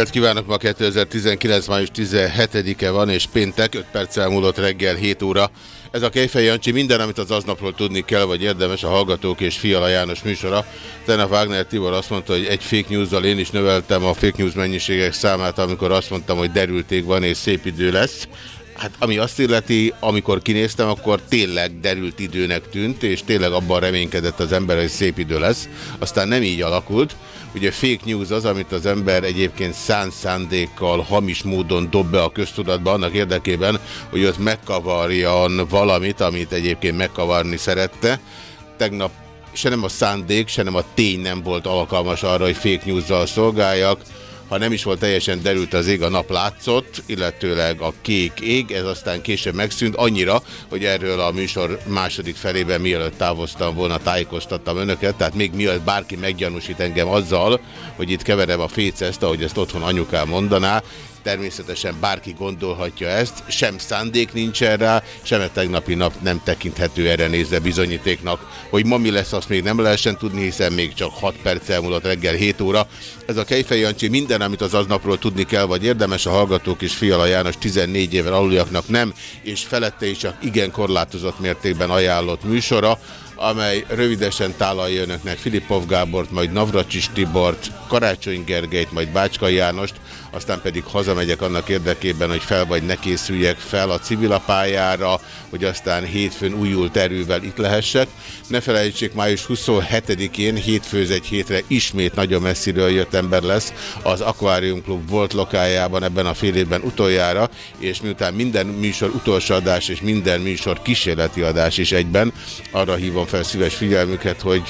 Reggelt kívánok, ma 2019. május 17-e van, és péntek, 5 perccel múlott reggel 7 óra. Ez a Kejfej Jancsi, minden, amit az aznapról tudni kell, vagy érdemes, a Hallgatók és Fiala János műsora. Tegnap Wagner Tibor azt mondta, hogy egy fake news én is növeltem a fake news mennyiségek számát, amikor azt mondtam, hogy derülték van és szép idő lesz. Hát ami azt illeti, amikor kinéztem, akkor tényleg derült időnek tűnt, és tényleg abban reménykedett az ember, hogy szép idő lesz. Aztán nem így alakult. Ugye fake news az, amit az ember egyébként szánt szándékkal, hamis módon dob be a köztudatba annak érdekében, hogy ott megkavarjan valamit, amit egyébként megkavarni szerette. Tegnap se nem a szándék, se nem a tény nem volt alkalmas arra, hogy fake news-zal szolgáljak. Ha nem is volt teljesen derült az ég, a nap látszott, illetőleg a kék ég, ez aztán később megszűnt, annyira, hogy erről a műsor második felében mielőtt távoztam volna, tájékoztattam önöket, tehát még mielőtt bárki meggyanúsít engem azzal, hogy itt keverem a féceszt, ahogy ezt otthon anyukám mondaná, Természetesen bárki gondolhatja ezt, sem szándék nincs rá, sem a tegnapi nap nem tekinthető erre nézve bizonyítéknak. Hogy ma mi lesz, azt még nem lehessen tudni, hiszen még csak 6 perc elmúlott reggel 7 óra. Ez a Kejfej Jancsi minden, amit az aznapról tudni kell, vagy érdemes, a Hallgatók és Fiala János 14 éven aluljaknak nem, és felette is csak igen korlátozott mértékben ajánlott műsora amely rövidesen tálalja önöknek Filipov Gábort, majd Navracsis Tibort, Karácsony Gergelyt, majd Bácska Jánost, aztán pedig hazamegyek annak érdekében, hogy fel vagy ne készüljek fel a civilapályára, hogy aztán hétfőn újult erővel itt lehessek. Ne felejtsék, május 27-én hétfőz egy hétre ismét nagyon messziről jött ember lesz az Aquarium Club volt lokájában ebben a fél évben utoljára, és miután minden műsor utolsó adás és minden műsor kísérleti adás is egyben, arra hívom fel szíves figyelmüket, hogy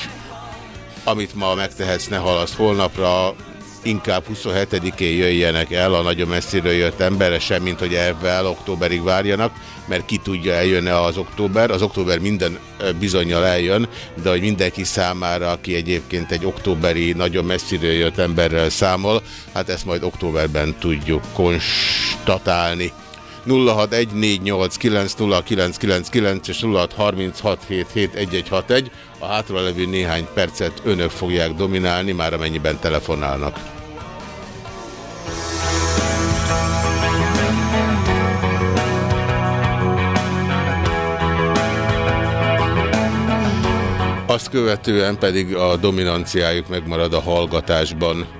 amit ma megtehetsz, ne halaszt holnapra, inkább 27-én jöjjenek el a nagyon messziről jött emberre, semmint hogy ebben októberig várjanak, mert ki tudja eljönne az október. Az október minden bizonyal eljön, de hogy mindenki számára, aki egyébként egy októberi nagyon messziről jött emberrel számol, hát ezt majd októberben tudjuk konstatálni. 0614890999 és 0636771161. A hátralevő néhány percet önök fogják dominálni, már amennyiben telefonálnak. Azt követően pedig a dominanciájuk megmarad a hallgatásban.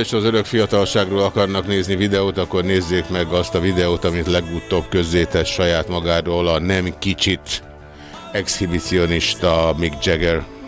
És az örök fiatalságról akarnak nézni videót, akkor nézzék meg azt a videót, amit legutóbb közzétett saját magáról a nem kicsit exhibicionista Mick Jagger.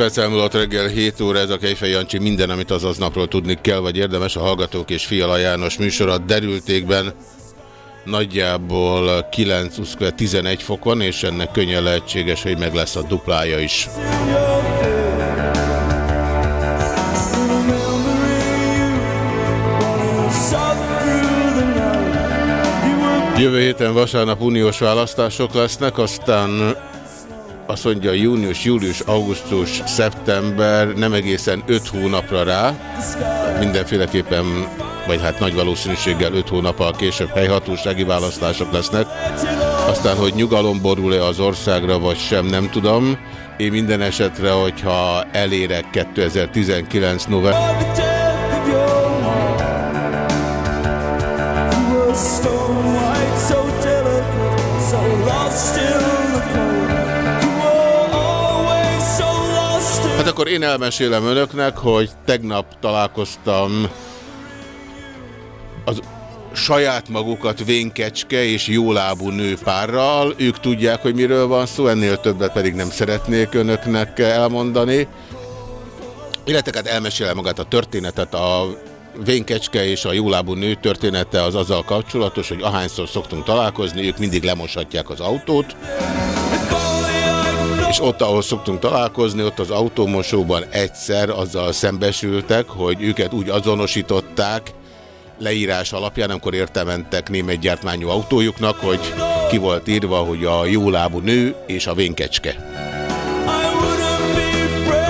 Perc elmúlott reggel 7 óra, ez a Kejfej Jancsi minden, amit az aznapról tudni kell, vagy érdemes a Hallgatók és Fiala János műsora derültékben. Nagyjából 9, 20, 11 fok van, és ennek könnyen lehetséges, hogy meg lesz a duplája is. Jövő héten vasárnap uniós választások lesznek, aztán azt mondja június, július, augusztus, szeptember, nem egészen 5 hónapra rá, mindenféleképpen, vagy hát nagy valószínűséggel 5 hónappal később helyhatósági választások lesznek. Aztán, hogy nyugalom borul-e az országra, vagy sem, nem tudom. Én minden esetre, hogyha elérek 2019 november... akkor én elmesélem önöknek, hogy tegnap találkoztam az saját magukat vénkecske és jólábú nőpárral. Ők tudják, hogy miről van szó, ennél többet pedig nem szeretnék önöknek elmondani. Illetve hát elmesélem magát a történetet, a vénkecske és a jólábú nő története az azzal kapcsolatos, hogy ahányszor szoktunk találkozni, ők mindig lemoshatják az autót, és ott, ahol szoktunk találkozni, ott az autómosóban egyszer azzal szembesültek, hogy őket úgy azonosították leírás alapján, amikor értementek német gyártmányú autójuknak, hogy ki volt írva, hogy a jólábú nő és a vénkecske.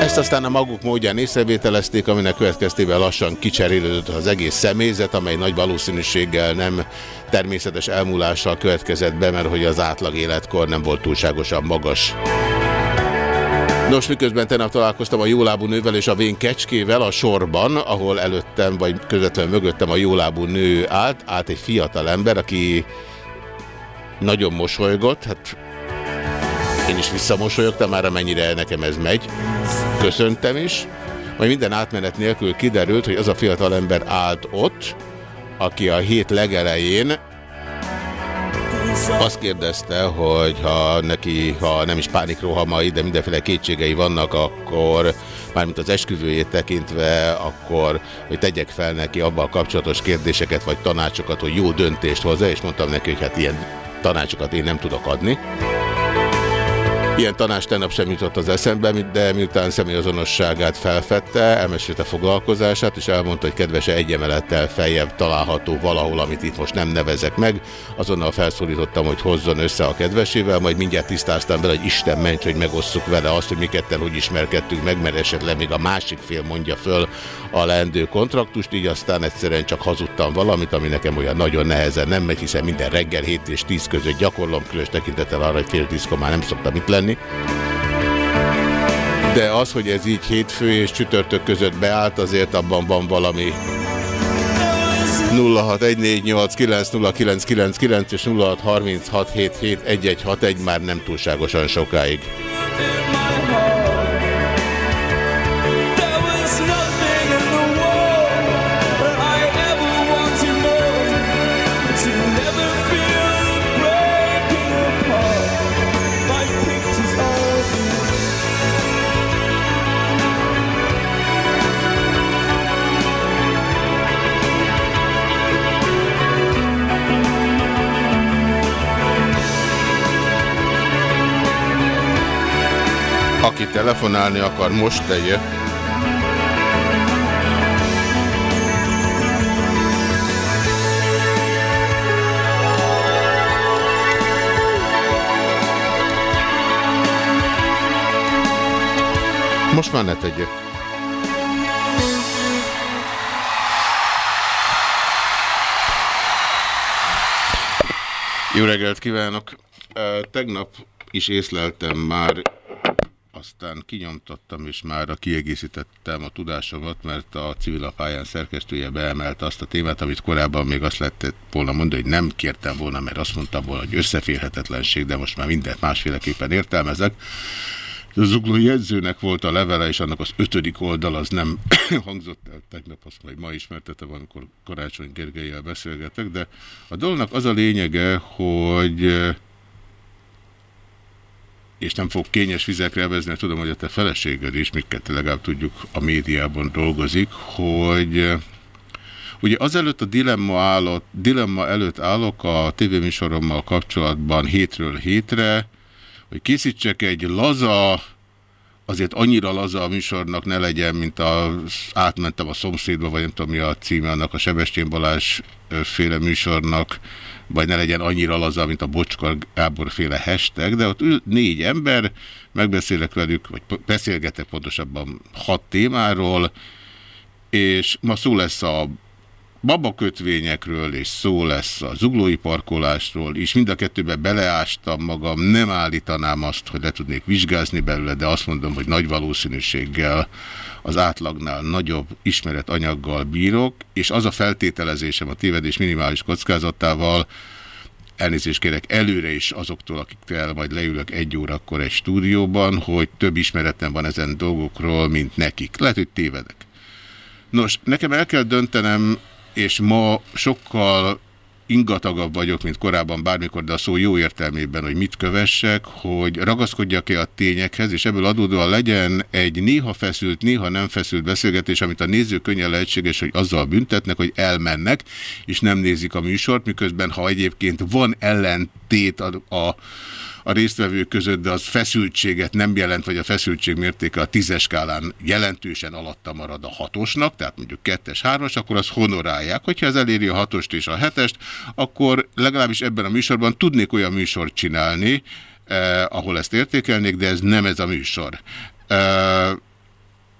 Ezt aztán a maguk módján észrevételezték, aminek következtében lassan kicserélődött az egész személyzet, amely nagy valószínűséggel nem természetes elmúlással következett be, mert hogy az átlag életkor nem volt túlságosan magas. Nos, miközben tegnap találkoztam a jólábú nővel és a vén kecskével a sorban, ahol előttem, vagy közvetlenül mögöttem a jólábú nő állt, állt egy fiatal ember, aki nagyon mosolygott, hát én is visszamosolyogtam már, amennyire nekem ez megy. Köszöntem is. Majd minden átmenet nélkül kiderült, hogy az a fiatal ember állt ott, aki a hét legelején azt kérdezte, hogy ha neki, ha nem is pánikrohamai, de mindenféle kétségei vannak, akkor mármint az esküvőjét tekintve, akkor hogy tegyek fel neki abban kapcsolatos kérdéseket vagy tanácsokat, hogy jó döntést hozza, és mondtam neki, hogy hát ilyen tanácsokat én nem tudok adni. Ilyen tanács tegnap sem jutott az eszembe, de miután személyazonosságát felfedte, elmesélte foglalkozását, és elmondta, hogy kedvese egy emelettel feljebb található valahol, amit itt most nem nevezek meg. Azonnal felszólítottam, hogy hozzon össze a kedvesével, majd mindjárt tisztáztam vele, hogy Isten ments, hogy megosszuk vele azt, hogy mi ketten hogy ismerkedtünk meg, mert esetleg még a másik fél mondja föl a leendő kontraktust, így aztán egyszerűen csak hazudtam valamit, ami nekem olyan nagyon nehezen nem megy, hiszen minden reggel 7 és 10 között gyakorlom, különös tekintettel arra, hogy fél tízkor már nem szoktam itt lenni. De az, hogy ez így hétfő és csütörtök között beállt, azért abban van valami 0614890999 és 0636771161 már nem túlságosan sokáig. aki telefonálni akar, most tegye. Most már ne tegye. Jó reggelt kívánok! Tegnap is észleltem már aztán kinyomtattam, és már kiegészítettem a tudásomat, mert a civil pályán szerkesztője beemelte azt a témát, amit korábban még azt lehetett volna mondani, hogy nem kértem volna, mert azt mondtam volna, hogy összeférhetetlenség, de most már mindent másféleképpen értelmezek. A zugló jegyzőnek volt a levele, és annak az ötödik oldal az nem hangzott el tegnap, azt majd ma ismertetem, amikor Karácsony Gergelyel beszélgetek, de a dolognak az a lényege, hogy és nem fog kényes vizekre elvezni, tudom, hogy a te feleséged is, miket legalább tudjuk a médiában dolgozik, hogy ugye azelőtt a dilemma, állott, dilemma előtt állok a tévéműsorommal kapcsolatban hétről hétre, hogy készítsek egy laza, azért annyira laza a műsornak ne legyen, mint az átmentem a szomszédba, vagy nem tudom mi a címe annak a Sebestyén Balázs féle műsornak, vagy ne legyen annyira laza, mint a Bocskor Gábor féle hashtag, de ott ül négy ember, megbeszélek velük, vagy beszélgetek pontosabban hat témáról, és ma szó lesz a babakötvényekről és szó lesz a zuglói parkolásról és mind a kettőbe beleástam magam, nem állítanám azt, hogy le tudnék vizsgázni belőle, de azt mondom, hogy nagy valószínűséggel az átlagnál nagyobb ismeretanyaggal bírok, és az a feltételezésem a tévedés minimális kockázatával, elnézést kérek előre is azoktól, akikkel majd leülök egy órakor egy stúdióban, hogy több ismeretem van ezen dolgokról, mint nekik. Lehet, hogy tévedek. Nos, nekem el kell döntenem, és ma sokkal ingatagabb vagyok, mint korábban bármikor, de a szó jó értelmében, hogy mit kövessek, hogy ragaszkodjak-e a tényekhez, és ebből adódóan legyen egy néha feszült, néha nem feszült beszélgetés, amit a néző könnyen lehetséges, hogy azzal büntetnek, hogy elmennek, és nem nézik a műsort, miközben ha egyébként van ellentét a, a a résztvevők között, de az feszültséget nem jelent, vagy a feszültség mértéke a tízes skálán jelentősen alatta marad a hatosnak, tehát mondjuk kettes, hármas, akkor az honorálják. Hogyha ez eléri a hatost és a hetest, akkor legalábbis ebben a műsorban tudnék olyan műsort csinálni, eh, ahol ezt értékelnék, de ez nem ez a műsor. Eh,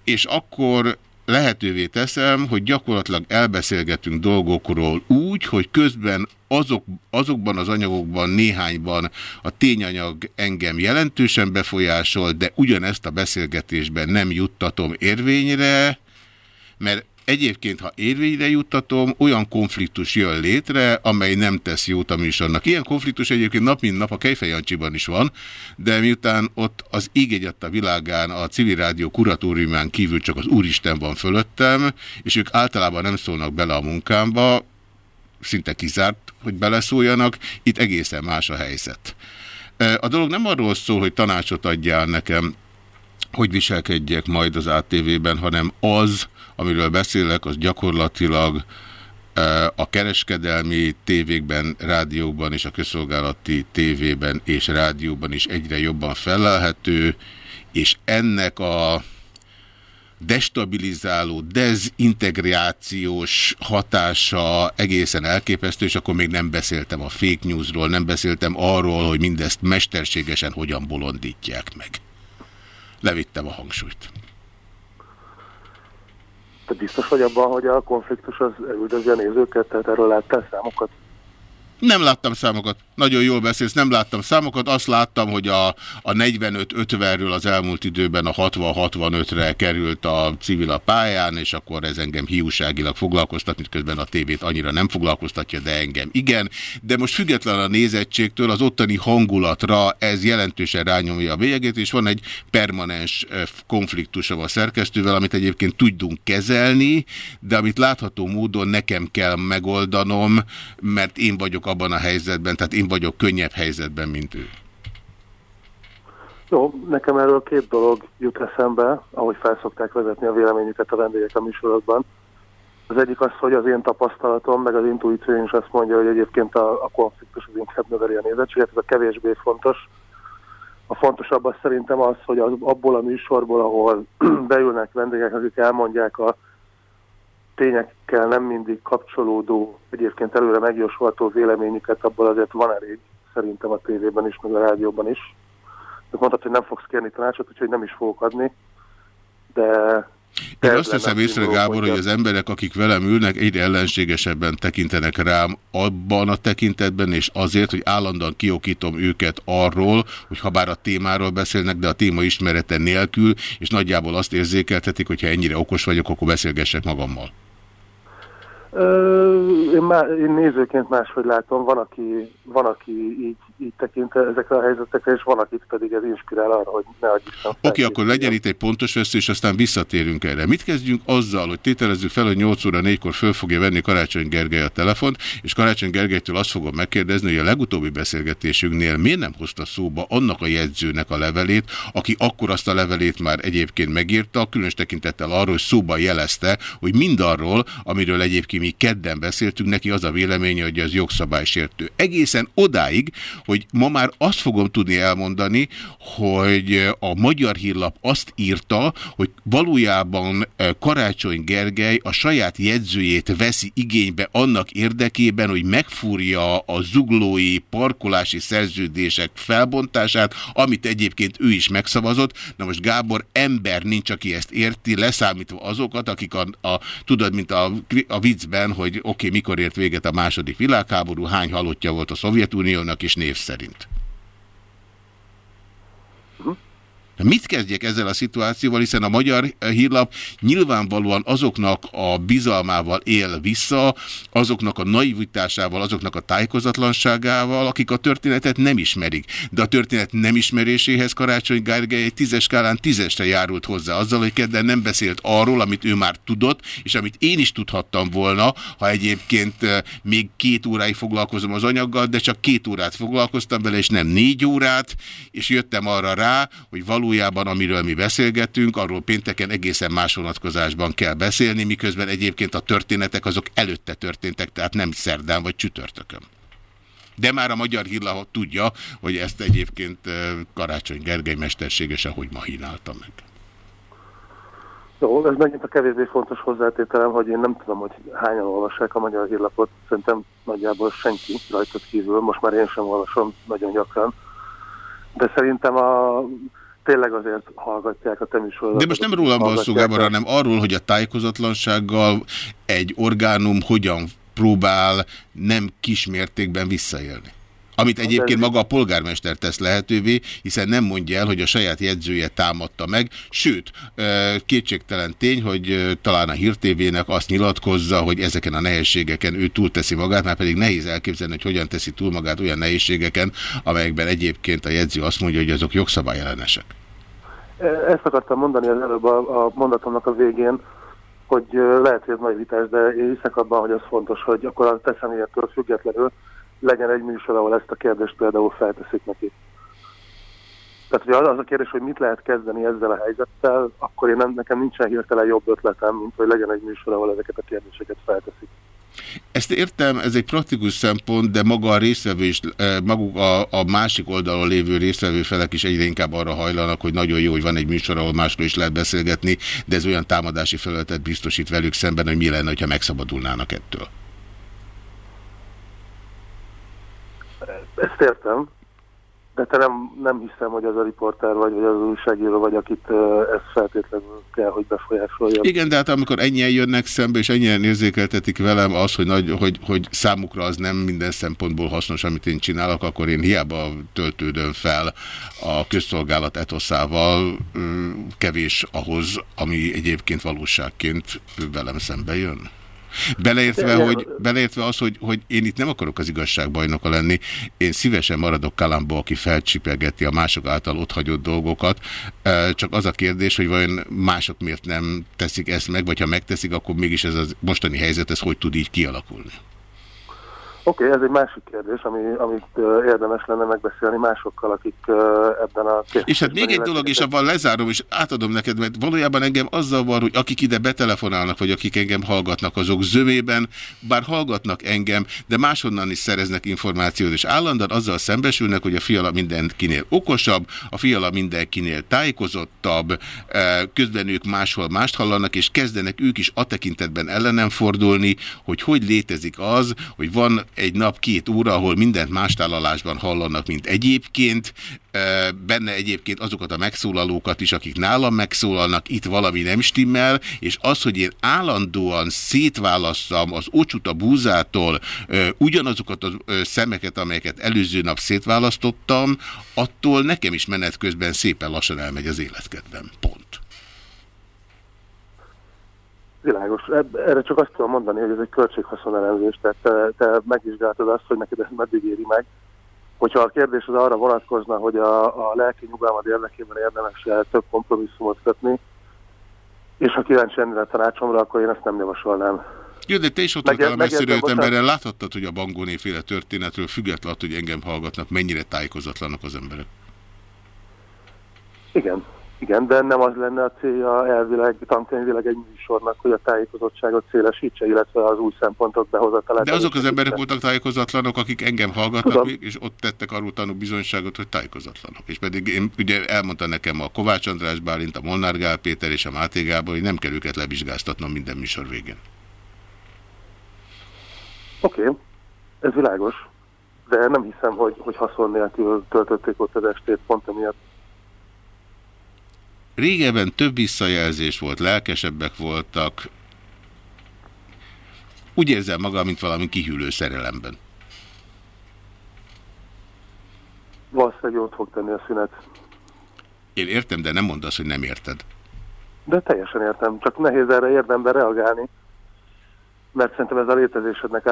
és akkor lehetővé teszem, hogy gyakorlatilag elbeszélgetünk dolgokról úgy, hogy közben azok, azokban az anyagokban, néhányban a tényanyag engem jelentősen befolyásol, de ugyanezt a beszélgetésben nem juttatom érvényre, mert Egyébként, ha érvényre juttatom, olyan konfliktus jön létre, amely nem tesz jót a műsornak. Ilyen konfliktus egyébként nap mint nap a Kejfejancsiban is van, de miután ott az ég a világán, a civil rádió kuratóriumán kívül csak az Úristen van fölöttem, és ők általában nem szólnak bele a munkámba, szinte kizárt, hogy beleszóljanak, itt egészen más a helyzet. A dolog nem arról szól, hogy tanácsot adjál nekem, hogy viselkedjek majd az ATV-ben, hanem az, amiről beszélek, az gyakorlatilag a kereskedelmi tévékben, rádióban és a közszolgálati tévében és rádióban is egyre jobban felelhető, és ennek a destabilizáló, dezintegrációs hatása egészen elképesztő, és akkor még nem beszéltem a fake newsról, nem beszéltem arról, hogy mindezt mesterségesen hogyan bolondítják meg. Levittem a hangsúlyt. Te biztos vagy abban, hogy a konfliktus az üldözi a nézőket, tehát erről láttál számokat? Nem láttam számokat. Nagyon jól beszélsz, nem láttam számokat. Azt láttam, hogy a, a 45-50-ről az elmúlt időben a 60-65-re került a civil a pályán, és akkor ez engem hiúságilag foglalkoztat, mint közben a tévét annyira nem foglalkoztatja, de engem igen. De most független a nézettségtől, az ottani hangulatra ez jelentősen rányomja a bélyegét, és van egy permanens konfliktusa a szerkesztővel, amit egyébként tudunk kezelni, de amit látható módon nekem kell megoldanom, mert én vagyok abban a helyzetben, tehát én vagyok könnyebb helyzetben, mint ő. Jó, nekem erről két dolog jut eszembe, ahogy felszokták vezetni a véleményüket a vendégek a műsorokban. Az egyik az, hogy az én tapasztalatom, meg az intuíció is azt mondja, hogy egyébként a, a konfliktus az inkább növeli a nézettséget, ez a kevésbé fontos. A fontosabb az szerintem az, hogy az, abból a műsorból, ahol beülnek vendégek, akik elmondják a tényekkel nem mindig kapcsolódó, egyébként előre megjósolható véleményüket, abból azért van elég szerintem a tévében is, meg a rádióban is. De mondtad, hogy nem fogsz kérni tanácsot, úgyhogy nem is fogok adni. de... Én azt a észre, Gábor, hogy az emberek, akik velem ülnek, egyre ellenségesebben tekintenek rám abban a tekintetben, és azért, hogy állandóan kiokítom őket arról, hogy ha bár a témáról beszélnek, de a téma ismerete nélkül, és nagyjából azt érzékeltetik, hogy ha ennyire okos vagyok, akkor beszélgessek magammal. Én, má, én nézőként máshogy látom, van aki, van, aki így, így tekint ezekre a helyzetekre, és van, akit pedig ez inspirál arra, hogy ne adj Isten Oké, okay, akkor legyen itt egy pontos vesző, és aztán visszatérünk erre. Mit kezdjünk azzal, hogy tételezzük fel, hogy 8 óra 4-kor föl fogja venni Karácsony Gergely a telefont, és Karácsony Gergelytől azt fogom megkérdezni, hogy a legutóbbi beszélgetésünknél miért nem hozta szóba annak a jegyzőnek a levelét, aki akkor azt a levelét már egyébként megírta, különös tekintettel arról, hogy szóba jelezte, hogy mindarról, amiről egyébként mi kedden beszéltünk, neki az a véleménye, hogy az jogszabálysértő. Egészen odáig, hogy ma már azt fogom tudni elmondani, hogy a Magyar Hírlap azt írta, hogy valójában eh, Karácsony Gergely a saját jegyzőjét veszi igénybe annak érdekében, hogy megfúrja a zuglói parkolási szerződések felbontását, amit egyébként ő is megszavazott. Na most Gábor ember nincs, aki ezt érti, leszámítva azokat, akik a, a tudod, mint a, a viccben, hogy oké, okay, mikor ért véget a második világháború, hány halottja volt a Szovjetuniónak és név szerint. Mit kezdjek ezzel a szituációval, hiszen a magyar hírlap nyilvánvalóan azoknak a bizalmával él vissza, azoknak a naivitásával, azoknak a tájékozatlanságával, akik a történetet nem ismerik. De a történet nem ismeréséhez Karácsony Gergely egy tízes skálán tízesre járult hozzá azzal, hogy kedden nem beszélt arról, amit ő már tudott, és amit én is tudhattam volna, ha egyébként eh, még két óráig foglalkozom az anyaggal, de csak két órát foglalkoztam vele, és nem négy órát, és jöttem arra rá, hogy valójában amiről mi beszélgettünk, arról pénteken egészen más vonatkozásban kell beszélni, miközben egyébként a történetek azok előtte történtek, tehát nem szerdán vagy csütörtökön. De már a magyar hírlap tudja, hogy ezt egyébként Karácsony Gergely mesterségesen hogy mahinálta meg. Jó, ez megint a kevésbé fontos hozzátételem, hogy én nem tudom, hogy hányan olvassák a magyar hírlapot. Szerintem nagyjából senki rajtad kívül, most már én sem olvasom nagyon gyakran. De szerintem a tényleg azért hallgatják a te műsorodat. De most nem rólam van szó, Gábor, hanem arról, hogy a tájékozatlansággal egy orgánum hogyan próbál nem kismértékben visszaélni. Amit egyébként maga a polgármester tesz lehetővé, hiszen nem mondja el, hogy a saját jegyzője támadta meg, sőt, kétségtelen tény, hogy talán a hírtévének azt nyilatkozza, hogy ezeken a nehézségeken ő túlteszi magát, már pedig nehéz elképzelni, hogy hogyan teszi túl magát olyan nehézségeken, amelyekben egyébként a jegyző azt mondja, hogy azok jogszabályellenesek. Ezt akartam mondani az előbb a, a mondatomnak a végén, hogy lehet, hogy ez nagy vitás, de én hiszek abban, hogy az fontos, hogy akkor a te személyettől függetlenül legyen egy műsor, ahol ezt a kérdést például felteszik neki. Tehát, hogy az a kérdés, hogy mit lehet kezdeni ezzel a helyzettel, akkor én nem, nekem nincsen hirtelen jobb ötletem, mint hogy legyen egy műsor, ahol ezeket a kérdéseket felteszik. Ezt értem, ez egy praktikus szempont, de maga a részvevő is, maguk a, a másik oldalon lévő részvevő felek is egyre inkább arra hajlanak, hogy nagyon jó, hogy van egy műsor, ahol másról is lehet beszélgetni, de ez olyan támadási felületet biztosít velük szemben, hogy mi lenne, ha megszabadulnának ettől. Ezt értem, de te nem, nem hiszem, hogy az a riporter vagy, vagy az újságíró vagy, akit ez feltétlenül kell, hogy befolyásolja. Igen, de hát amikor ennyien jönnek szembe, és ennyien érzékeltetik velem az, hogy, nagy, hogy, hogy számukra az nem minden szempontból hasznos, amit én csinálok, akkor én hiába töltődöm fel a közszolgálat etoszával, kevés ahhoz, ami egyébként valóságként velem szembe jön. Beleértve, hogy, beleértve az, hogy, hogy én itt nem akarok az igazságbajnoka lenni, én szívesen maradok Kalambó, aki felcsipelgeti a mások által otthagyott dolgokat, csak az a kérdés, hogy vajon mások miért nem teszik ezt meg, vagy ha megteszik, akkor mégis ez a mostani helyzet, ez hogy tud így kialakulni? Oké, okay, ez egy másik kérdés, ami, amit uh, érdemes lenne megbeszélni másokkal, akik uh, ebben a... És hát még egy dolog, és abban lezárom, és átadom neked, mert valójában engem azzal van, hogy akik ide betelefonálnak, vagy akik engem hallgatnak, azok zömében, bár hallgatnak engem, de máshonnan is szereznek információt, és állandóan azzal szembesülnek, hogy a fiala mindenkinél okosabb, a fiala mindenkinél tájékozottabb, közben ők máshol mást hallanak, és kezdenek ők is a tekintetben ellenem fordulni, hogy hogy létezik az, hogy van egy nap két óra, ahol mindent más tálalásban hallanak, mint egyébként. Benne egyébként azokat a megszólalókat is, akik nálam megszólalnak, itt valami nem stimmel, és az, hogy én állandóan szétválasszam az ocsut a búzától ugyanazokat a szemeket, amelyeket előző nap szétválasztottam, attól nekem is menet közben szépen lassan elmegy az életkedvem. Pont. Világos. Erre csak azt tudom mondani, hogy ez egy költséghaszon elemzés, tehát te, te megvizsgáltad azt, hogy neked ez meddig éri meg. Hogyha a kérdés az arra vonatkozna, hogy a, a lelki nyugalmad érdekében érdemes -e több kompromisszumot kötni, és ha kíváncsi ennél a tanácsomra, akkor én ezt nem javasolnám. Jó, de te is ott voltál a messzörült emberrel, láthattad, hogy a Bangóné féle történetről függetlenül, hogy engem hallgatnak, mennyire tájékozatlanak az emberek. Igen, igen, de nem az lenne a célja elvileg, tankönyvileg egy műsornak, hogy a tájékozottságot szélesítse, illetve az új szempontok behozatalát. De azok az emberek voltak tájékozatlanok, akik engem hallgatnak, Tudom. és ott tettek arról tanú bizonyságot, hogy tájékozatlanok. És pedig én ugye elmondta nekem a Kovács András Bálint, a Molnár Gál Péter és a Máté Gábor, hogy nem kell őket lebizsgáztatnom minden műsor végén. Oké, okay. ez világos. De nem hiszem, hogy, hogy haszon nélkül töltötték ott az estét pont emiatt. Régebben több visszajelzés volt, lelkesebbek voltak. Úgy érzem magam, mint valami kihűlő szerelemben. Valószínűleg jót fog tenni a szünet. Én értem, de nem mondd azt, hogy nem érted. De teljesen értem, csak nehéz erre érdemben reagálni, mert szerintem ez a létezésednek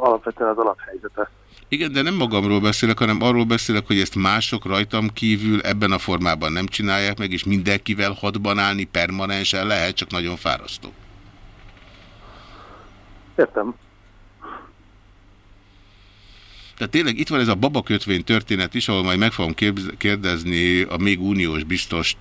alapvetően az alaphelyzete. Igen, de nem magamról beszélek, hanem arról beszélek, hogy ezt mások rajtam kívül ebben a formában nem csinálják meg, és mindenkivel hadban állni permanensen lehet, csak nagyon fárasztó. Értem. Tehát tényleg itt van ez a babakötvény történet is, ahol majd meg fogom kérdezni a még uniós biztost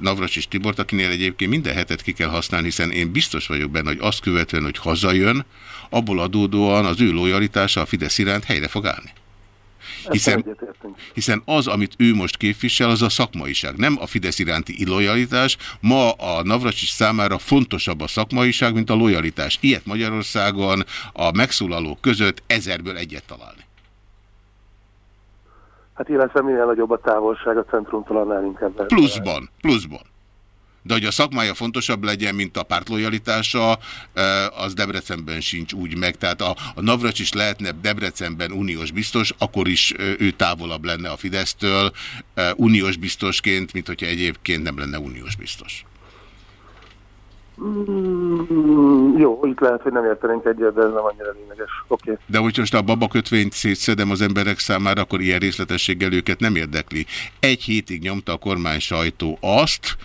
Navracsis Tibort, akinél egyébként minden hetet ki kell használni, hiszen én biztos vagyok benne, hogy azt követően, hogy hazajön, abból adódóan az ő lojalitása a Fidesz iránt helyre fog állni. Hiszen, hiszen az, amit ő most képvisel, az a szakmaiság, nem a Fidesz iránti illojalitás. Ma a Navracsis számára fontosabb a szakmaiság, mint a lojalitás. Ilyet Magyarországon a megszólalók között ezerből egyet találni. Hát illetve minél nagyobb a távolság a centrumtól, annál inkább. Pluszban, pluszban. De hogy a szakmája fontosabb legyen, mint a pártlojalitása, az Debrecenben sincs úgy meg. Tehát a, a Navracs is lehetne Debrecenben uniós biztos, akkor is ő távolabb lenne a Fidesztől uniós biztosként, mint hogyha egyébként nem lenne uniós biztos. Mm, jó, itt lehet, hogy nem értenénk egyet, de ez nem annyira lényeges. Okay. De hogy most a babakötvényt szétszedem az emberek számára, akkor ilyen részletességgel őket nem érdekli. Egy hétig nyomta a kormány sajtó azt,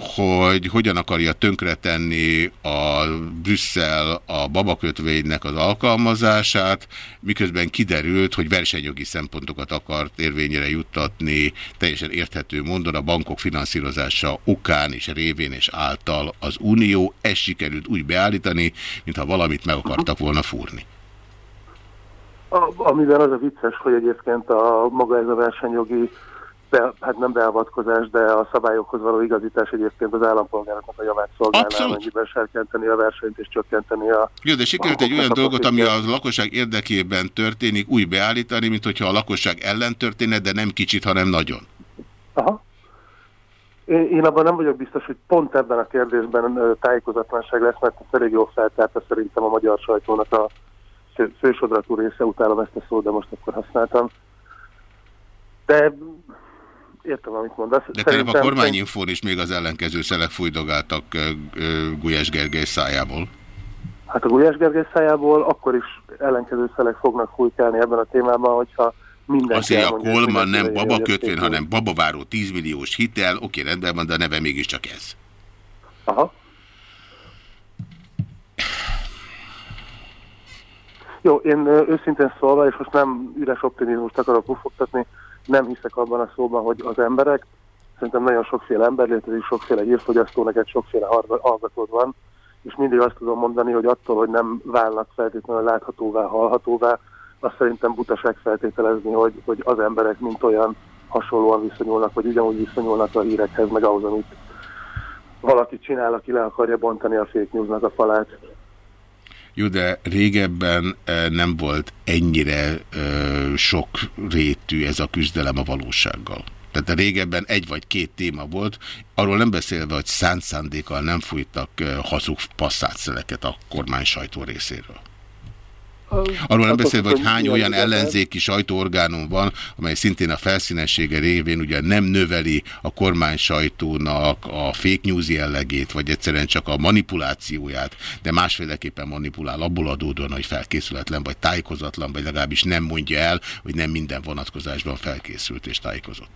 hogy hogyan akarja tönkretenni a Brüsszel a babakötvénynek az alkalmazását, miközben kiderült, hogy versenyjogi szempontokat akart érvényre juttatni, teljesen érthető mondon a bankok finanszírozása okán és révén és által az Unió. Ez sikerült úgy beállítani, mintha valamit meg akartak volna fúrni. A, amivel az a vicces, hogy egyébként a maga ez a versenyjogi be, hát nem beavatkozás, de a szabályokhoz való igazítás egyébként az állampolgároknak a javát szolgálná, mennyiben serkenteni a versenyt és csökkenteni a... Jó, de sikerült egy olyan dolgot, ami a lakosság érdekében történik, úgy beállítani, mint hogyha a lakosság ellen történne, de nem kicsit, hanem nagyon. Aha. Én, én abban nem vagyok biztos, hogy pont ebben a kérdésben tájékozatlanság lesz, mert elég jól feltárta szerintem a magyar sajtónak a fősodratú része, utálom ezt a szót, de most akkor használtam. De értem, amit mondasz. De Szerintem... a kormányinfón is még az ellenkező szelek fújdogáltak Gulyás Gergely szájából. Hát a Gulyás Gergely szájából akkor is ellenkező szelek fognak fújkálni ebben a témában, hogyha mindenki Azért a Kolman nem babakötvén, hanem babaváró 10 milliós hitel, oké, rendben van, de a neve mégiscsak ez. Aha. Jó, én őszintén szólva, és most nem üres optimizmust akarok ufogtatni, nem hiszek abban a szóban, hogy az emberek, szerintem nagyon sokféle ember létezik, sokféle hírfogyasztó, neked sokféle hallgatód van, és mindig azt tudom mondani, hogy attól, hogy nem válnak feltétlenül láthatóvá, hallhatóvá, azt szerintem butaság feltételezni, hogy, hogy az emberek mint olyan hasonlóan viszonyulnak, vagy ugyanúgy viszonyulnak a hírekhez, meg ahhoz, amit valaki csinál, aki le akarja bontani a fake newsnak a falát. Jó, de régebben eh, nem volt ennyire ö, sok rétű ez a küzdelem a valósággal. Tehát régebben egy vagy két téma volt, arról nem beszélve, hogy szánt szándékkal nem fújtak ö, hazug passzátszereket a kormány sajtó részéről. Arról nem beszélve, hogy hány olyan ellenzéki sajtóorgánum van, amely szintén a felszínessége révén ugye nem növeli a kormány sajtónak a fake news jellegét, vagy egyszerűen csak a manipulációját, de másféleképpen manipulál abból adódóan, hogy felkészületlen, vagy tájékozatlan, vagy legalábbis nem mondja el, hogy nem minden vonatkozásban felkészült és tájékozott.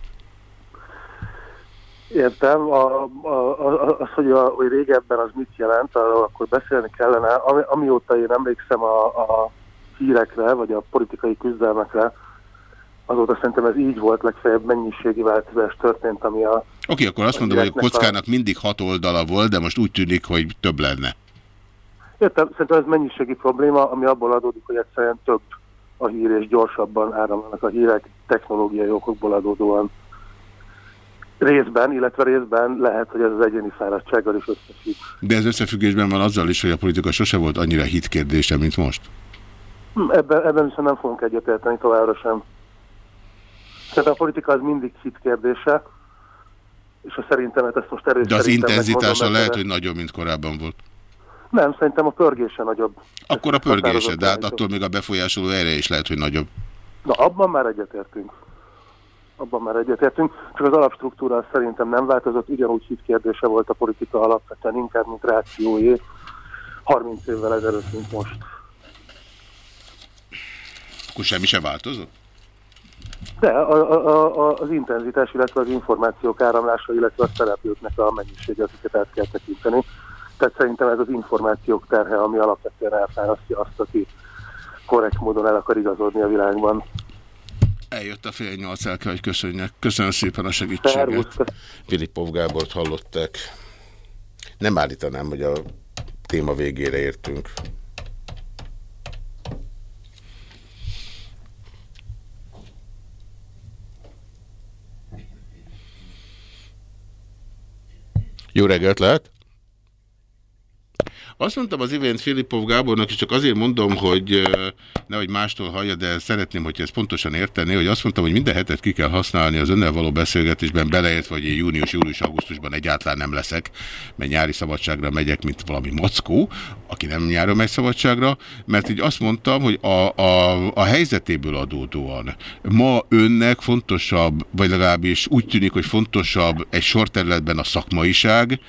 Értem, a, a, a, az, hogy, a, hogy régebben az mit jelent, arról akkor beszélni kellene. Ami, amióta én emlékszem a, a hírekre, vagy a politikai küzdelmekre, azóta szerintem ez így volt, legfeljebb mennyiségi változás történt, ami a... Oké, okay, akkor azt mondom, hogy a kockának mindig hat oldala volt, de most úgy tűnik, hogy több lenne. Értem, szerintem ez mennyiségi probléma, ami abból adódik, hogy egyszerűen több a hír, és gyorsabban áramlanak a hírek technológiai okokból adódóan részben, illetve részben lehet, hogy ez az egyéni fáradtsággal is összefügg. De ez összefüggésben van azzal is, hogy a politika sose volt annyira hitkérdése, mint most? Ebben, ebben viszont nem fogunk egyetérteni továbbra sem. Tehát a politika az mindig hit kérdése, és a szerintem ezt most erősen... De az intenzitása lehet, hogy nagyobb, mint korábban volt. Nem, szerintem a pörgése nagyobb. Akkor a pörgése, de hát attól még a befolyásoló erre is lehet, hogy nagyobb. Na, abban már egyetértünk. Abban már egyetértünk, csak az alapstruktúra szerintem nem változott, ugyanúgy hit kérdése volt a politika alapvetően inkább, mint rációé 30 évvel ezelőtt, mint most. Akkor semmi sem változott? De a, a, a, az intenzitás, illetve az információk áramlása, illetve a szereplőknek a mennyisége, akiket át kell tekinteni. Tehát szerintem ez az információk terhe, ami alapvetően elfárasztja azt, aki korrekt módon el akar igazodni a világban. Eljött a fél nyolc, el kell, hogy köszönjek. Köszönöm szépen a segítséget. Filipov Gábort hallották. Nem állítanám, hogy a téma végére értünk. Jó reggelt lehet! Azt mondtam az imént Filipov Gábornak, és csak azért mondom, hogy nehogy mástól hallja, de szeretném, hogy ezt pontosan érteni, hogy azt mondtam, hogy minden hetet ki kell használni az önnel való beszélgetésben, beleértve, hogy én június, július, augusztusban egyáltalán nem leszek, mert nyári szabadságra megyek, mint valami mackó, aki nem nyáron megy szabadságra, mert így azt mondtam, hogy a, a, a helyzetéből adódóan ma önnek fontosabb, vagy legalábbis úgy tűnik, hogy fontosabb egy sorterületben a szakmaiság,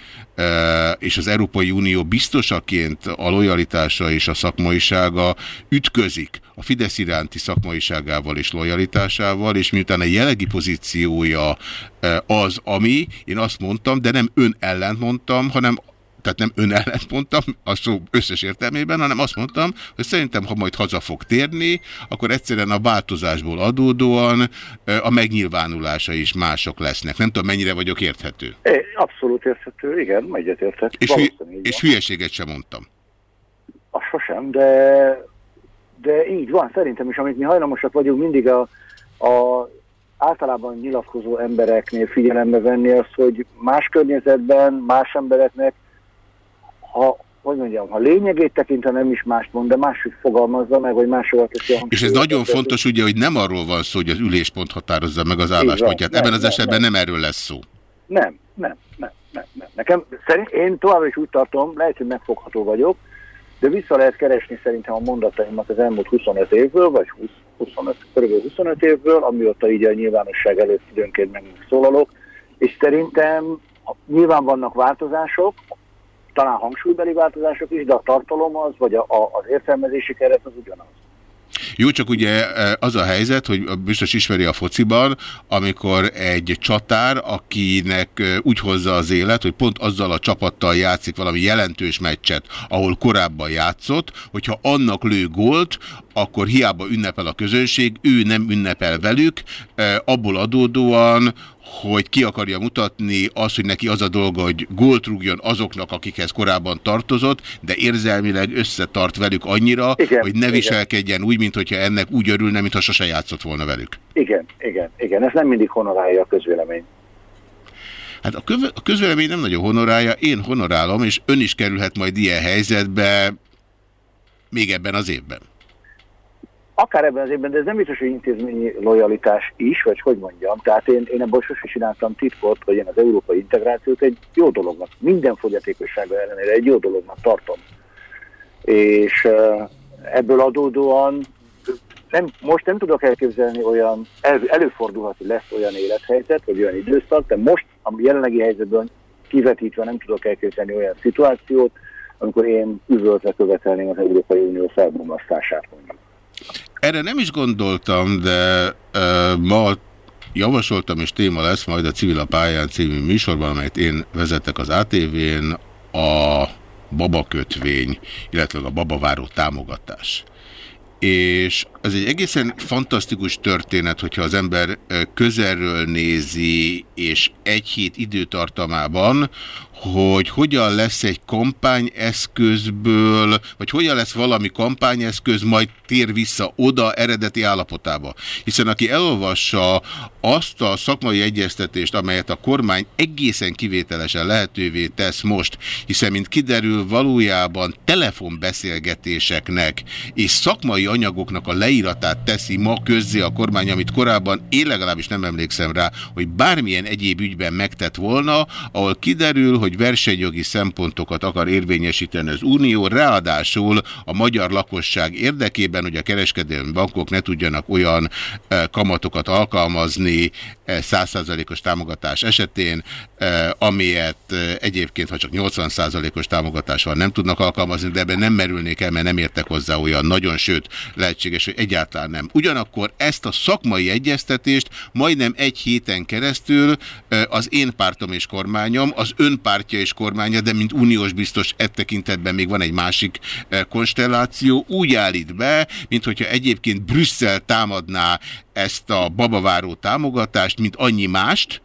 és az Európai Unió biztosaként a lojalitása és a szakmaisága ütközik a Fidesz iránti szakmaiságával és lojalitásával, és miután a jelegi pozíciója az, ami, én azt mondtam, de nem ön ellent mondtam, hanem tehát nem ön ellent mondtam a szó összes értelmében, hanem azt mondtam, hogy szerintem, ha majd haza fog térni, akkor egyszerűen a változásból adódóan a megnyilvánulása is mások lesznek. Nem tudom, mennyire vagyok érthető. É, abszolút érthető, igen, egyetértek. És, hü és hülyeséget sem mondtam. A sosem, de, de így van, szerintem is, amit mi hajlamosak vagyunk mindig a, a általában nyilatkozó embereknél figyelembe venni azt, hogy más környezetben, más embereknek ha hogy mondjam, ha lényegét tekintve nem is mást mond, de máshogy fogalmazza meg, vagy máshol teszi a És ez nagyon fontos, ugye, hogy nem arról van szó, hogy az üléspont határozza meg az álláspontját. Ebben az nem, esetben nem. nem erről lesz szó. Nem, nem, nem, nem, nem. Nekem szerint, én továbbra is úgy tartom, lehet, hogy megfogható vagyok, de vissza lehet keresni szerintem a mondataimat az elmúlt 25 évből, vagy 20, 25, kb. 25 évből, amióta így a nyilvánosság előtt időnként megszólalok, és szerintem nyilván vannak változások, talán hangsúlybeli változások is, de a tartalom az, vagy a, a, az értelmezési keret az ugyanaz. Jó, csak ugye e, az a helyzet, hogy biztos ismeri a fociban, amikor egy csatár, akinek e, úgy hozza az élet, hogy pont azzal a csapattal játszik valami jelentős meccset, ahol korábban játszott, hogyha annak lő gólt, akkor hiába ünnepel a közönség, ő nem ünnepel velük, e, abból adódóan, hogy ki akarja mutatni azt, hogy neki az a dolga, hogy gólt rúgjon azoknak, akikhez korábban tartozott, de érzelmileg összetart velük annyira, igen, hogy ne viselkedjen igen. úgy, mint hogyha ennek úgy örülne, mintha sose játszott volna velük. Igen, igen, igen. Ez nem mindig honorálja a közvélemény. Hát a, köv a közvélemény nem nagyon honorálja, én honorálom, és ön is kerülhet majd ilyen helyzetbe, még ebben az évben. Akár ebben az évben, de ez nem biztos, hogy intézményi lojalitás is, vagy hogy mondjam. Tehát én, én ebből sosem csináltam titkot, hogy én az európai integrációt egy jó dolognak, minden fogyatékossága ellenére egy jó dolognak tartom. És ebből adódóan nem, most nem tudok elképzelni olyan, el, előfordulhat, hogy lesz olyan élethelyzet, vagy olyan időszak, de most a jelenlegi helyzetben kivetítve nem tudok elképzelni olyan szituációt, amikor én üvöltve követelném az Európai Unió felbomlasztását mondjuk. Erre nem is gondoltam, de uh, ma javasoltam, és téma lesz majd a Civil a pályán című műsorban, amelyet én vezetek az ATV-n, a babakötvény, illetve a babaváró támogatás. És ez egy egészen fantasztikus történet, hogyha az ember közelről nézi, és egy hét időtartamában, hogy hogyan lesz egy kampányeszközből, vagy hogyan lesz valami kampányeszköz, majd tér vissza oda eredeti állapotába. Hiszen aki elolvassa azt a szakmai egyeztetést, amelyet a kormány egészen kivételesen lehetővé tesz most, hiszen mint kiderül valójában telefonbeszélgetéseknek és szakmai anyagoknak a leíratát teszi ma közzé a kormány, amit korábban én legalábbis nem emlékszem rá, hogy bármilyen egyéb ügyben megtett volna, ahol kiderül, hogy versenyjogi szempontokat akar érvényesíteni az Unió, ráadásul a magyar lakosság érdekében, hogy a kereskedelmi bankok ne tudjanak olyan eh, kamatokat alkalmazni eh, százszázalékos támogatás esetén, eh, amilyet egyébként, ha csak 80%-os támogatás van, nem tudnak alkalmazni, de ebben nem merülnék el, mert nem értek hozzá olyan nagyon, sőt, lehetséges, hogy egyáltalán nem. Ugyanakkor ezt a szakmai egyeztetést majdnem egy héten keresztül az én pártom és kormányom, az ön pártja és kormánya, de mint uniós biztos e tekintetben még van egy másik konstelláció, úgy állít be, mint hogyha egyébként Brüsszel támadná ezt a babaváró támogatást, mint annyi mást,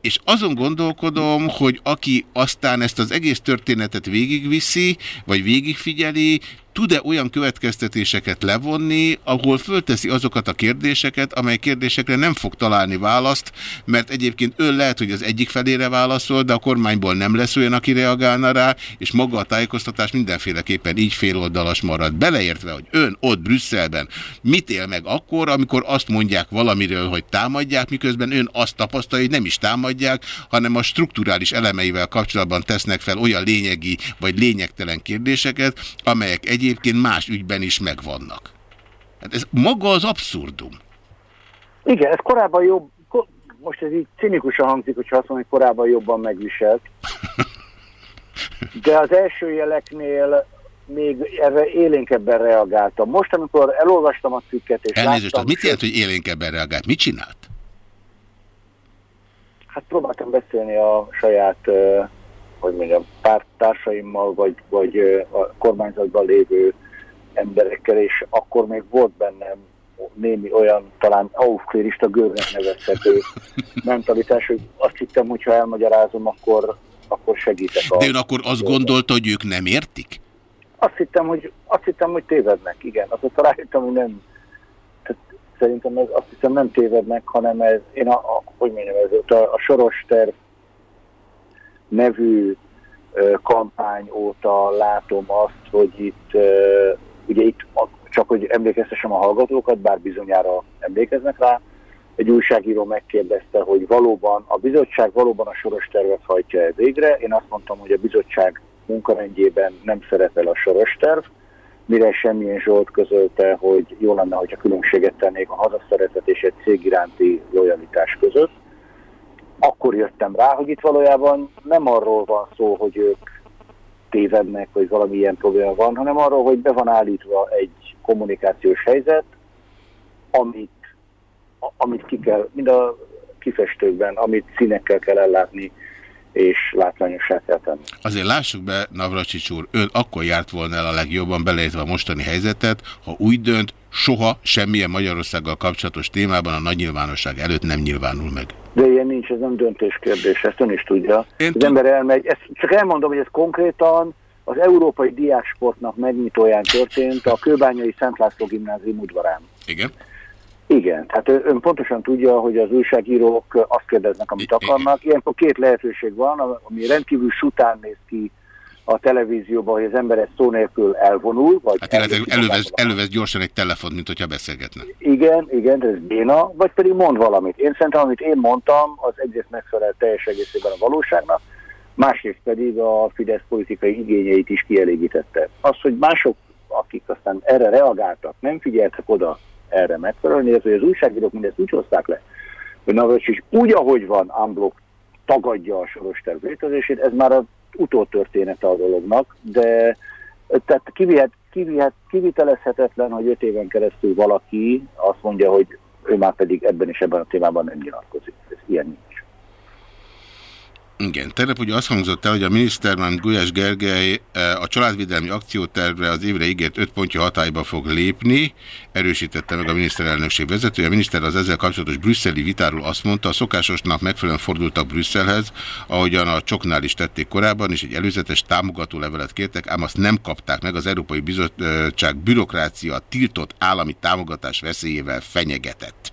és azon gondolkodom, hogy aki aztán ezt az egész történetet végigviszi, vagy végigfigyeli, tud-e olyan következtetéseket levonni, ahol fölteszi azokat a kérdéseket, amely kérdésekre nem fog találni választ, mert egyébként ön lehet, hogy az egyik felére válaszol, de a kormányból nem lesz olyan, aki reagálna rá, és maga a tájékoztatás mindenféleképpen így féloldalas marad. Beleértve, hogy ön ott Brüsszelben mit él meg akkor, amikor azt mondják valamiről, hogy támadják, miközben ön azt tapasztalja, hogy nem is támadják, hanem a strukturális elemeivel kapcsolatban tesznek fel olyan lényegi vagy lényegtelen kérdéseket, amelyek egyébként egyébként más ügyben is megvannak. Hát ez maga az abszurdum. Igen, ez korábban jobb, most ez így cinikusan hangzik, hogyha azt mondom, hogy korábban jobban megviselt. De az első jeleknél még erre élénkebben reagáltam. Most, amikor elolvastam a cikket és Elnézést, láttam... mit jelent, hogy élénkebben reagált? Mit csinált? Hát próbáltam beszélni a saját hogy mondjam, pártársaimmal, vagy, vagy a kormányzatban lévő emberekkel, és akkor még volt bennem némi olyan talán aufklérista görnek nevezhető mentalitás, hogy azt hittem, hogy ha elmagyarázom, akkor, akkor segítek. A De ön akkor azt gondolta, hogy ők nem értik? Azt hittem, hogy, azt hittem, hogy tévednek, igen. Azt rájöttem, hogy nem. Tehát szerintem ez, azt hiszem nem tévednek, hanem ez, én a, a hogy mondjam, ez a, a soros terv nevű kampány óta látom azt, hogy itt, ugye itt csak hogy emlékeztessem a hallgatókat, bár bizonyára emlékeznek rá, egy újságíró megkérdezte, hogy valóban a bizottság valóban a soros tervet hajtja -e végre. Én azt mondtam, hogy a bizottság munkarendjében nem szerepel a soros terv, mire semmilyen Zsolt közölte, hogy jó lenne, hogyha különbséget tennék a hazaszeretet és egy cég iránti lojalitás között akkor jöttem rá, hogy itt valójában nem arról van szó, hogy ők tévednek, vagy valami ilyen probléma van, hanem arról, hogy be van állítva egy kommunikációs helyzet, amit, amit ki kell, mind a kifestőkben, amit színekkel kell ellátni, és látványossá kell tenni. Azért lássuk be, Navracsics úr, ön akkor járt volna el a legjobban, beleértve a mostani helyzetet, ha úgy dönt, soha semmilyen Magyarországgal kapcsolatos témában a nagy nyilvánosság előtt nem nyilvánul meg. De ilyen nincs, ez nem döntéskérdés, ezt ön is tudja. Én az ember elmegy, ezt csak elmondom, hogy ez konkrétan az Európai Diáksportnak megnyitóján történt a Kőbányai Szent László gimnázium udvarán. Igen. Igen, tehát ön pontosan tudja, hogy az újságírók azt kérdeznek, amit akarnak. Ilyenkor két lehetőség van, ami rendkívül sután néz ki a televízióban, hogy az ember ezt szó nélkül elvonul. Vagy hát illetve elővesz, elővesz gyorsan egy telefon, mint hogyha beszélgetne. Igen, igen, ez béna, vagy pedig mond valamit. Én szerintem, amit én mondtam, az egyrészt megfelel teljes egészében a valóságnak, másrészt pedig a Fidesz politikai igényeit is kielégítette. Az, hogy mások, akik aztán erre reagáltak, nem figyeltek oda erre megfelelni, ez, hogy az újságírók mindezt úgy hozták le, hogy Navracsics úgy, ahogy van, unblock tagadja a soros terv létezését, ez már az utótörténete a dolognak, de tehát kivihet, kivihet, kivitelezhetetlen, hogy öt éven keresztül valaki azt mondja, hogy ő már pedig ebben és ebben a témában nem nyilatkozik. Ez ilyen nincs. Igen, tegnap ugye azt hangzott el, hogy a miniszter, már Gulyás Gergely a családvédelmi akciótervre az évre ígért öt pontja hatályba fog lépni, erősítette meg a miniszterelnökség vezetője. A miniszter az ezzel kapcsolatos brüsszeli vitáról azt mondta, a szokásosnak megfelelően fordultak Brüsszelhez, ahogyan a csoknál is tették korábban, és egy előzetes támogató levelet kértek, ám azt nem kapták meg, az Európai Bizottság bürokrácia tiltott állami támogatás veszélyével fenyegetett.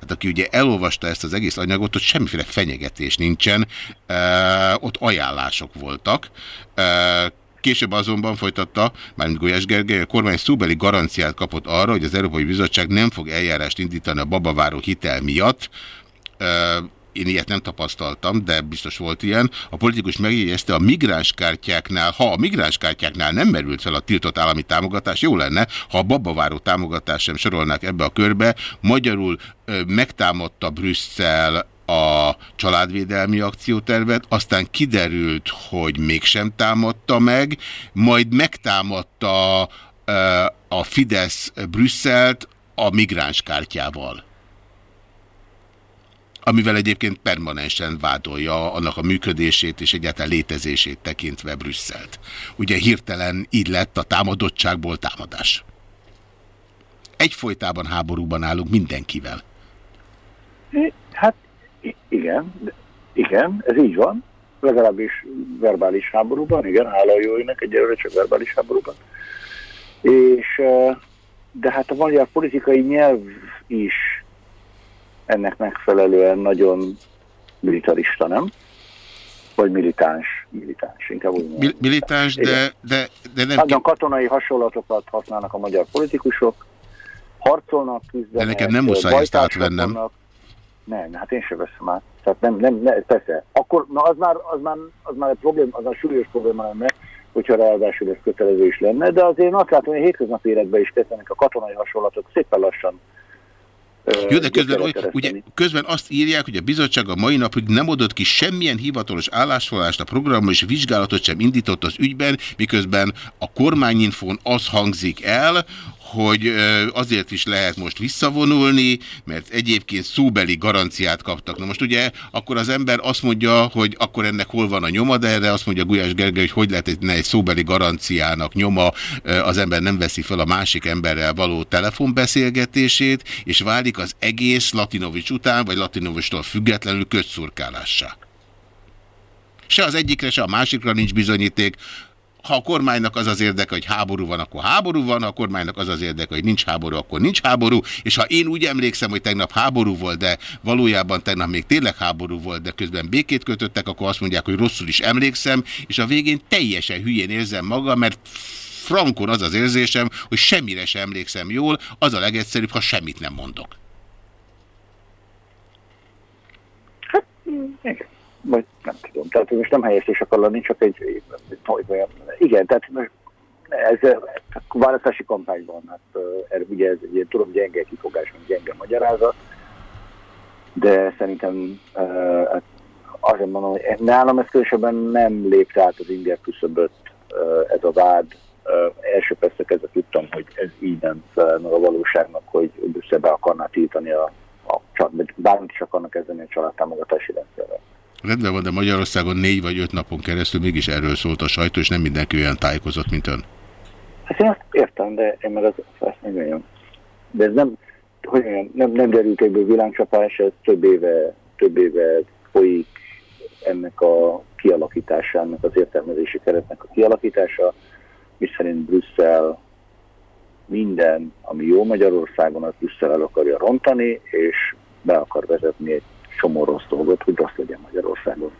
Hát aki ugye elolvasta ezt az egész anyagot, ott semmiféle fenyegetés nincsen, e, ott ajánlások voltak. E, Később azonban folytatta, mármint Golyás Gergely, a kormány szóbeli garanciát kapott arra, hogy az Európai Bizottság nem fog eljárást indítani a babaváró hitel miatt. Én ilyet nem tapasztaltam, de biztos volt ilyen. A politikus megjegyezte a migránskártyáknál, ha a migránskártyáknál nem merült fel a tiltott állami támogatás, jó lenne, ha a babaváró támogatás sem sorolnák ebbe a körbe. Magyarul ö, megtámadta Brüsszel a családvédelmi akciótervet, aztán kiderült, hogy mégsem támadta meg, majd megtámadta a Fidesz Brüsszelt a migránskártyával amivel egyébként permanensen vádolja annak a működését és egyáltalán létezését tekintve Brüsszelt. Ugye hirtelen így lett a támadottságból támadás. Egyfolytában háborúban állunk mindenkivel. Hát igen, igen, ez így van. Legalábbis verbális háborúban, igen, hála a jóinek, egyelőre csak verbális háborúban. És, de hát a magyar politikai nyelv is ennek megfelelően nagyon militarista, nem? Vagy militáns, militáns, inkább úgy mondom. Militáns, de, de, de nem... Nagyon katonai hasonlatokat használnak a magyar politikusok, harcolnak, küzdenek, De nekem nem muszáj ezt átvennem. Nem, hát én sem veszem át. Tehát nem, nem, nem, persze. Akkor, na az már, az már, az már egy probléma, az már súlyos probléma lenne, hogyha ráadásul ez kötelező is lenne, de azért azt látom, hogy a hétköznapi életben is kezdenek a katonai hasonlatok szépen lassan jó, de közben, ugye, közben azt írják, hogy a bizottság a mai napig nem adott ki semmilyen hivatalos állásfoglalást a programról, és vizsgálatot sem indított az ügyben, miközben a kormányinfón az hangzik el, hogy azért is lehet most visszavonulni, mert egyébként szóbeli garanciát kaptak. Na most ugye akkor az ember azt mondja, hogy akkor ennek hol van a nyoma, de erre azt mondja Gulyás Gergely, hogy hogy lehet egy szóbeli garanciának nyoma, az ember nem veszi fel a másik emberrel való telefonbeszélgetését, és válik az egész Latinovics után, vagy Latinovistól függetlenül kötszurkálássá. Se az egyikre, se a másikra nincs bizonyíték ha a kormánynak az az érdeke, hogy háború van, akkor háború van, ha a kormánynak az az érdeke, hogy nincs háború, akkor nincs háború, és ha én úgy emlékszem, hogy tegnap háború volt, de valójában tegnap még tényleg háború volt, de közben békét kötöttek, akkor azt mondják, hogy rosszul is emlékszem, és a végén teljesen hülyén érzem magam, mert frankon az az érzésem, hogy semmire sem emlékszem jól, az a legegyszerűbb, ha semmit nem mondok. Hát, igen vagy nem tudom, tehát most nem helyes akar lenni, csak egy, igen, tehát ez a választási kampányban, hát erre ugye ez egy tudom, gyenge kifogás, vagy gyenge magyarázat, de szerintem uh, azért mondom, hogy nálam ez különösebben nem lépte át az inger küszöböt ez a vád. Első persze kezdve tudtam, hogy ez így nem meg a valóságnak, hogy Brüsszelbe akarná tiltani a, a bármit is akarnak kezdeni a családtámogatási rendszerrel. Rendben van, de Magyarországon négy vagy öt napon keresztül mégis erről szólt a sajtó, és nem mindenki olyan tájékozott, mint ön. Hát én azt értem, de én meg az, azt nem olyan. De ez nem, hogy olyan, nem, nem derült egyből világcsapás, ez több éve, több éve folyik ennek a kialakítása, az értelmezési keretnek a kialakítása, mi szerint Brüsszel minden, ami jó Magyarországon, az Brüsszel el akarja rontani, és be akar vezetni egy csomó rossz dolgot, hogy rossz legyen Magyarországon.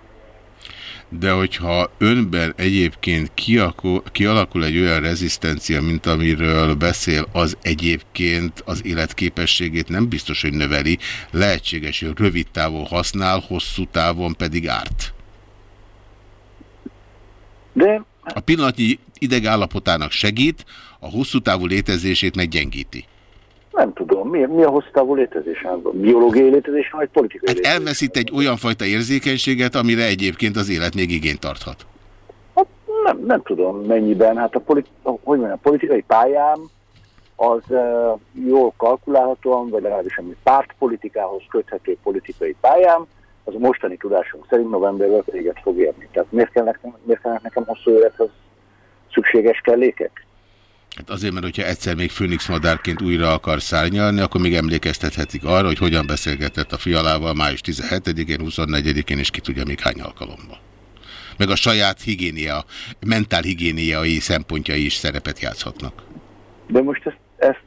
de hogyha önben egyébként kiakul, kialakul egy olyan rezisztencia, mint amiről beszél, az egyébként az életképességét nem biztos, hogy növeli, lehetséges, hogy rövid távon használ, hosszú távon pedig árt. De A pillanatnyi idegállapotának segít, a hosszú távú létezését meggyengíti. Nem tudom, mi, mi a hosszú távú létezés? Biológiai létezés, vagy politikai Hát létezés? elveszít egy olyan fajta érzékenységet, amire egyébként az élet még igényt tarthat. Hát nem, nem tudom mennyiben. Hát a, politi- hogy mondjam, a politikai pályám az uh, jól kalkulálhatóan, vagy legalábbis ami pártpolitikához köthető politikai pályám, az a mostani tudásunk szerint novemberben véget fog érni. Tehát miért kell nekem, miért kell nekem hosszú élethez szükséges kellékek? Hát azért, mert hogyha egyszer még Főnix madárként újra akar szárnyalni, akkor még emlékeztethetik arra, hogy hogyan beszélgetett a fialával május 17-én, 24-én, és ki tudja még hány alkalommal. Meg a saját higiénia, mentál higiéniai szempontjai is szerepet játszhatnak. De most ezt, ezt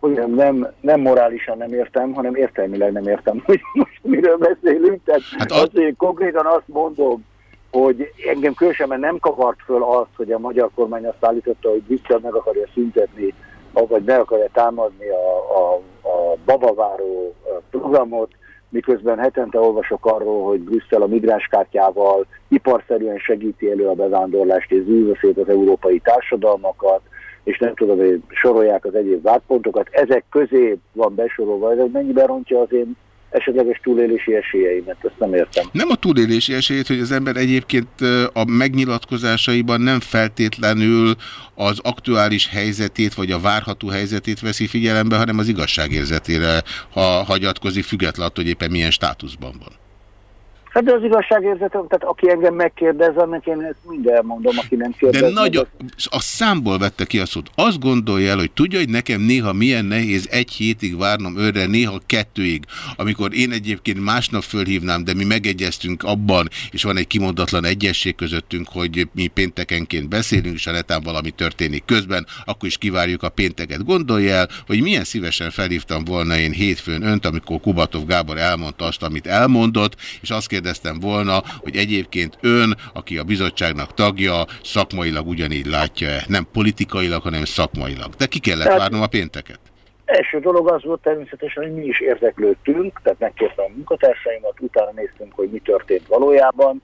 olyan nem, nem morálisan nem értem, hanem értelmileg nem értem, hogy most miről beszélünk. Tehát Hát az... azért konkrétan azt mondom, hogy engem különösen nem kavart föl az, hogy a magyar kormány azt állította, hogy Brüsszel meg akarja szüntetni, vagy meg akarja támadni a, a, a babaváró programot, miközben hetente olvasok arról, hogy Brüsszel a migránskártyával iparszerűen segíti elő a bevándorlást és szét az európai társadalmakat, és nem tudom, hogy sorolják az egyéb vádpontokat. Ezek közé van besorolva, ez mennyiben rontja az én esetleges túlélési esélyeimet, ezt nem értem. Nem a túlélési esélyét, hogy az ember egyébként a megnyilatkozásaiban nem feltétlenül az aktuális helyzetét, vagy a várható helyzetét veszi figyelembe, hanem az igazságérzetére, ha hagyatkozik, függetlenül attól, hogy éppen milyen státuszban van. Hát de az igazságérzetem, tehát aki engem megkérdez, annak én ezt mind elmondom, aki nem kérdez. De nagy, a számból vette ki a szót. Azt gondolja el, hogy tudja, hogy nekem néha milyen nehéz egy hétig várnom őre, néha kettőig, amikor én egyébként másnap fölhívnám, de mi megegyeztünk abban, és van egy kimondatlan egyesség közöttünk, hogy mi péntekenként beszélünk, és ha netán valami történik közben, akkor is kivárjuk a pénteket. Gondolja el, hogy milyen szívesen felhívtam volna én hétfőn önt, amikor Kubatov Gábor elmondta azt, amit elmondott, és azt kérdeztem volna, hogy egyébként ön, aki a bizottságnak tagja, szakmailag ugyanígy látja-e, nem politikailag, hanem szakmailag. De ki kellett Tehát- várnom a pénteket? Első dolog az volt természetesen, hogy mi is érdeklődtünk, tehát megkértem a munkatársaimat, utána néztünk, hogy mi történt valójában,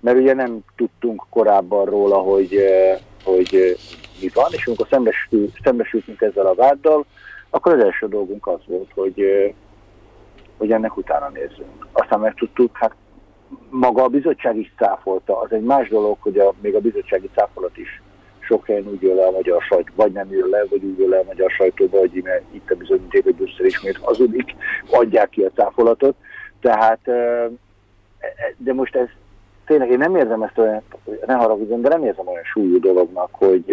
mert ugye nem tudtunk korábban róla, hogy, eh, hogy eh, mi van, és amikor szembesül, szembesültünk ezzel a váddal, akkor az első dolgunk az volt, hogy, eh, hogy ennek utána nézzünk. Aztán megtudtuk, hát maga a bizottság is cáfolta. Az egy más dolog, hogy a, még a bizottsági cáfolat is sok helyen úgy jön le a magyar sajt, vagy nem jön le, vagy úgy jön le a magyar sajtóba, hogy itt a bizonyíték, hogy Brüsszel ismét hazudik, adják ki a cáfolatot. Tehát, ö, de most ez tényleg én nem érzem ezt olyan, ne haragudjon, de nem érzem olyan súlyú dolognak, hogy,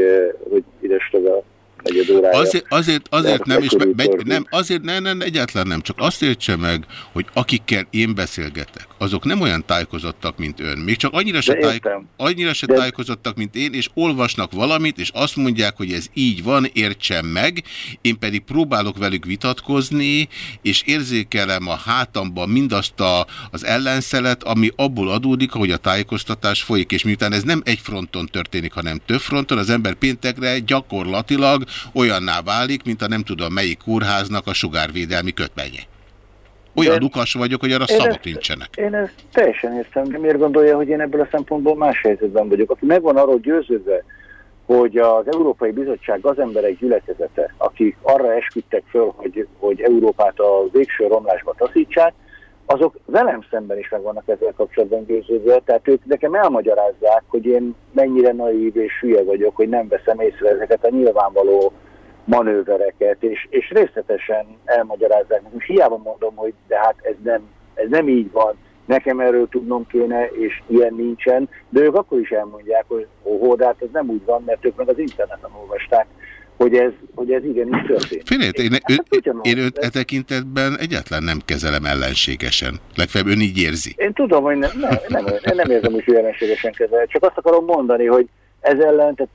hogy idestől a negyed órája. Azért, azért, azért nem, me, így nem, azért nem, nem, egyáltalán nem, csak azt értse meg, hogy akikkel én beszélgetek, azok nem olyan tájékozottak, mint ön. Még csak annyira se, táj, annyira se De- tájékozottak, mint én, és olvasnak valamit, és azt mondják, hogy ez így van, értsem meg, én pedig próbálok velük vitatkozni, és érzékelem a hátamban mindazt a, az ellenszelet, ami abból adódik, hogy a tájékoztatás folyik, és miután ez nem egy fronton történik, hanem több fronton, az ember péntekre gyakorlatilag olyanná válik, mint a nem tudom melyik kórháznak a sugárvédelmi kötménye. Olyan De- lukas vagyok, hogy arra Én szavak ezt- nincsenek. Én ezt teljesen értem, de miért gondolja, hogy én ebből a szempontból más helyzetben vagyok? Aki megvan arról győződve, hogy az Európai Bizottság az emberek gyülekezete, akik arra esküdtek föl, hogy, hogy Európát a végső romlásba taszítsák, azok velem szemben is meg vannak ezzel kapcsolatban győződve, tehát ők nekem elmagyarázzák, hogy én mennyire naív és hülye vagyok, hogy nem veszem észre ezeket a nyilvánvaló manővereket, és, és részletesen elmagyarázzák. Most hiába mondom, hogy de hát ez nem, ez nem így van, nekem erről tudnom kéne, és ilyen nincsen, de ők akkor is elmondják, hogy ó, de hát ez nem úgy van, mert ők meg az interneten olvasták, hogy ez, hogy ez igenis történt. Félét, én, Hát ő, én őt e tekintetben egyáltalán nem kezelem ellenségesen. Legfeljebb ön így érzi. Én tudom, hogy nem, nem, nem, én nem érzem, hogy jelenségesen kezel. Csak azt akarom mondani, hogy ez ellen, tehát,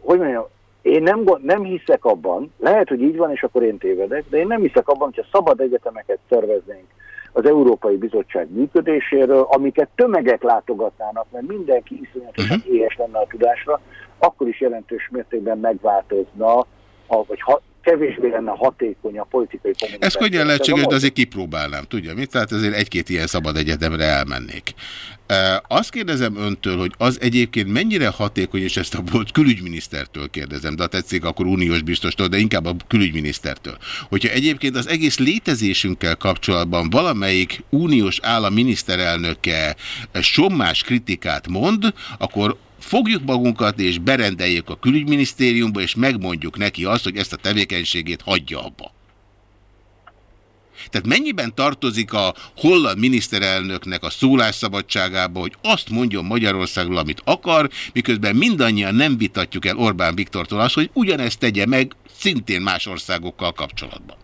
hogy mondjam, én nem, nem hiszek abban, lehet, hogy így van, és akkor én tévedek, de én nem hiszek abban, hogyha szabad egyetemeket szerveznénk, az Európai Bizottság működéséről, amiket tömegek látogatnának, mert mindenki iszonyatosan uh-huh. éhes lenne a tudásra, akkor is jelentős mértékben megváltozna, a, vagy ha, kevésbé lenne hatékony a politikai kommunikáció. Ez könnyen lehetséges, de azért kipróbálnám, tudja mit? Tehát azért egy-két ilyen szabad egyetemre elmennék. Azt kérdezem öntől, hogy az egyébként mennyire hatékony, és ezt a volt külügyminisztertől kérdezem, de ha tetszik, akkor uniós biztostól, de inkább a külügyminisztertől. Hogyha egyébként az egész létezésünkkel kapcsolatban valamelyik uniós állam miniszterelnöke sommás kritikát mond, akkor fogjuk magunkat és berendeljük a külügyminisztériumba, és megmondjuk neki azt, hogy ezt a tevékenységét hagyja abba. Tehát mennyiben tartozik a holland miniszterelnöknek a szólásszabadságába, hogy azt mondjon Magyarországról, amit akar, miközben mindannyian nem vitatjuk el Orbán Viktortól azt, hogy ugyanezt tegye meg szintén más országokkal kapcsolatban.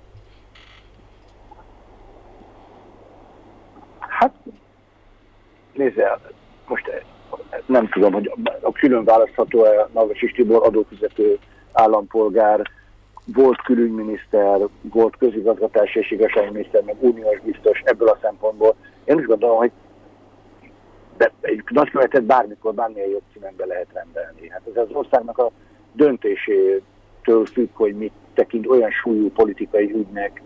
Hát, nézze, most nem tudom, hogy a külön választható-e Navas Tibor adófizető állampolgár, volt külügyminiszter, volt közigazgatási és igazságminiszter, meg uniós biztos ebből a szempontból. Én úgy gondolom, hogy de egy nagykövetet bármikor, bármilyen jogcímen be lehet rendelni. Hát ez az országnak a döntésétől függ, hogy mit tekint olyan súlyú politikai ügynek,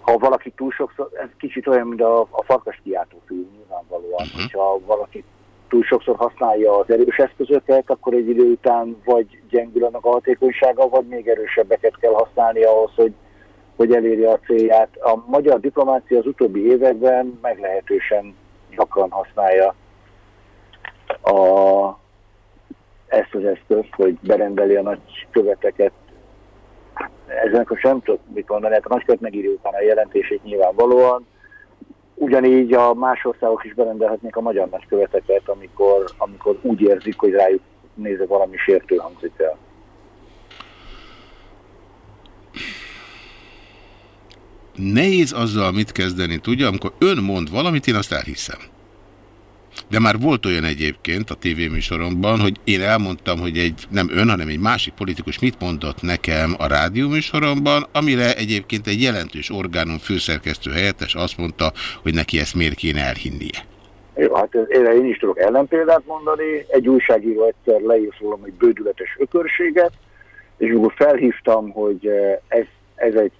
ha valaki túl sokszor, ez kicsit olyan, mint a, a farkas kiáltó film nyilvánvalóan, uh-huh. hogyha valaki túl sokszor használja az erős eszközöket, akkor egy idő után vagy gyengül annak a hatékonysága, vagy még erősebbeket kell használni ahhoz, hogy, hogy elérje a célját. A magyar diplomácia az utóbbi években meglehetősen gyakran használja a, ezt az eszközt, hogy berendeli a nagy követeket. Ezen akkor sem tudok mit mondani, hát a nagykövet megírja utána a jelentését nyilvánvalóan, Ugyanígy a más országok is berendelhetnék a magyar nagyköveteket, amikor, amikor úgy érzik, hogy rájuk nézve valami sértő hangzik el. Nehéz azzal mit kezdeni, tudja, amikor ön mond valamit, én azt elhiszem. De már volt olyan egyébként a tévéműsoromban, hogy én elmondtam, hogy egy, nem ön, hanem egy másik politikus mit mondott nekem a rádióműsoromban, amire egyébként egy jelentős orgánum főszerkesztő helyettes azt mondta, hogy neki ezt miért kéne elhinnie. Jó, hát erre én is tudok ellenpéldát mondani. Egy újságíró egyszer leírt rólam egy bődületes ökörséget, és akkor felhívtam, hogy eh, ez, ez egy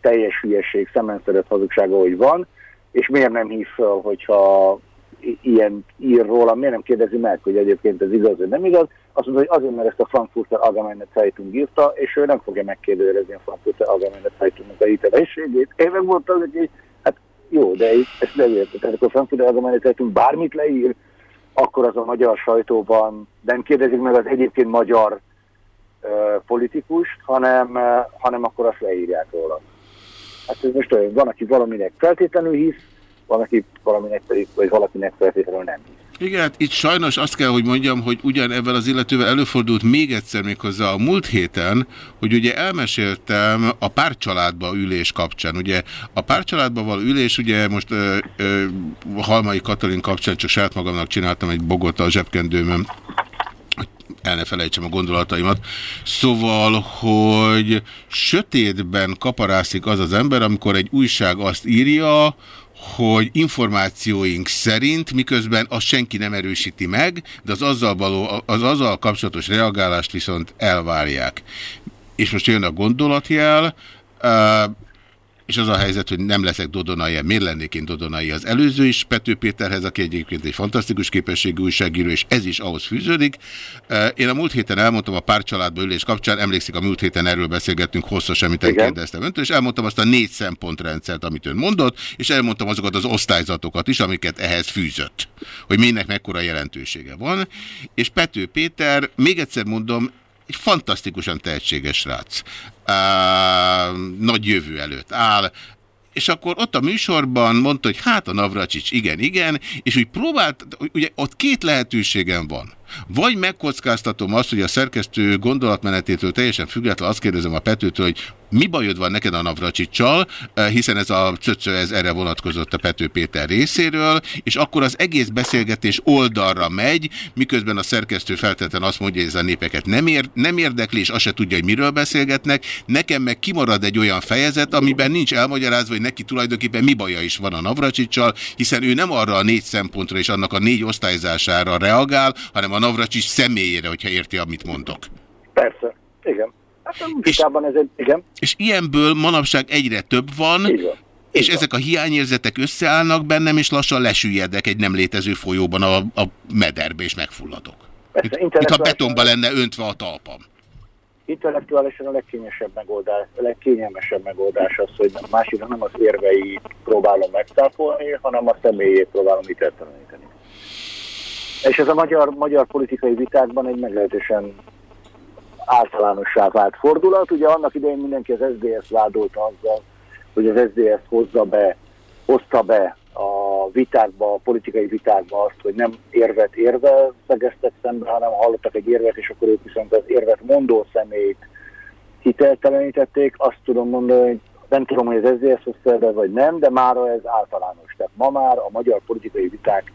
teljes hülyeség, szemenszedett hazugsága, hogy van, és miért nem hív fel, hogyha ilyen ír róla, miért nem kérdezi meg, hogy egyébként ez igaz, vagy nem igaz. Azt mondja, hogy azért, mert ezt a Frankfurter Allgemeine Zeitung írta, és ő nem fogja megkérdőjelezni a Frankfurter Allgemeine Zeitungnak a hitelességét. Én meg mondtam, hogy hát jó, de ezt nem érte. Tehát akkor a Frankfurter Allgemeine Zeitung bármit leír, akkor az a magyar sajtóban nem kérdezik meg az egyébként magyar uh, politikust, hanem, uh, hanem akkor azt leírják róla. Hát ez most olyan, van, aki valaminek feltétlenül hisz, valaki valaminek pedig, vagy valakinek feltétlenül nem. Igen, hát itt sajnos azt kell, hogy mondjam, hogy ugyan ebben az illetővel előfordult még egyszer még hozzá a múlt héten, hogy ugye elmeséltem a párcsaládba ülés kapcsán. Ugye a párcsaládba való ülés, ugye most ö, ö, Halmai Katalin kapcsán csak saját magamnak csináltam egy bogot a zsebkendőmön, el ne felejtsem a gondolataimat. Szóval, hogy sötétben kaparászik az az ember, amikor egy újság azt írja, hogy információink szerint, miközben azt senki nem erősíti meg, de az azzal, való, az azzal kapcsolatos reagálást viszont elvárják. És most jön a gondolatjel, és az a helyzet, hogy nem leszek Dodonai, miért lennék én Dodonai az előző is, Pető Péterhez, aki egyébként egy fantasztikus képességű újságíró, és ez is ahhoz fűződik. Én a múlt héten elmondtam a párcsaládba ülés kapcsán, emlékszik, a múlt héten erről beszélgettünk hosszasan, amit kérdeztem öntől, és elmondtam azt a négy szempontrendszert, amit ön mondott, és elmondtam azokat az osztályzatokat is, amiket ehhez fűzött, hogy minek mekkora jelentősége van. És Pető Péter, még egyszer mondom, egy fantasztikusan tehetséges srác. Nagy jövő előtt áll, és akkor ott a műsorban mondta, hogy hát a Navracsics, igen, igen, és úgy próbált, ugye ott két lehetőségem van. Vagy megkockáztatom azt, hogy a szerkesztő gondolatmenetétől teljesen független azt kérdezem a Petőtől, hogy mi bajod van neked a Navracsicsal, eh, hiszen ez a cöccö ez erre vonatkozott a Pető Péter részéről, és akkor az egész beszélgetés oldalra megy, miközben a szerkesztő feltétlenül azt mondja, hogy ez a népeket nem, ér, nem érdekli, és azt se tudja, hogy miről beszélgetnek. Nekem meg kimarad egy olyan fejezet, amiben nincs elmagyarázva, hogy neki tulajdonképpen mi baja is van a Navracsicsal, hiszen ő nem arra a négy szempontra és annak a négy osztályzására reagál, hanem a Navracsics személyére, hogyha érti, amit mondok. Persze, igen. Hát és, ez egy, igen. És ilyenből manapság egyre több van, Igen. és ezek a hiányérzetek összeállnak bennem, és lassan lesüllyedek egy nem létező folyóban a, a mederbe, és megfulladok. Persze, Mint, mint ha betonba lenne öntve a talpam. Intellektuálisan a legkényesebb megoldás, a legkényelmesebb megoldás az, hogy a másiknak nem az érvei próbálom megtáfolni, hanem a személyét próbálom ítélteleníteni. És ez a magyar, magyar politikai vitákban egy meglehetősen általánossá vált fordulat. Ugye annak idején mindenki az SDS vádolta azzal, hogy az SDS hozza be, hozta be a vitákba, a politikai vitákba azt, hogy nem érvet érvel szegeztek szembe, hanem hallottak egy érvet, és akkor ők viszont az érvet mondó személyt hiteltelenítették. Azt tudom mondani, hogy nem tudom, hogy az SZDSZ hozta vagy nem, de mára ez általános. Tehát ma már a magyar politikai viták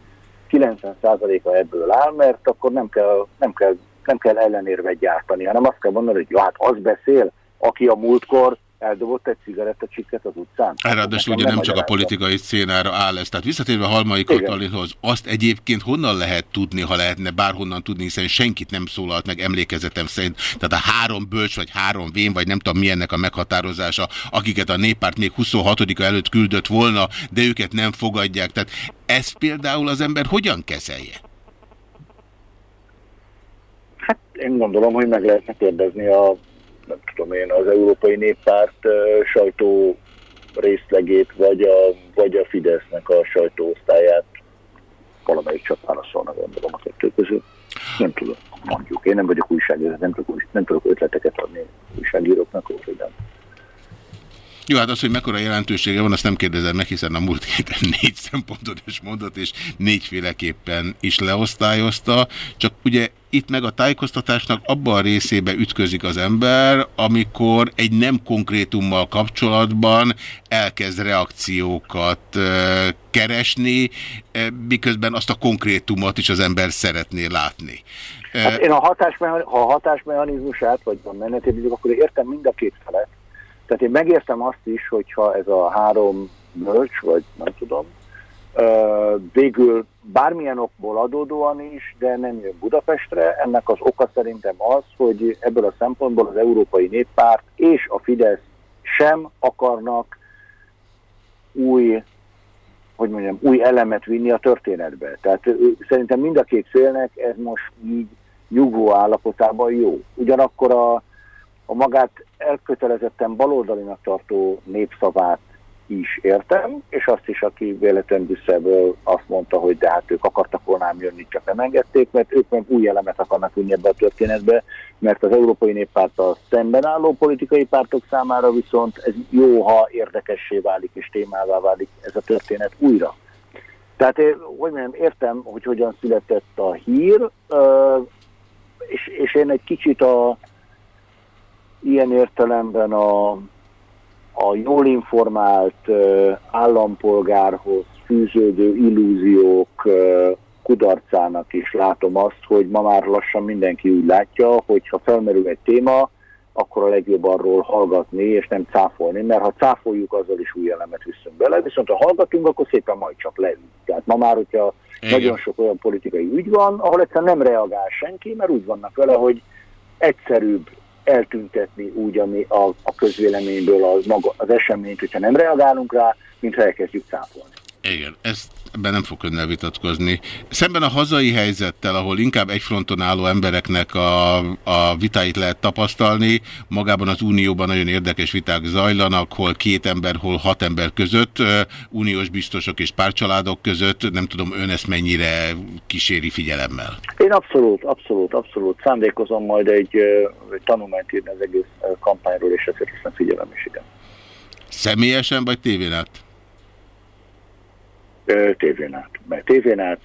90%-a ebből áll, mert akkor nem kell, nem kell nem kell ellenérvet gyártani, hanem azt kell mondani, hogy jó, hát az beszél, aki a múltkor eldobott egy cigarettacsikket az utcán. Ráadásul ugye nem csak a politikai szénára áll ez. Tehát visszatérve Halmai Katalinhoz, azt egyébként honnan lehet tudni, ha lehetne bárhonnan tudni, hiszen senkit nem szólalt meg emlékezetem szerint. Tehát a három bölcs, vagy három vén, vagy nem tudom mi ennek a meghatározása, akiket a néppárt még 26-a előtt küldött volna, de őket nem fogadják. Tehát ezt például az ember hogyan kezelje? Hát én gondolom, hogy meg lehetne kérdezni a, nem tudom én, az Európai Néppárt sajtó részlegét, vagy a, vagy a Fidesznek a sajtóosztályát. Valamelyik csak válaszolna, gondolom a kettő közül. Nem tudom, mondjuk. Én nem vagyok újságíró, nem tudok, nem tudok ötleteket adni újságíróknak, úgyhogy nem. Jó, hát az, hogy mekkora jelentősége van, azt nem kérdezem meg, hiszen a múlt héten négy szempontot is mondott, és négyféleképpen is leosztályozta. Csak ugye itt meg a tájékoztatásnak abban a részébe ütközik az ember, amikor egy nem konkrétummal kapcsolatban elkezd reakciókat keresni, miközben azt a konkrétumot is az ember szeretné látni. Hát én a, hatásmechan ha a hatásmechanizmusát, vagy a menetét, akkor értem mind a két felet. Tehát én megértem azt is, hogyha ez a három bölcs, vagy nem tudom, végül bármilyen okból adódóan is, de nem jön Budapestre. Ennek az oka szerintem az, hogy ebből a szempontból az Európai Néppárt és a Fidesz sem akarnak új, hogy mondjam, új elemet vinni a történetbe. Tehát szerintem mind a két félnek ez most így nyugvó állapotában jó. Ugyanakkor a, a magát elkötelezetten baloldalinak tartó népszavát is értem, és azt is, aki véletlen Brüsszelből azt mondta, hogy de hát ők akartak volna ám jönni, csak nem engedték, mert ők meg új elemet akarnak vinni ebbe a történetbe, mert az Európai Néppárttal szemben álló politikai pártok számára viszont ez jó, ha érdekessé válik és témává válik ez a történet újra. Tehát én, hogy mondjam, értem, hogy hogyan született a hír, és, és én egy kicsit a ilyen értelemben a a jól informált állampolgárhoz fűződő illúziók kudarcának is látom azt, hogy ma már lassan mindenki úgy látja, hogy ha felmerül egy téma, akkor a legjobb arról hallgatni, és nem cáfolni, mert ha cáfoljuk, azzal is új elemet viszünk bele, viszont ha hallgatunk, akkor szépen majd csak leül. Tehát ma már, hogyha Igen. nagyon sok olyan politikai ügy van, ahol egyszerűen nem reagál senki, mert úgy vannak vele, hogy egyszerűbb eltüntetni úgy ami a, a közvéleményből az, maga, az eseményt, hogyha nem reagálunk rá, mint elkezdjük cáfolni. Igen, ezt ebben nem fog önnel vitatkozni. Szemben a hazai helyzettel, ahol inkább egy fronton álló embereknek a, a vitáit lehet tapasztalni, magában az Unióban nagyon érdekes viták zajlanak, hol két ember, hol hat ember között, uniós biztosok és párcsaládok között, nem tudom, ön ezt mennyire kíséri figyelemmel? Én abszolút, abszolút, abszolút szándékozom majd egy, egy tanulmányt írni az egész kampányról, és ezt hiszem figyelem is, igen. Személyesen vagy tévén át? Tévén át. Mert tévén át,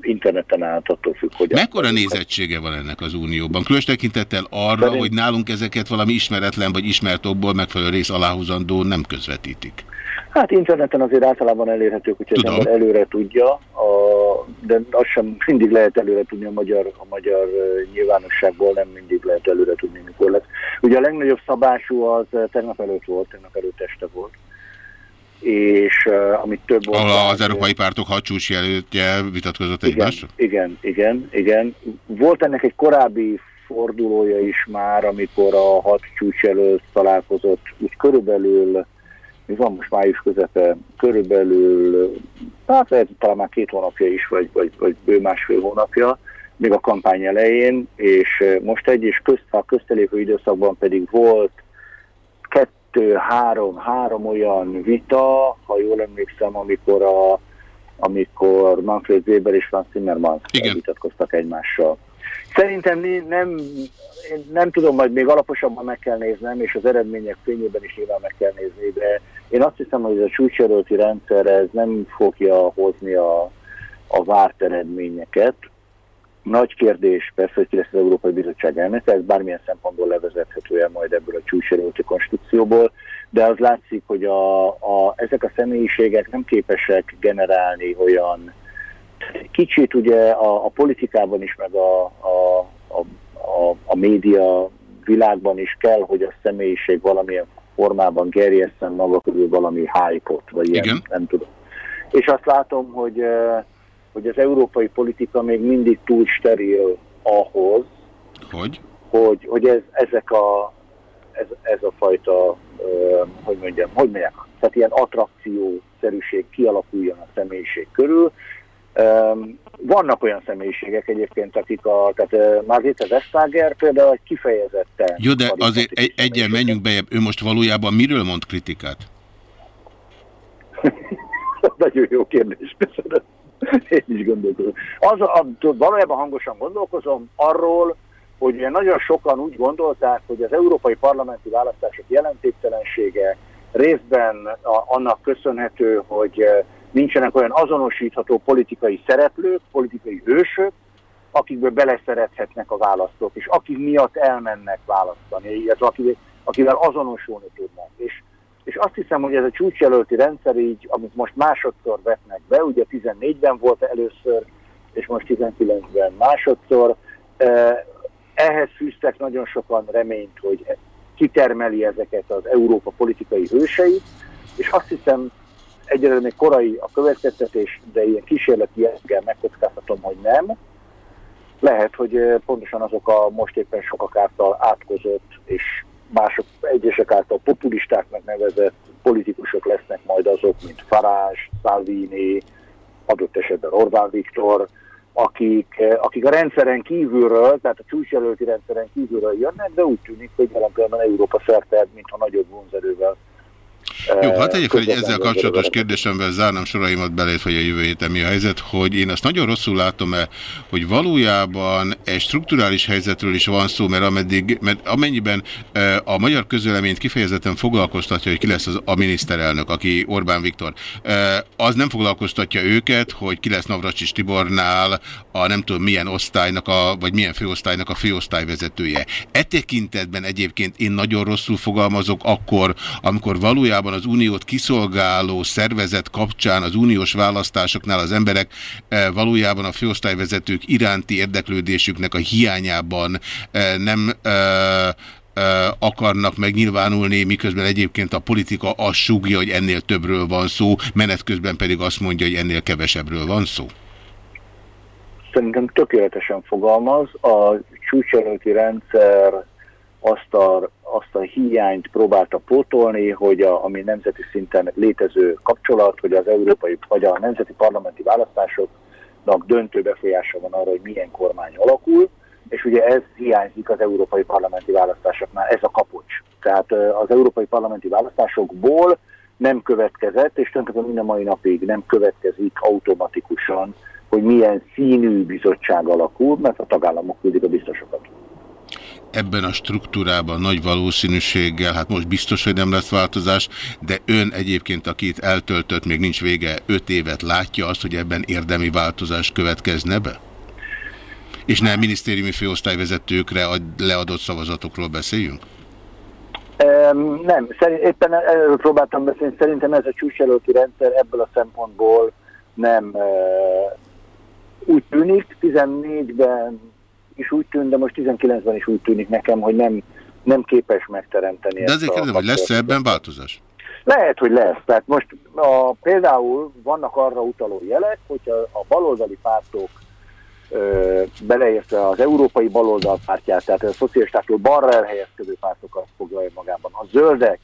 interneten át, attól függ, hogy... Mekkora nézettsége van ennek az unióban? Különös tekintettel arra, Szerint- hogy nálunk ezeket valami ismeretlen vagy ismert okból megfelelő rész aláhúzandó nem közvetítik. Hát interneten azért általában elérhetők, az Tudom. ember előre tudja, a, de azt sem mindig lehet előre tudni a magyar, a magyar nyilvánosságból, nem mindig lehet előre tudni, mikor lesz. Ugye a legnagyobb szabású az tegnap előtt volt, tegnap előtt este volt, és uh, amit több Ahol ország- az európai pártok hadcsúcs jelöltje vitatkozott igen, igen, igen, igen. Volt ennek egy korábbi fordulója is már, amikor a hat csúcselőtt találkozott, úgy körülbelül, mi van most május közepe, körülbelül, hát lehet, talán már két hónapja is, vagy, vagy, vagy bő másfél hónapja, még a kampány elején, és most egy és közt, a köztelévő időszakban pedig volt kettő, három, három olyan vita, ha jól emlékszem, amikor a amikor Manfred Weber és Franz Zimmermann Igen. vitatkoztak egymással. Szerintem nem, nem tudom, majd még alaposabban meg kell néznem, és az eredmények fényében is nyilván meg kell nézni, de én azt hiszem, hogy ez a csúcsjelölti rendszer ez nem fogja hozni a, a várt eredményeket. Nagy kérdés persze, hogy ki lesz az Európai Bizottság elnöke, ez bármilyen szempontból levezethető el majd ebből a csúcsjelölti konstrukcióból, de az látszik, hogy a, a, ezek a személyiségek nem képesek generálni olyan kicsit ugye a, a politikában is, meg a, a, a, a, a média világban is kell, hogy a személyiség valamilyen formában gerjesszen maga körül valami hype-ot, vagy ilyen, Igen. nem tudom. És azt látom, hogy, eh, hogy az európai politika még mindig túl steril ahhoz, Hogy? hogy, hogy ez, ezek a, ez, ez a fajta, hogy mondjam, hogy mondják, tehát ilyen attrakciószerűség kialakuljon a személyiség körül. Vannak olyan személyiségek egyébként, akik a, tehát Margrethe Vestager például egy kifejezetten... Jó, de azért egy, egyen menjünk bejebb. Ő most valójában miről mond kritikát? Nagyon jó kérdés, köszönöm. Én is gondolkozom. Az, a, valójában hangosan gondolkozom arról, hogy ugye nagyon sokan úgy gondolták, hogy az európai parlamenti választások jelentéktelensége részben a, annak köszönhető, hogy eh, nincsenek olyan azonosítható politikai szereplők, politikai hősök, akikből beleszerethetnek a választók, és akik miatt elmennek választani, illetve akivel, azonosulni tudnak. És és azt hiszem, hogy ez a csúcsjelölti rendszer így, amit most másodszor vetnek be, ugye 14-ben volt először, és most 19-ben másodszor, eh, ehhez fűztek nagyon sokan reményt, hogy kitermeli ezeket az Európa politikai hőseit, és azt hiszem, egyelőre még korai a következtetés, de ilyen kísérleti jelleggel megkockáztatom, hogy nem. Lehet, hogy pontosan azok a most éppen sokak által átkozott és mások, egyesek által populistáknak nevezett politikusok lesznek majd azok, mint Farage, Salvini, adott esetben Orbán Viktor, akik, akik a rendszeren kívülről, tehát a csúcsjelölti rendszeren kívülről jönnek, de úgy tűnik, hogy jelen pillanatban Európa szerte, mintha nagyobb vonzerővel. Jó, eh, hát egyébként egy közvetlen ezzel kapcsolatos kérdésemvel zárnám soraimat belét, hogy a jövő héten mi a helyzet, hogy én azt nagyon rosszul látom-e, hogy valójában egy strukturális helyzetről is van szó, mert, ameddig, mert amennyiben e, a magyar közöleményt kifejezetten foglalkoztatja, hogy ki lesz az, a miniszterelnök, aki Orbán Viktor, e, az nem foglalkoztatja őket, hogy ki lesz Navracsis Tibornál a nem tudom milyen osztálynak, a, vagy milyen főosztálynak a főosztályvezetője. E tekintetben egyébként én nagyon rosszul fogalmazok akkor, amikor valójában az uniót kiszolgáló szervezet kapcsán az uniós választásoknál az emberek eh, valójában a főosztályvezetők iránti érdeklődésüknek a hiányában eh, nem eh, akarnak megnyilvánulni, miközben egyébként a politika azt súgja, hogy ennél többről van szó, menet közben pedig azt mondja, hogy ennél kevesebbről van szó. Szerintem tökéletesen fogalmaz. A csúcselőti rendszer azt a, azt a hiányt próbálta pótolni, hogy a, ami nemzeti szinten létező kapcsolat, hogy az európai vagy a nemzeti parlamenti választásoknak döntő befolyása van arra, hogy milyen kormány alakul, és ugye ez hiányzik az európai parlamenti választásoknál, ez a kapocs. Tehát az európai parlamenti választásokból nem következett, és tulajdonképpen minden mai napig nem következik automatikusan, hogy milyen színű bizottság alakul, mert a tagállamok küldik a biztosokat. Ebben a struktúrában nagy valószínűséggel, hát most biztos, hogy nem lesz változás, de ön egyébként, aki itt eltöltött, még nincs vége, öt évet látja azt, hogy ebben érdemi változás következne be? És nem minisztériumi főosztályvezetőkre leadott szavazatokról beszéljünk? Nem, szerint, éppen erről próbáltam beszélni, szerintem ez a csúcsjelölti rendszer ebből a szempontból nem uh, úgy tűnik, 14-ben is úgy tűnt, de most 19-ben is úgy tűnik nekem, hogy nem, nem képes megteremteni. De azért kérdezem, hogy lesz -e ebben változás? Lehet, hogy lesz. Tehát most a, például vannak arra utaló jelek, hogyha a baloldali pártok ö, beleértve az európai baloldal pártját, tehát a szocialistáktól balra elhelyezkedő pártokat foglalja magában. A zöldek,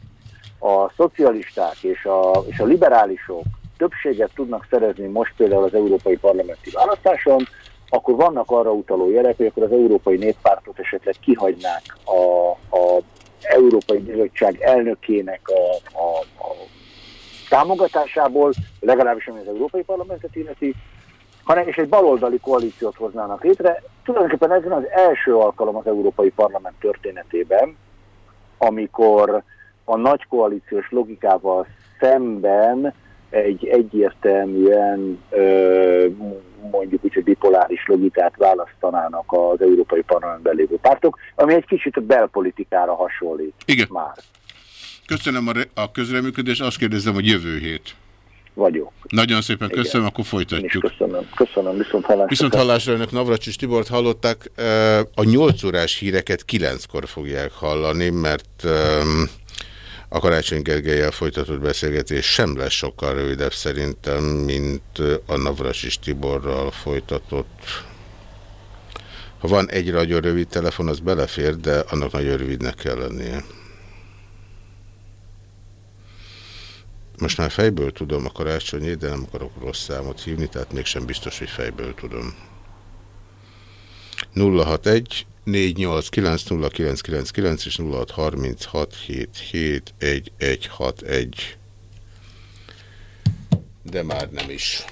a szocialisták és a, és a liberálisok többséget tudnak szerezni most például az európai parlamenti választáson, akkor vannak arra utaló jelek, hogy akkor az Európai Néppártot esetleg kihagynák a, Európai Bizottság elnökének a, a, a támogatásából, legalábbis ami az Európai Parlamentet illeti, hanem és egy baloldali koalíciót hoznának létre. Tulajdonképpen ez az első alkalom az Európai Parlament történetében, amikor a nagy koalíciós logikával szemben egy egyértelműen ö, mondjuk úgy, hogy bipoláris logikát választanának az Európai Parlamentben lévő pártok, ami egy kicsit a belpolitikára hasonlít Igen. már. Köszönöm a, a közreműködést, azt kérdezem, hogy jövő hét. Vagyok. Nagyon szépen köszönöm, akkor folytatjuk. Köszönöm, köszönöm, viszont hallásra. Viszont hallásra önök Navracsis Tibort hallották. A 8 órás híreket 9-kor fogják hallani, mert a Karácsony Gergelyel folytatott beszélgetés sem lesz sokkal rövidebb szerintem, mint a Navracsis Tiborral folytatott. Ha van egy nagyon rövid telefon, az belefér, de annak nagyon rövidnek kell lennie. Most már fejből tudom a karácsonyét, de nem akarok rossz számot hívni, tehát mégsem biztos, hogy fejből tudom. 061 489 és 0636771161 de már nem is.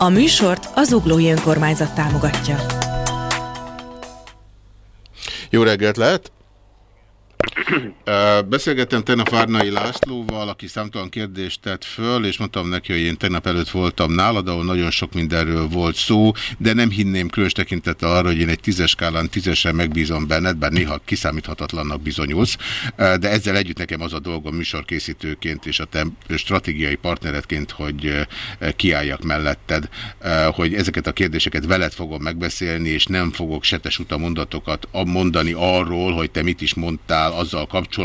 A műsort az Uglói Önkormányzat támogatja. Jó reggelt lehet! Beszélgettem tegnap Várnai Lászlóval, aki számtalan kérdést tett föl, és mondtam neki, hogy én tegnap előtt voltam nálad, ahol nagyon sok mindenről volt szó, de nem hinném különös tekintettel arra, hogy én egy tízes skálán tízesen megbízom benned, bár néha kiszámíthatatlannak bizonyulsz, de ezzel együtt nekem az a dolgom műsorkészítőként és a te stratégiai partneredként, hogy kiálljak melletted, hogy ezeket a kérdéseket veled fogom megbeszélni, és nem fogok setes uta mondatokat mondani arról, hogy te mit is mondtál azzal kapcsolatban,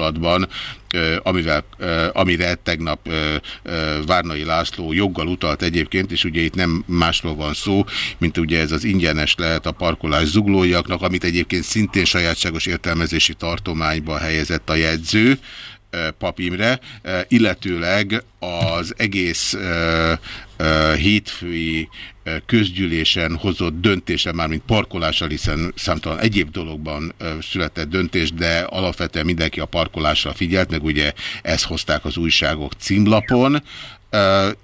amivel, amire tegnap Várnai László joggal utalt egyébként, és ugye itt nem másról van szó, mint ugye ez az ingyenes lehet a parkolás zuglóiaknak, amit egyébként szintén sajátságos értelmezési tartományba helyezett a jegyző, papimre, illetőleg az egész hétfői közgyűlésen hozott döntése, már mint parkolással, hiszen számtalan egyéb dologban született döntés, de alapvetően mindenki a parkolásra figyelt, meg ugye ezt hozták az újságok címlapon,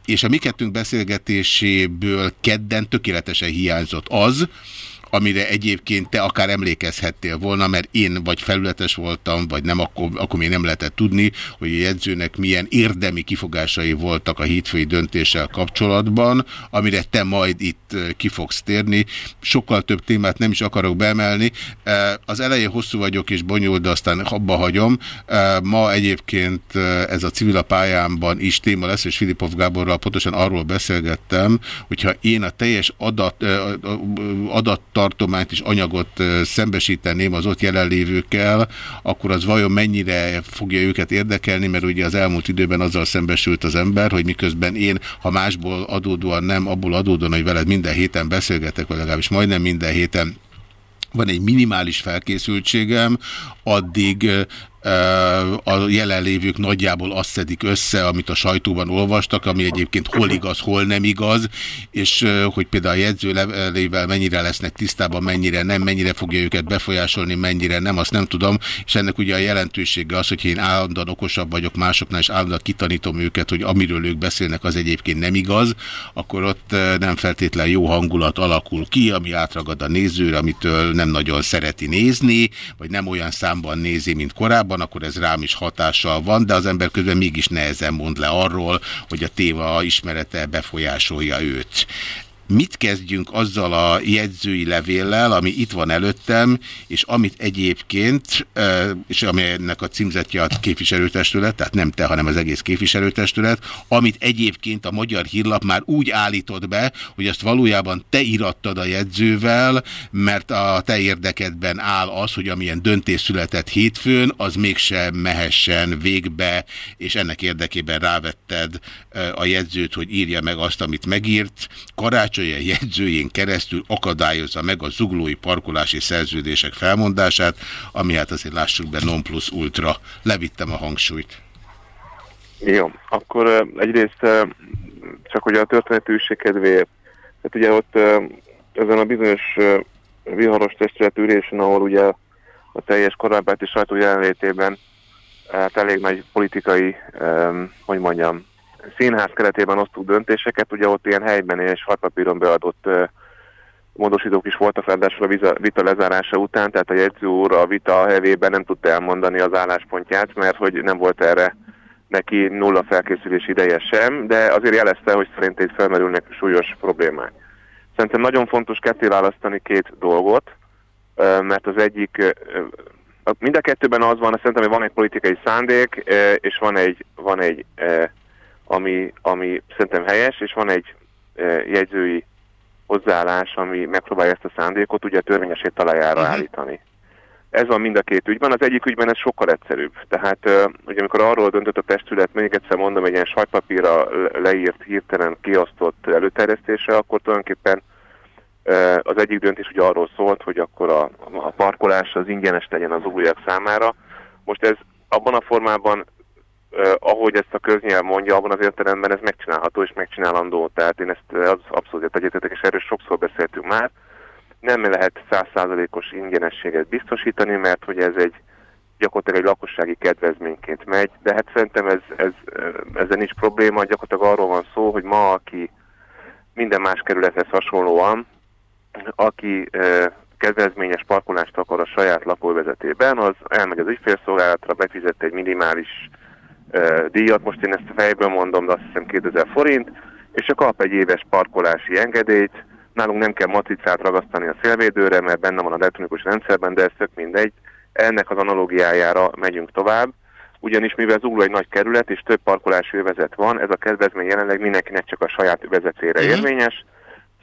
és a mi kettőnk beszélgetéséből kedden tökéletesen hiányzott az, amire egyébként te akár emlékezhettél volna, mert én vagy felületes voltam, vagy nem, akkor, akkor még nem lehetett tudni, hogy a jegyzőnek milyen érdemi kifogásai voltak a hétfői döntéssel kapcsolatban, amire te majd itt ki fogsz térni. Sokkal több témát nem is akarok beemelni. Az elején hosszú vagyok és bonyolult, de aztán abba hagyom. Ma egyébként ez a civil pályámban is téma lesz, és Filipov Gáborral pontosan arról beszélgettem, hogyha én a teljes adat, adat tartományt és anyagot szembesíteném az ott jelenlévőkkel, akkor az vajon mennyire fogja őket érdekelni, mert ugye az elmúlt időben azzal szembesült az ember, hogy miközben én, ha másból adódóan nem, abból adódóan, hogy veled minden héten beszélgetek, vagy legalábbis majdnem minden héten van egy minimális felkészültségem, addig a jelenlévők nagyjából azt szedik össze, amit a sajtóban olvastak, ami egyébként hol igaz, hol nem igaz, és hogy például a jegyző levelével mennyire lesznek tisztában, mennyire nem, mennyire fogja őket befolyásolni, mennyire nem, azt nem tudom, és ennek ugye a jelentősége az, hogy én állandóan okosabb vagyok másoknál, és állandóan kitanítom őket, hogy amiről ők beszélnek, az egyébként nem igaz, akkor ott nem feltétlen jó hangulat alakul ki, ami átragad a nézőre, amitől nem nagyon szereti nézni, vagy nem olyan számban nézi, mint korábban, akkor ez rám is hatással van, de az ember közben mégis nehezen mond le arról, hogy a téva ismerete befolyásolja őt mit kezdjünk azzal a jegyzői levéllel, ami itt van előttem, és amit egyébként, és amelynek a címzetje a képviselőtestület, tehát nem te, hanem az egész képviselőtestület, amit egyébként a Magyar Hírlap már úgy állított be, hogy azt valójában te irattad a jegyzővel, mert a te érdekedben áll az, hogy amilyen döntés született hétfőn, az mégsem mehessen végbe, és ennek érdekében rávetted a jegyzőt, hogy írja meg azt, amit megírt. Karácsony tanácsolja jegyzőjén keresztül akadályozza meg a zuglói parkolási szerződések felmondását, ami hát azért lássuk be non plus ultra. Levittem a hangsúlyt. Jó, akkor egyrészt csak hogy a történetűség kedvéért, tehát ugye ott ezen a bizonyos viharos testületülésen, ahol ugye a teljes korábbi sajtó jelenlétében hát elég nagy politikai, hogy mondjam, színház keretében osztuk döntéseket, ugye ott ilyen helyben és hatpapíron beadott uh, módosítók is voltak ráadásul a vita lezárása után, tehát a jegyző úr a vita hevében nem tudta elmondani az álláspontját, mert hogy nem volt erre neki nulla felkészülés ideje sem, de azért jelezte, hogy szerint itt felmerülnek súlyos problémák. Szerintem nagyon fontos ketté választani két dolgot, mert az egyik, mind a kettőben az van, szerintem, hogy van egy politikai szándék, és van egy, van egy ami, ami szerintem helyes, és van egy e, jegyzői hozzáállás, ami megpróbálja ezt a szándékot ugye a törvényesét talajára uh-huh. állítani. Ez van mind a két ügyben. Az egyik ügyben ez sokkal egyszerűbb. Tehát uh, ugye amikor arról döntött a testület, még egyszer mondom, egy ilyen sajtpapírra leírt, hirtelen kiosztott előterjesztése, akkor tulajdonképpen uh, az egyik döntés ugye arról szólt, hogy akkor a, a parkolás az ingyenes legyen az újak számára. Most ez abban a formában Uh, ahogy ezt a köznyelv mondja, abban az értelemben ez megcsinálható és megcsinálandó. Tehát én ezt az abszolút egyetetek, és erről sokszor beszéltünk már. Nem lehet százszázalékos ingyenességet biztosítani, mert hogy ez egy gyakorlatilag egy lakossági kedvezményként megy, de hát szerintem ez, ez, ezzel nincs probléma, gyakorlatilag arról van szó, hogy ma, aki minden más kerülethez hasonlóan, aki uh, kedvezményes parkolást akar a saját lakóvezetében, az elmegy az ügyfélszolgálatra, befizet egy minimális díjat, most én ezt fejből mondom, de azt hiszem 2000 forint, és a kap egy éves parkolási engedélyt, nálunk nem kell matricát ragasztani a szélvédőre, mert benne van a elektronikus rendszerben, de ez tök mindegy, ennek az analógiájára megyünk tovább, ugyanis mivel Zugló egy nagy kerület és több parkolási övezet van, ez a kedvezmény jelenleg mindenkinek csak a saját övezetére uh-huh. érvényes.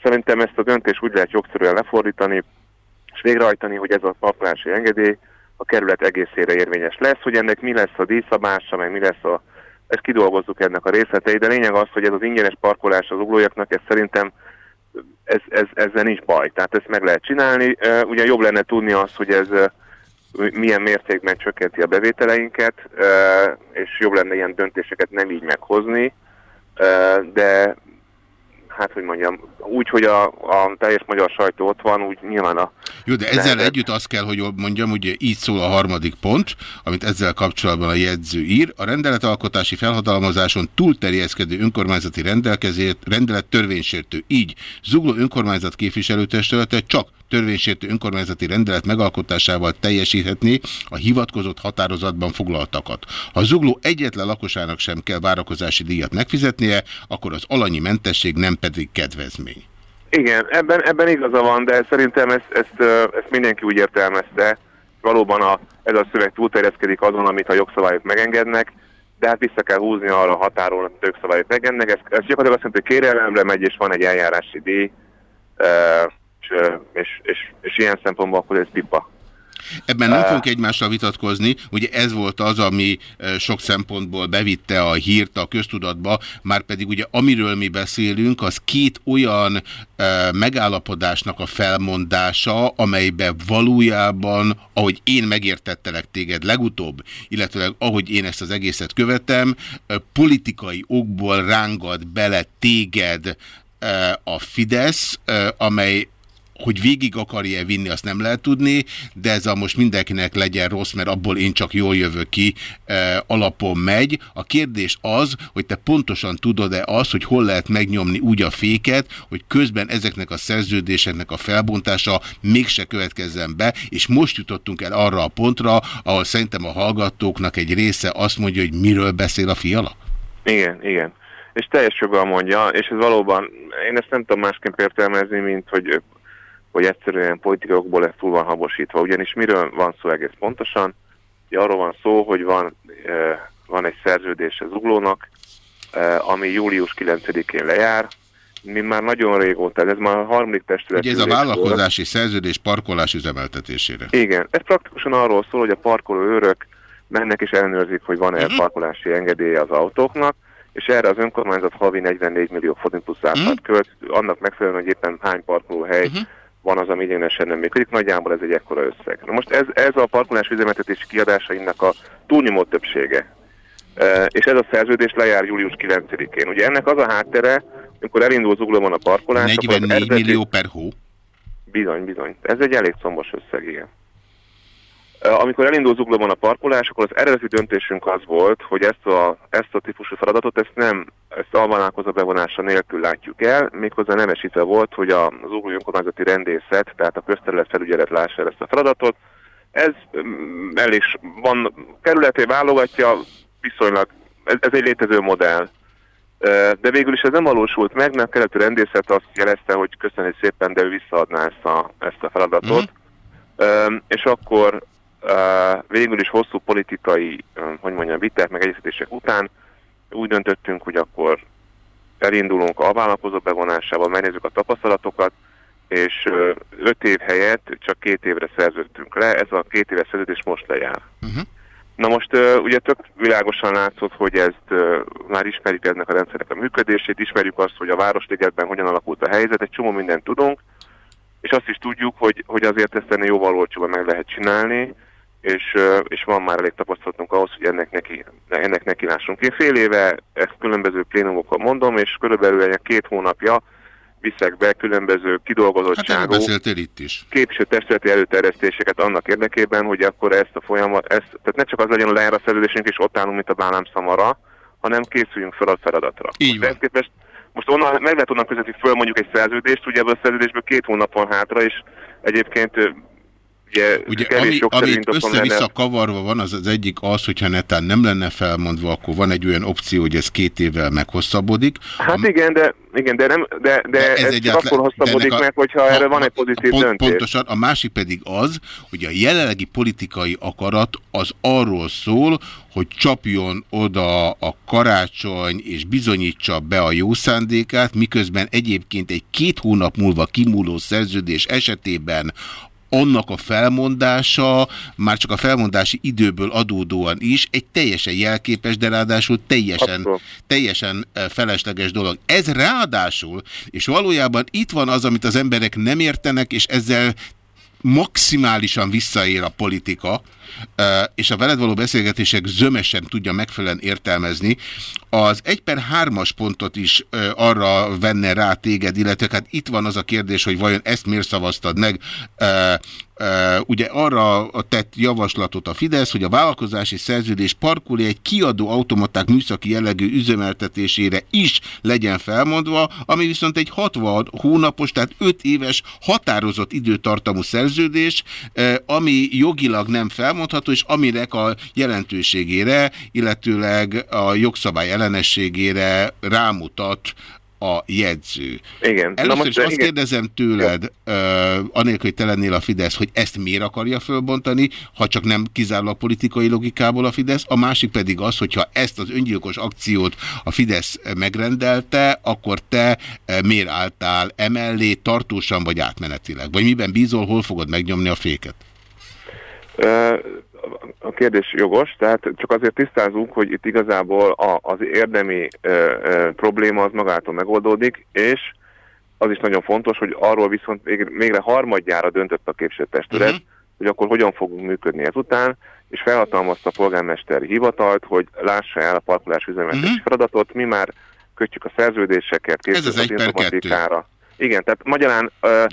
Szerintem ezt a döntést úgy lehet jogszerűen lefordítani, és végrehajtani, hogy ez a parkolási engedély a kerület egészére érvényes lesz, hogy ennek mi lesz a díszabása, meg mi lesz a... Ezt kidolgozzuk ennek a részletei, de lényeg az, hogy ez az ingyenes parkolás az uglójaknak, ez szerintem ez, ez, ezzel nincs baj, tehát ezt meg lehet csinálni. Ugye jobb lenne tudni azt, hogy ez milyen mértékben csökkenti a bevételeinket, és jobb lenne ilyen döntéseket nem így meghozni, de hát hogy mondjam, úgy, hogy a, a teljes magyar sajtó ott van, úgy nyilván a... Jó, de ezzel lehetett... együtt azt kell, hogy mondjam, ugye így szól a harmadik pont, amit ezzel kapcsolatban a jegyző ír. A rendeletalkotási felhatalmazáson túlterjeszkedő önkormányzati rendelkezét, rendelet törvénysértő. Így zugló önkormányzat képviselőtestülete csak törvénysértő önkormányzati rendelet megalkotásával teljesíthetné a hivatkozott határozatban foglaltakat. Ha Zugló egyetlen lakosának sem kell várakozási díjat megfizetnie, akkor az alanyi mentesség nem pedig kedvezmény. Igen, ebben, ebben igaza van, de szerintem ezt, ezt, ezt mindenki úgy értelmezte. Valóban a, ez a szöveg túlterjeszkedik azon, amit a jogszabályok megengednek, de hát vissza kell húzni arra a határon, amit a jogszabályok megengednek. Ez, ez gyakorlatilag azt jelenti, hogy kérelemre megy, és van egy eljárási díj, és, és, és, és ilyen szempontból akkor ez pipa. Ebben nem fogunk egymással vitatkozni, ugye ez volt az, ami sok szempontból bevitte a hírt a köztudatba, már pedig ugye amiről mi beszélünk, az két olyan megállapodásnak a felmondása, amelybe valójában, ahogy én megértettelek téged legutóbb, illetve ahogy én ezt az egészet követem, politikai okból rángad bele téged a Fidesz, amely hogy végig akarja vinni, azt nem lehet tudni, de ez a most mindenkinek legyen rossz, mert abból én csak jól jövök ki, e, alapon megy. A kérdés az, hogy te pontosan tudod-e azt, hogy hol lehet megnyomni úgy a féket, hogy közben ezeknek a szerződéseknek a felbontása mégse következzen be, és most jutottunk el arra a pontra, ahol szerintem a hallgatóknak egy része azt mondja, hogy miről beszél a fiala? Igen, igen. És teljes joggal mondja, és ez valóban, én ezt nem tudom másképp értelmezni, mint hogy, hogy egyszerűen politikokból ez túl van habosítva. Ugyanis miről van szó egész pontosan? Ugye arról van szó, hogy van, eh, van egy szerződés az uglónak, eh, ami július 9-én lejár, mi már nagyon régóta, ez már a harmadik testület. Ugye ez a ülés volt. vállalkozási szerződés parkolás üzemeltetésére. Igen, ez praktikusan arról szól, hogy a parkoló őrök mennek és ellenőrzik, hogy van-e Mhm. parkolási engedélye az autóknak, és erre az önkormányzat havi 44 millió forint plusz áfát költ, annak megfelelően, hogy éppen hány parkolóhely van az, ami igényesen nem működik, nagyjából ez egy ekkora összeg. Na most ez, ez a parkolás üzemeltetési kiadásainak a túlnyomó többsége. E, és ez a szerződés lejár július 9-én. Ugye ennek az a háttere, amikor elindul zuglóban a parkolás, akkor az 44 eredeti- millió per hó. Bizony, bizony. Ez egy elég combos összeg, igen. Amikor elindul zuglóban a parkolás, akkor az eredeti döntésünk az volt, hogy ezt a, ezt a típusú feladatot, ezt nem, ezt almanálkozó bevonása nélkül látjuk el, méghozzá nemesítve volt, hogy a- az zuglói önkormányzati rendészet, tehát a közterület felügyelet lássa el ezt a feladatot. Ez mm, elég van, kerületé válogatja, viszonylag, ez, ez egy létező modell. De végül is ez nem valósult meg, mert a keleti rendészet azt jelezte, hogy köszönjük szépen, de ő visszaadná ezt a, ezt a feladatot. Öm, és akkor végül is hosszú politikai, hogy mondjam, viták meg egyeztetések után úgy döntöttünk, hogy akkor elindulunk a vállalkozó bevonásával, megnézzük a tapasztalatokat, és öt év helyett csak két évre szerződtünk le, ez a két éves szerződés most lejár. Uh-huh. Na most ugye tök világosan látszott, hogy ezt már ismerjük ennek a rendszernek a működését, ismerjük azt, hogy a Városligetben hogyan alakult a helyzet, egy csomó mindent tudunk, és azt is tudjuk, hogy, hogy azért ezt ennél jóval olcsóban meg lehet csinálni, és, és van már elég tapasztalatunk ahhoz, hogy ennek neki, ennek neki lássunk. Én fél éve ezt különböző plénumokon mondom, és körülbelül egy két hónapja viszek be különböző Hát kidolgozottságú beszéltél itt is. képviselőtestületi előterjesztéseket annak érdekében, hogy akkor ezt a folyamat, ezt, tehát ne csak az legyen a lejár a szerződésünk, és ott állunk, mint a bálám szamara, hanem készüljünk fel a feladatra. Így ehhez képest, most onnan, meg lehet onnan közötti föl mondjuk egy szerződést, ugye ebből a szerződésből két hónap van hátra, és egyébként ugye, Ugye, ami, amit össze-vissza lenne. kavarva van, az az egyik az, hogyha netán nem lenne felmondva, akkor van egy olyan opció, hogy ez két évvel meghosszabbodik. Hát igen, de, igen, de, nem, de, de, ez, ez csak egyáltalán- akkor hosszabbodik de a- meg, hogyha ha- erre van egy pozitív pont, döntés. Pontosan, a másik pedig az, hogy a jelenlegi politikai akarat az arról szól, hogy csapjon oda a karácsony és bizonyítsa be a jó szándékát, miközben egyébként egy két hónap múlva kimúló szerződés esetében annak a felmondása, már csak a felmondási időből adódóan is egy teljesen jelképes, de ráadásul teljesen, Abszolút. teljesen eh, felesleges dolog. Ez ráadásul, és valójában itt van az, amit az emberek nem értenek, és ezzel maximálisan visszaér a politika, és a veled való beszélgetések zömesen tudja megfelelően értelmezni, az 1 per 3-as pontot is arra venne rá téged, illetve hát itt van az a kérdés, hogy vajon ezt miért szavaztad meg, ugye arra tett javaslatot a Fidesz, hogy a vállalkozási szerződés parkolé egy kiadó automaták műszaki jellegű üzemeltetésére is legyen felmondva, ami viszont egy 60 hónapos, tehát 5 éves határozott időtartamú szerződés, ami jogilag nem felmondható, és aminek a jelentőségére, illetőleg a jogszabály ellenességére rámutat a jegyző. Igen. Na Először most, is azt igen. kérdezem tőled, uh, anélkül, hogy te lennél a Fidesz, hogy ezt miért akarja fölbontani, ha csak nem kizárólag politikai logikából a Fidesz, a másik pedig az, hogyha ezt az öngyilkos akciót a Fidesz megrendelte, akkor te uh, miért álltál emellé tartósan vagy átmenetileg? Vagy miben bízol, hol fogod megnyomni a féket? A kérdés jogos, tehát csak azért tisztázunk, hogy itt igazából a, az érdemi ö, ö, probléma az magától megoldódik, és az is nagyon fontos, hogy arról viszont még, végre harmadjára döntött a képviselőtestület, uh-huh. hogy akkor hogyan fogunk működni ezután, és felhatalmazta a polgármesteri hivatalt, hogy lássa el a parkolás üzemeltetési uh-huh. feladatot, mi már kötjük a szerződéseket, készítjük az informatikára. Igen, tehát magyarán uh,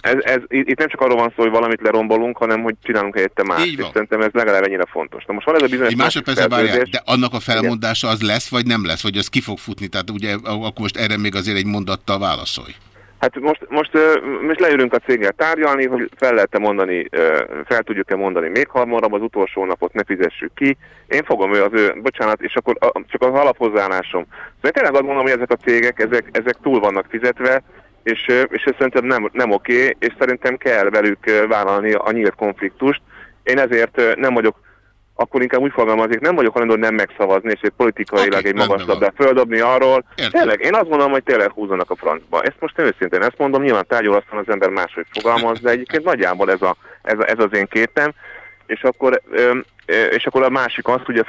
ez, ez, itt nem csak arról van szó, hogy valamit lerombolunk, hanem hogy csinálunk helyette más. Így van. szerintem ez legalább ennyire fontos. Na most van ez a bizonyos másodpercre várjál, de annak a felmondása az lesz, vagy nem lesz, vagy az ki fog futni? Tehát ugye akkor most erre még azért egy mondattal válaszolj. Hát most, most, most leülünk a céggel tárgyalni, hogy fel lehet-e mondani, ö, fel tudjuk-e mondani még hamarabb, az utolsó napot ne fizessük ki. Én fogom ő az ő, bocsánat, és akkor a, csak az alaphozzáállásom. Szóval én tényleg azt mondom, hogy ezek a cégek, ezek, ezek túl vannak fizetve, és, és ez szerintem nem, nem oké, és szerintem kell velük vállalni a nyílt konfliktust. Én ezért nem vagyok, akkor inkább úgy fogalmazik, nem vagyok hajlandó nem megszavazni, és egy politikailag Oké, egy magas labdát földobni arról. Értem. Tényleg, én azt gondolom, hogy tényleg húzanak a francba. Ezt most őszintén ezt mondom, nyilván tárgyalasztan az ember máshogy fogalmaz, de egyébként nagyjából ez, a, ez, a, ez az én kétem. És akkor, és akkor a másik az, hogy a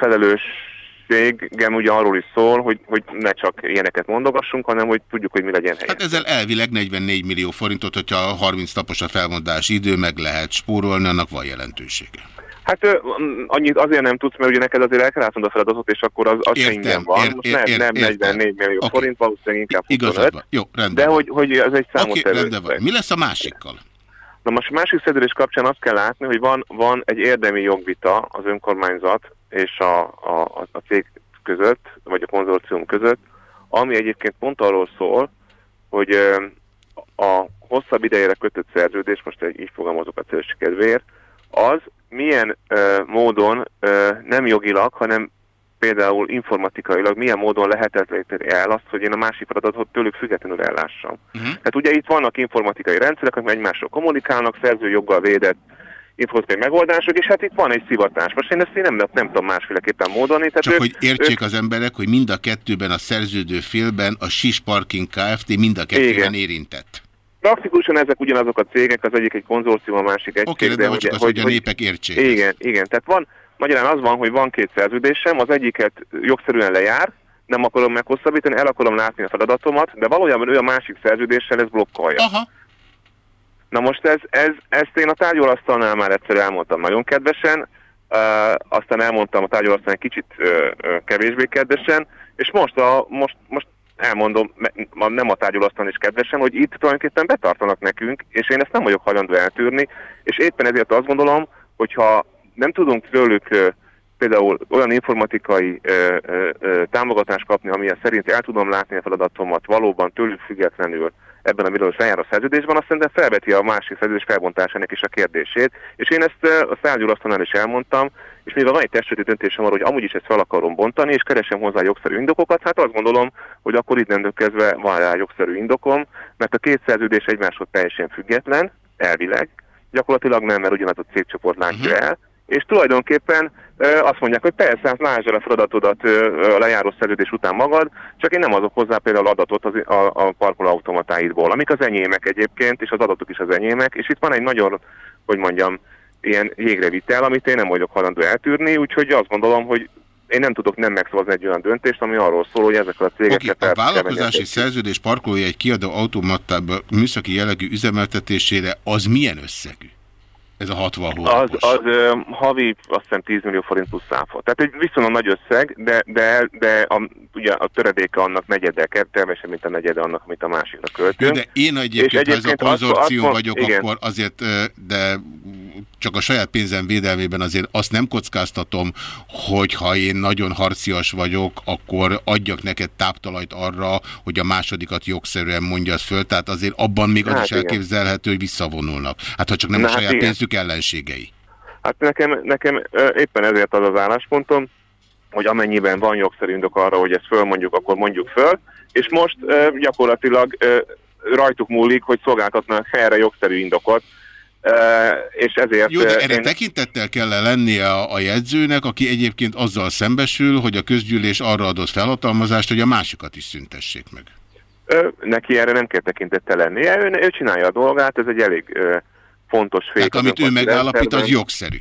felelősségem ugye arról is szól, hogy, hogy ne csak ilyeneket mondogassunk, hanem hogy tudjuk, hogy mi legyen helyes. Hát ezzel elvileg 44 millió forintot, hogyha 30 napos a felmondási idő, meg lehet spórolni, annak van jelentősége. Hát annyit azért nem tudsz, mert ugye neked azért el kell a feladatot, és akkor az, az Értem, ingyen van. ér- Most ér- nem, ér- nem értem. 44 millió Oké. forint, valószínűleg inkább 25. Igazad. Jó, rendben De hogy, hogy ez egy számos okay, rendben van. Mi lesz a másikkal? Na most a másik szerződés kapcsán azt kell látni, hogy van, van egy érdemi jogvita az önkormányzat és a, a, a- cég között, vagy a konzorcium között, ami egyébként pont arról szól, hogy a hosszabb idejére kötött szerződés, most így fogalmazok a célség kedvéért, az milyen ö, módon ö, nem jogilag, hanem például informatikailag milyen módon lehetetleníteni el azt, hogy én a másik feladatot tőlük függetlenül ellássam. Uh-huh. Tehát ugye itt vannak informatikai rendszerek, amik egymásról kommunikálnak, szerzőjoggal védett informatikai megoldások, és hát itt van egy szivatás. Most én ezt én nem, nem tudom másféleképpen módolni. Tehát Csak ők- hogy értsék ők- az emberek, hogy mind a kettőben a szerződő félben a SIS Parking Kft. mind a kettőben Igen. érintett. Praktikusan ezek ugyanazok a cégek, az egyik egy konzorcium, a másik egy Oké, cég. rendben van, csak az, hogy a népek értsék. Igen, igen. Tehát van, magyarán az van, hogy van két szerződésem, az egyiket jogszerűen lejár, nem akarom meghosszabbítani, el akarom látni a feladatomat, de valójában ő a másik szerződéssel ezt blokkolja. Aha. Na most ez, ez, ezt én a tárgyalasztalnál már egyszer elmondtam nagyon kedvesen, uh, aztán elmondtam a tárgyalasztalnál egy kicsit uh, uh, kevésbé kedvesen, és most, a, most, most elmondom, nem a tárgyalasztalon is kedvesen, hogy itt tulajdonképpen betartanak nekünk, és én ezt nem vagyok hajlandó eltűrni, és éppen ezért azt gondolom, hogyha nem tudunk tőlük uh, például olyan informatikai ö, ö, ö, támogatást kapni, amilyen szerint el tudom látni a feladatomat valóban tőlük függetlenül ebben a miről eljár a szerződésben, azt szerintem felveti a másik szerződés felbontásának is a kérdését. És én ezt a tárgyalasztónál is elmondtam, és mivel van egy testületi döntésem arra, hogy amúgy is ezt fel akarom bontani, és keresem hozzá jogszerű indokokat, hát azt gondolom, hogy akkor itt kezdve van rá jogszerű indokom, mert a két szerződés egymáshoz teljesen független, elvileg, gyakorlatilag nem, mert ugyanaz a cégcsoport látja Mhm. el, és tulajdonképpen azt mondják, hogy persze, hát lásd el a feladatodat a lejáró szerződés után magad, csak én nem adok hozzá például adatot az, a, a parkolóautomatáidból, amik az enyémek egyébként, és az adatok is az enyémek, és itt van egy nagyon, hogy mondjam, ilyen jégrevitel, amit én nem vagyok hajlandó eltűrni, úgyhogy azt gondolom, hogy én nem tudok nem megszavazni egy olyan döntést, ami arról szól, hogy ezek a Oké, cégeket a vállalkozási szerződés parkolója egy kiadó automatában műszaki jellegű üzemeltetésére az milyen összegű? Ez a 60 Az, hónapos. az ö, havi azt hiszem 10 millió forint plusz száfa. Tehát egy viszonylag nagy összeg, de, de, de a, ugye a töredéke annak negyede, kevesebb, mint a negyede annak, amit a másikra költünk. de én egyébként, És ha ez a egyébként azt- konzorcium azt- vagyok, igen. akkor azért, de csak a saját pénzem védelmében azért azt nem kockáztatom, hogy ha én nagyon harcias vagyok, akkor adjak neked táptalajt arra, hogy a másodikat jogszerűen mondjad föl, tehát azért abban még az Hát is igen. elképzelhető, hogy visszavonulnak. Hát ha csak nem Na a hát saját igen. pénzük ellenségei. Hát nekem, nekem éppen ezért az az álláspontom, hogy amennyiben van jogszerű indok arra, hogy ezt fölmondjuk, akkor mondjuk föl, és most gyakorlatilag rajtuk múlik, hogy szolgáltatnak erre jogszerű indokot, és ezért... Jó, de erre én- tekintettel kell -e lennie a, a jegyzőnek, aki egyébként azzal szembesül, hogy a közgyűlés arra adott felhatalmazást, hogy a másikat is szüntessék meg. Ö, neki erre nem kell tekintettel lennie, ő, ő csinálja a dolgát, ez egy elég ö, fontos fék. Tehát amit ő megállapít, az jogszerű.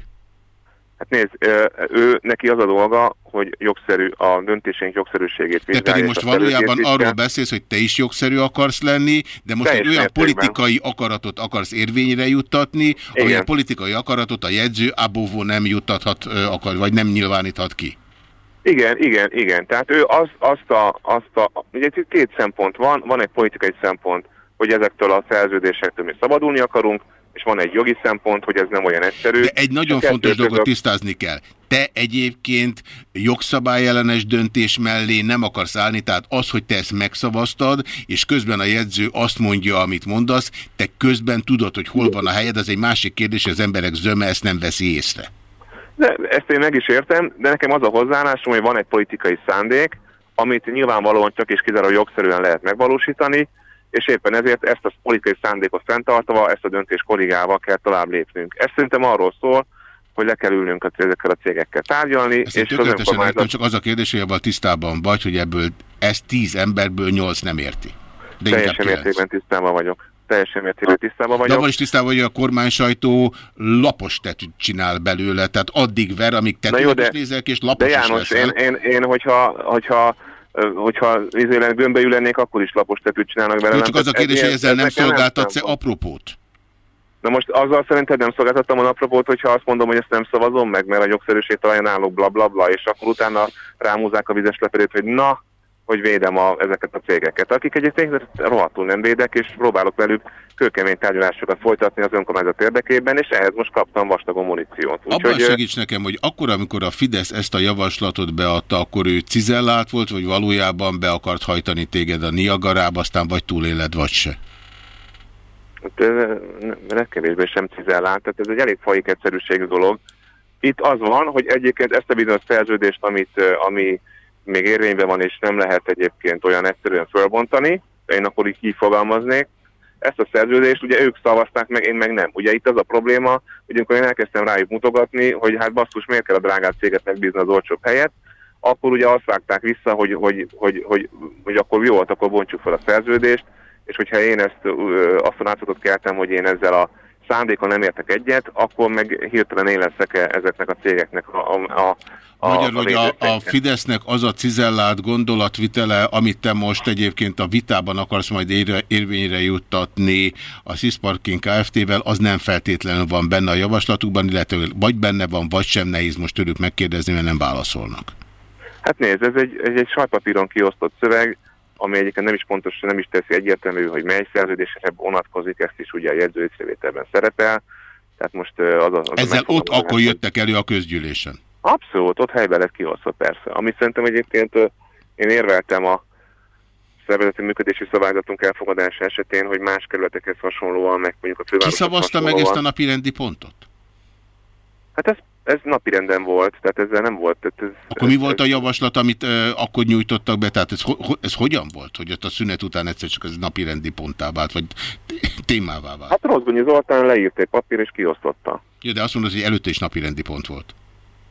Hát nézd, ő, neki az a dolga, hogy jogszerű, a döntésénk jogszerűségét Te vizsgálja. pedig és most valójában arról beszélsz, hogy te is jogszerű akarsz lenni, de most egy olyan politikai akaratot akarsz érvényre juttatni, Igen. a politikai akaratot a jegyző abóvó nem juttathat, akar, vagy nem nyilváníthat ki. Igen, igen, igen. Tehát ő az, azt a, azt a, ugye két szempont van, van egy politikai szempont, hogy ezektől a szerződésektől mi szabadulni akarunk, és van egy jogi szempont, hogy ez nem olyan egyszerű. De egy nagyon A kettő fontos dolgot között- tisztázni kell. Te egyébként jogszabályellenes döntés mellé nem akarsz állni, tehát az, hogy te ezt megszavaztad, és közben a jegyző azt mondja, amit mondasz, te közben tudod, hogy hol van a helyed, az egy másik kérdés, az emberek zöme ezt nem veszi észre. De ezt én meg is értem, de nekem az a hozzáállásom, hogy van egy politikai szándék, amit nyilvánvalóan csak és kizárólag jogszerűen lehet megvalósítani, és éppen ezért ezt a politikai szándékot fenntartva, ezt a döntést korrigálva kell tovább lépnünk. Ez szerintem arról szól, hogy le kell ülnünk a, ezekkel a cégekkel tárgyalni, Ezt és tökéletesen értem, önkormányzat csak az a kérdés, hogy abban tisztában vagy, hogy ebből ezt tíz emberből nyolc nem érti. De teljesen mértékben tisztában vagyok. Teljesen mértékben tisztában De vagyok. avval is tisztában, hogy a kormány sajtó lapos tetűt csinál belőle, tehát addig ver, amíg tetűt is de, nézel ki, és de lapos is János, leszel. én, én, én hogyha, hogyha hogyha izélen gömbbe lennék, akkor is lapos tetűt csinálnak Jó, belőlem. csak az a kérdés, hogy ez- ezzel ez nem szolgáltatsz-e apropót? Na most azzal szerinted nem szolgáltattam a napropót, hogyha azt mondom, hogy ezt nem szavazom meg, mert a jogszerűség talán állok, bla bla bla, és akkor utána rámúzzák a vizes leperét, hogy na, hogy védem a, ezeket a cégeket, akik egyébként rohadtul nem védek, és próbálok velük kőkemény tárgyalásokat folytatni az önkormányzat érdekében, és ehhez most kaptam vastagon muníciót. Abban segíts nekem, hogy akkor, amikor a Fidesz ezt a javaslatot beadta, akkor ő cizellált volt, vagy valójában be akart hajtani téged a Niagarába, aztán vagy túléled, vagy se. Hát, legkevésbé sem cizellált, tehát ez egy elég faik egyszerűségű dolog. Itt az van, hogy egyébként ezt a bizonyos szerződést, amit, ami még érvényben van, és nem lehet egyébként olyan egyszerűen fölbontani, én akkor így így fogalmaznék, ezt a szerződést ugye ők szavazták meg, én meg nem. Ugye itt az a probléma, hogy amikor én elkezdtem rájuk mutogatni, hogy hát basszus, miért kell a drágább céget megbízni az olcsóbb helyet, akkor ugye azt vágták vissza, hogy, hogy, hogy, hogy, hogy akkor jó volt, akkor bontsuk fel a szerződést, és hogyha én ezt azt a keltem, hogy én ezzel a szándékon nem értek egyet, akkor meg hirtelen én leszek -e ezeknek a cégeknek a, a, a Magyarul, hogy a, a. Fidesznek az a cizellált gondolatvitele, amit te most egyébként a vitában akarsz majd érve, érvényre juttatni a Sisparking Kft-vel, az nem feltétlenül van benne a javaslatukban, illetve vagy benne van, vagy sem nehéz most tőlük megkérdezni, mert nem válaszolnak. Hát nézd, ez egy, egy, egy sajtpapíron kiosztott szöveg, ami egyébként nem is pontos, nem is teszi egyértelmű, hogy mely szerződésre vonatkozik, ezt is ugye a jegyző észrevételben szerepel. Tehát most az a, az a Ezzel ott megfogalmazás, akkor jöttek elő a közgyűlésen. Abszolút, ott helyben lett kiosztva persze. Ami szerintem egyébként én érveltem a szervezeti működési szabályzatunk elfogadása esetén, hogy más kerületekhez hasonlóan, meg mondjuk a Ki fővároshoz szavazta meg ezt a napi rendi pontot? Hát ez, ez napirenden volt, tehát ezzel nem volt. Tehát ez, Akkor mi ez- volt a javaslat, amit ö, akkor nyújtottak be? Tehát ez, ho, ez hogyan volt, hogy ott a szünet után egyszer csak ez napi rendi ponttá vált, vagy témává vált? Hát Rozgonyi Zoltán leírt egy papír és kiosztotta. Jó, de azt mondod, hogy előtte is napi rendi pont volt.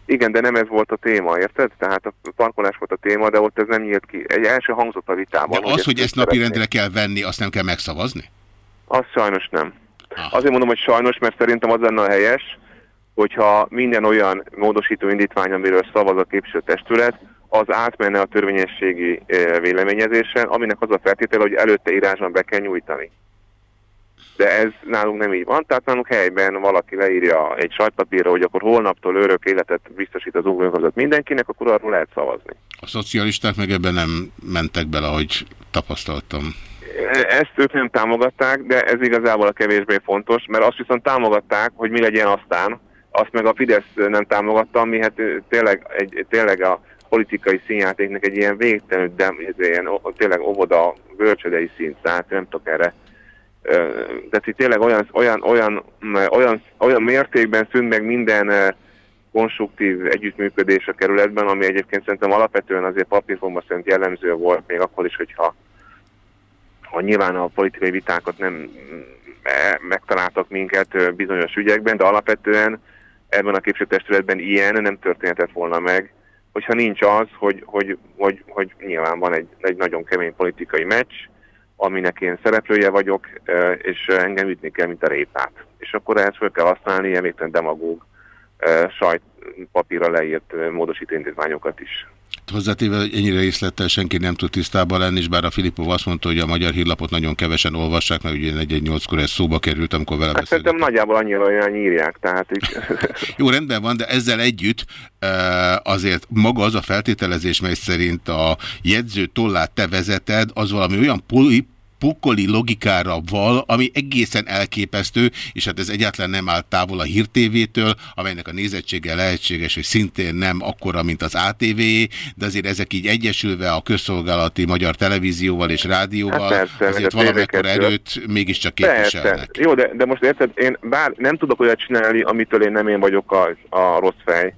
Igen, de nem ez volt a téma, érted? Tehát a parkolás volt a téma, de ott ez nem nyílt ki. Egy első hangzott a vitában. De az, hogy ezt napi szeretnék. rendre kell venni, azt nem kell megszavazni? Az sajnos nem. Ah. Azért mondom, hogy sajnos, mert szerintem az lenne a helyes, hogyha minden olyan módosító indítvány, amiről szavaz a képviselőtestület, az átmenne a törvényességi eh, véleményezésen, aminek az a feltétele, hogy előtte írásban be kell nyújtani. De ez nálunk nem így van, tehát nálunk helyben valaki leírja egy sajtpapírra, hogy akkor holnaptól örök életet biztosít az ugrónkozat mindenkinek, akkor arról lehet szavazni. A szocialisták meg ebben nem mentek bele, ahogy tapasztaltam. Ezt ők nem támogatták, de ez igazából a kevésbé fontos, mert azt viszont támogatták, hogy mi legyen aztán, azt meg a Fidesz nem támogatta, ami hát tényleg, egy, tényleg a politikai színjátéknak egy ilyen végtelenül, de ez ilyen, tényleg óvoda, bölcsödei szint, tehát nem tudok erre. Tehát itt tényleg olyan, olyan, olyan, olyan, olyan mértékben szűnt meg minden konstruktív együttműködés a kerületben, ami egyébként szerintem alapvetően azért papírforma szerint jellemző volt, még akkor is, hogyha ha nyilván a politikai vitákat nem mm, megtaláltak minket bizonyos ügyekben, de alapvetően ebben a képviselőtestületben ilyen nem történhetett volna meg, hogyha nincs az, hogy, hogy, hogy, hogy nyilván van egy, egy nagyon kemény politikai meccs, aminek én szereplője vagyok, és engem ütni kell, mint a répát. És akkor ehhez fel kell használni ilyen végtelen demagóg ö, sajt papírra leírt módosító indítványokat is. Hozzátéve, hogy ennyire részlettel senki nem tud tisztában lenni, és bár a Filipov azt mondta, hogy a magyar hírlapot nagyon kevesen olvassák, mert ugye 418-kor ez szóba került, amikor vele Hát szerintem nagyjából annyira olyan írják, tehát így, Jó, rendben van, de ezzel együtt eh, azért maga az a feltételezés, mely szerint a jegyző tollát te vezeted, az valami olyan pokoli logikára val, ami egészen elképesztő, és hát ez egyáltalán nem áll távol a Hír TV-től, amelynek a nézettsége lehetséges, hogy szintén nem akkora, mint az atv de azért ezek így egyesülve a közszolgálati magyar televízióval és rádióval, Hát persze, azért TV2. erőt mégiscsak Persze. képviselnek. Jó, de, de most érted, én bár nem tudok olyat csinálni, amitől én nem én vagyok a, a rossz fej.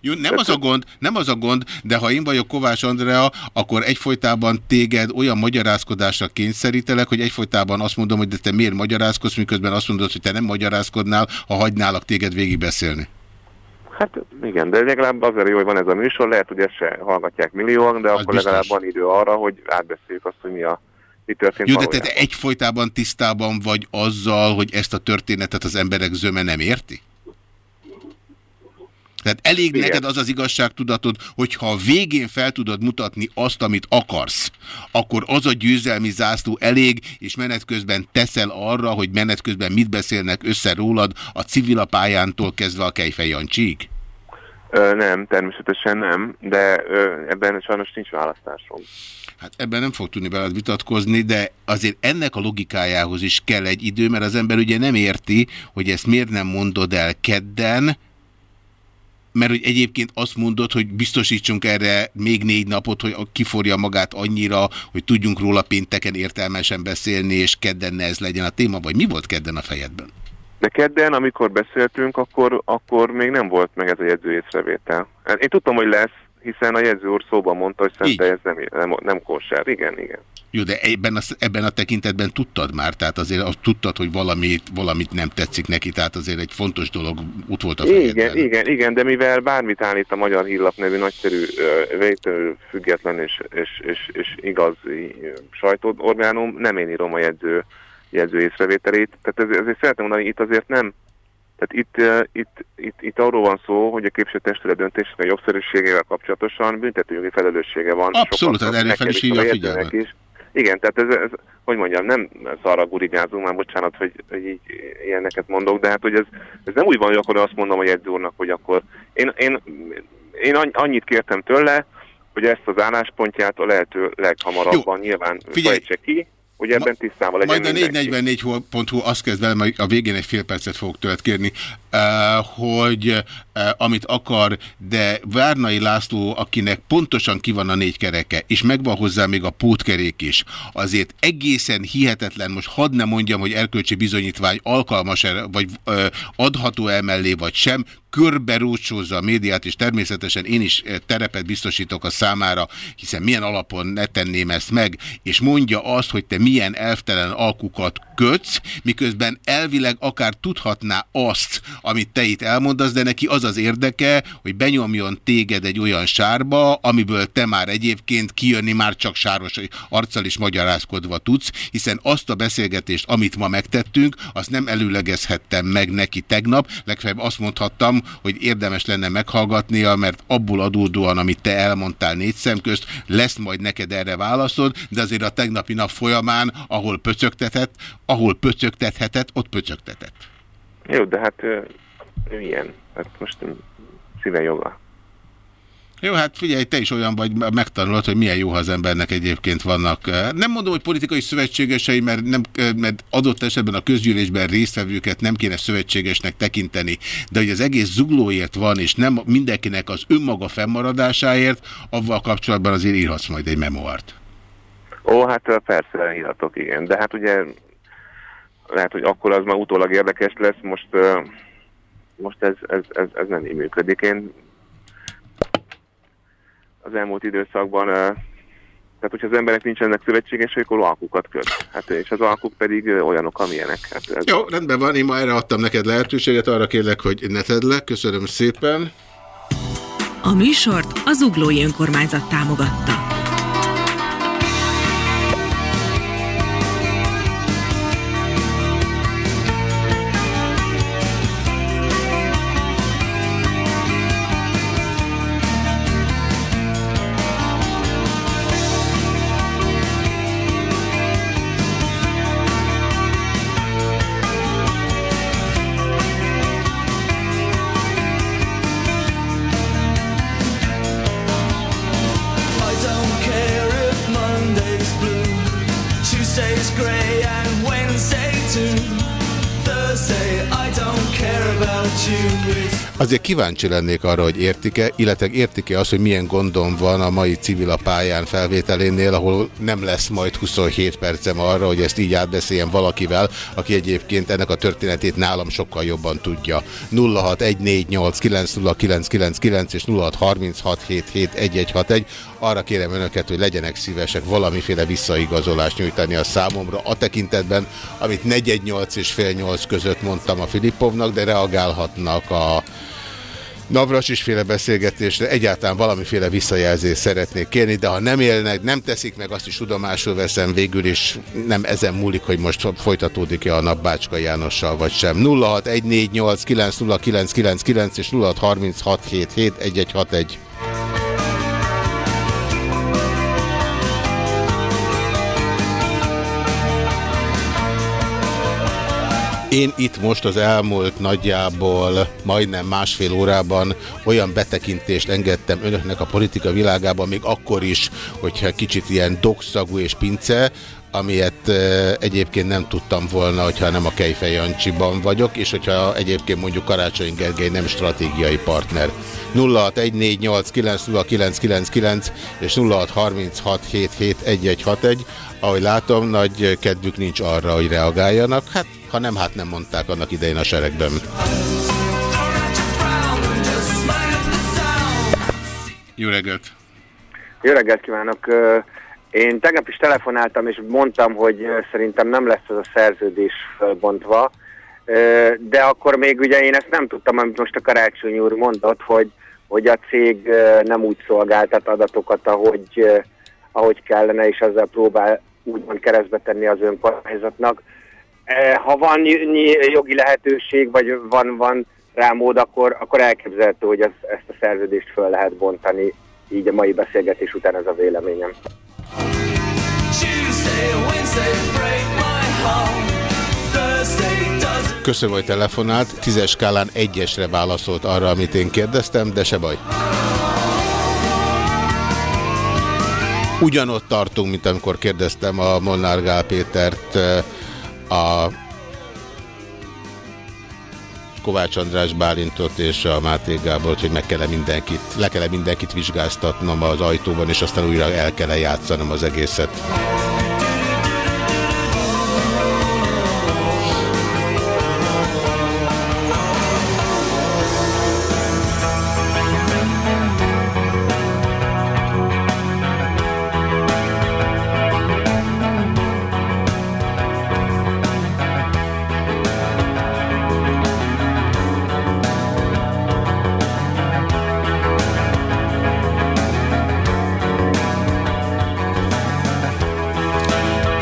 Jó, nem az a gond, nem az a gond, de ha én vagyok Kovács Andrea, akkor egyfolytában téged olyan magyarázkodásra kényszerítelek, hogy egyfolytában azt mondom, hogy de te miért magyarázkodsz, miközben azt mondod, hogy te nem magyarázkodnál, ha hagynálak téged végigbeszélni. Hát igen, de legalább azért jó, hogy van ez a műsor, lehet, hogy ezt se hallgatják millióan, de Az akkor biztos. legalább van idő arra, hogy átbeszéljük azt, hogy mi, a, mi történt Jó, de te, egyfolytában tisztában vagy azzal, hogy ezt a történetet az emberek zöme nem érti? Tehát elég Igen. neked az az igazságtudatod, hogyha a végén fel tudod mutatni azt, amit akarsz, akkor az a győzelmi zászló elég, és menet közben teszel arra, hogy menet közben mit beszélnek össze rólad a civilapályántól kezdve a Kejfej? Ö, nem, természetesen nem, de ö, ebben sajnos nincs választásom. Hát ebben nem fog tudni veled vitatkozni, de azért ennek a logikájához is kell egy idő, mert az ember ugye nem érti, hogy ezt miért nem mondod el kedden, mert hogy egyébként azt mondod, hogy biztosítsunk erre még négy napot, hogy kiforja magát annyira, hogy tudjunk róla pénteken értelmesen beszélni, és kedden ne ez legyen a téma, vagy mi volt kedden a fejedben? De kedden, amikor beszéltünk, akkor, akkor még nem volt meg ez a jegyző észrevétel. Hát Én tudtam, hogy lesz, hiszen a jegyző úr szóban mondta, hogy szerintem ez nem, nem, nem kosár. Igen, igen. Jó, de ebben a, ebben a tekintetben tudtad már, tehát azért azt tudtad, hogy valamit, valamit nem tetszik neki, tehát azért egy fontos dolog ott volt a fejedben. Igen, igen, igen, de mivel bármit állít a Magyar Hírlap nevű nagyszerű, végtelenül független és, és, és, és igazi ö, sajtóorgánum, nem én írom a jegyző, jegyző észrevételét. Tehát ez, ezért szeretném mondani, itt azért nem, tehát itt, itt, itt, itt arról van szó, hogy a képviselőtestület döntésnek a jogszerűségével kapcsolatosan büntetőjogi felelőssége van. Abszolút, hát erre fel is hívja a figyelmet. is. Igen, tehát ez, ez, hogy mondjam, nem szarra gurigázunk, már bocsánat, hogy, hogy így ilyeneket mondok, de hát hogy ez, ez nem úgy van, hogy akkor azt mondom a jegyző úrnak, hogy akkor én, én, én anny- annyit kértem tőle, hogy ezt az álláspontját a lehető leghamarabban nyilván figyelj. fejtse ki, hogy ebben tisztában legyen Majd a mindenki. 444.hu azt kezd velem, hogy a végén egy fél percet fogok tőled kérni, eh, hogy eh, amit akar, de Várnai László, akinek pontosan ki van a négy kereke, és megvan hozzá még a pótkerék is, azért egészen hihetetlen, most hadd ne mondjam, hogy erkölcsi bizonyítvány alkalmas -e, vagy eh, adható emellé, vagy sem, körberúcsózza a médiát, és természetesen én is eh, terepet biztosítok a számára, hiszen milyen alapon ne tenném ezt meg, és mondja azt, hogy te milyen elvtelen alkukat kötsz, miközben elvileg akár tudhatná azt, amit te itt elmondasz, de neki az az érdeke, hogy benyomjon téged egy olyan sárba, amiből te már egyébként kijönni már csak sáros arccal is magyarázkodva tudsz, hiszen azt a beszélgetést, amit ma megtettünk, azt nem előlegezhettem meg neki tegnap, legfeljebb azt mondhattam, hogy érdemes lenne meghallgatnia, mert abból adódóan, amit te elmondtál négy szem közt, lesz majd neked erre válaszod, de azért a tegnapi nap folyamán, ahol pöcögtetett, ahol pöcögtethetett, ott pöcögtetett. Jó, de hát ő ilyen. Hát most szíve joga. Jó, hát figyelj, te is olyan vagy, megtanulod, hogy milyen jó, ha az embernek egyébként vannak. eh, Nem mondom, hogy politikai szövetségesei, mert, nem, eh, mert adott esetben a közgyűlésben résztvevőket nem kéne szövetségesnek tekinteni, de hogy az egész zuglóért van, és nem mindenkinek az önmaga fennmaradásáért, avval kapcsolatban azért írhatsz majd egy memoárt. Ó, hát ö, persze írhatok, igen. De hát ugye lehet, hogy akkor az már utólag érdekes lesz, most, most ez, ez, ez, ez nem így működik. Én az elmúlt időszakban, tehát hogyha az emberek nincsenek szövetségesek, akkor alkukat köt. Hát, és az alkuk pedig olyanok, amilyenek. Hát ez Jó, rendben van, én ma erre adtam neked lehetőséget, arra kérlek, hogy ne tedd le. Köszönöm szépen. A műsort az Uglói Önkormányzat támogatta. Azért kíváncsi lennék arra, hogy értik-e, illetve értik-e azt, hogy milyen gondom van a mai civil a pályán felvételénél, ahol nem lesz majd 27 percem arra, hogy ezt így átbeszéljem valakivel, aki egyébként ennek a történetét nálam sokkal jobban tudja. 0614890999 és 0636771161. Arra kérem önöket, hogy legyenek szívesek valamiféle visszaigazolást nyújtani a számomra a tekintetben, amit 418 és fél 8 között mondtam a Filippovnak, de reagálhatnak a Navras is féle beszélgetésre egyáltalán valamiféle visszajelzést szeretnék kérni, de ha nem élnek, nem teszik meg, azt is tudomásul veszem végül is, nem ezen múlik, hogy most folytatódik-e a nap Bácska Jánossal vagy sem. 0614890999 és 0636771161. Én itt most az elmúlt nagyjából majdnem másfél órában olyan betekintést engedtem önöknek a politika világában, még akkor is, hogyha kicsit ilyen dokszagú és pince, amilyet e, egyébként nem tudtam volna, hogyha nem a Kejfej Jancsiban vagyok, és hogyha egyébként mondjuk Karácsony Gergely nem stratégiai partner. 0614890999 és 0636771161. Ahogy látom, nagy kedvük nincs arra, hogy reagáljanak. Hát, ha nem, hát nem mondták annak idején a seregben. Jó reggelt! Jó reggelt kívánok! Én tegnap is telefonáltam, és mondtam, hogy szerintem nem lesz ez a szerződés fölbontva, Ö, de akkor még ugye én ezt nem tudtam, amit most a Karácsony úr mondott, hogy, hogy a cég nem úgy szolgáltat adatokat, ahogy, ahogy kellene, és ezzel próbál úgymond keresztbe tenni az önkormányzatnak. Eh, Ha van jogi lehetőség, vagy van, van rá mód, akkor, akkor elképzelhető, hogy ez, ezt a szerződést föl lehet bontani. Így a mai beszélgetés után ez a véleményem. Köszönöm, hogy telefonált. Tízes skálán egyesre válaszolt arra, amit én kérdeztem, de se baj. Ugyanott tartunk, mint amikor kérdeztem a Molnár Gál Pétert eh, a Kovács András Bálintot és a Máté Gábort, hogy meg kell -e mindenkit, le kell -e mindenkit vizsgáztatnom az ajtóban, és aztán újra el kell -e játszanom az egészet.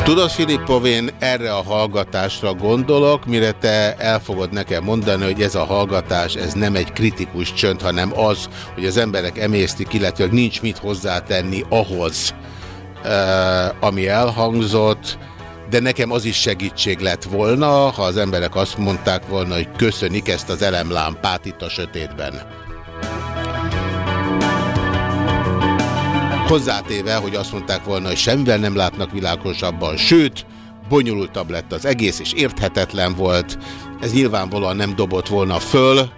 Tudod, Filippov, én erre a hallgatásra gondolok, mire te el fogod nekem mondani, hogy ez a hallgatás, ez nem egy kritikus csönd, hanem az, hogy az emberek emésztik, illetve nincs mit hozzátenni ahhoz, ami elhangzott, de nekem az is segítség lett volna, ha az emberek azt mondták volna, hogy köszönik ezt az elemlámpát itt a sötétben. Hozzátéve, hogy azt mondták volna, hogy semmivel nem látnak világosabban, sőt, bonyolultabb lett az egész, és érthetetlen volt. Ez nyilvánvalóan nem dobott volna föl.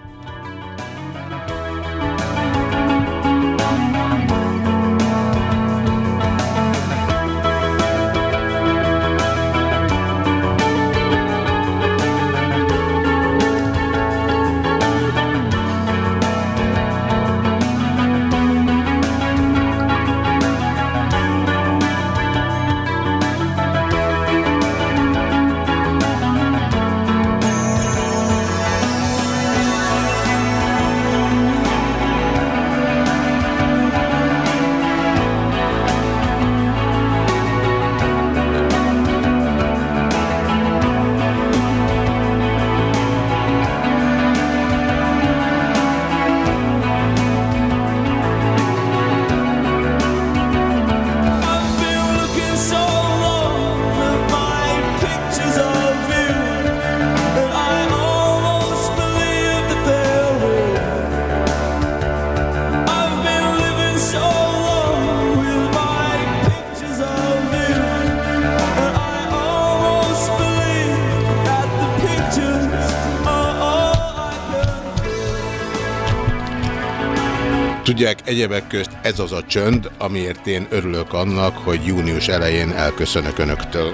Egyebek közt ez az a csönd, amiért én örülök annak, hogy június elején elköszönök önöktől.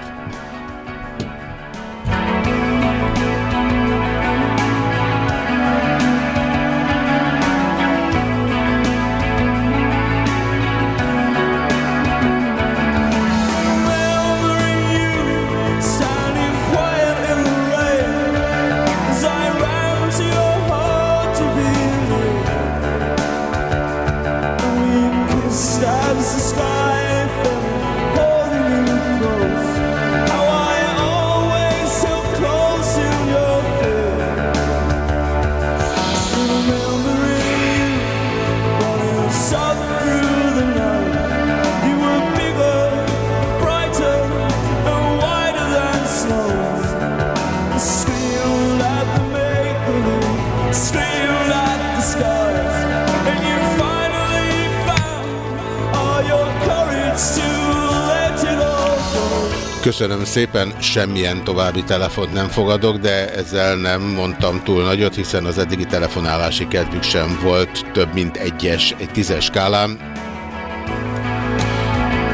Köszönöm szépen, semmilyen további telefont nem fogadok, de ezzel nem mondtam túl nagyot, hiszen az eddigi telefonálási kedvük sem volt több mint egyes, egy tízes skálán.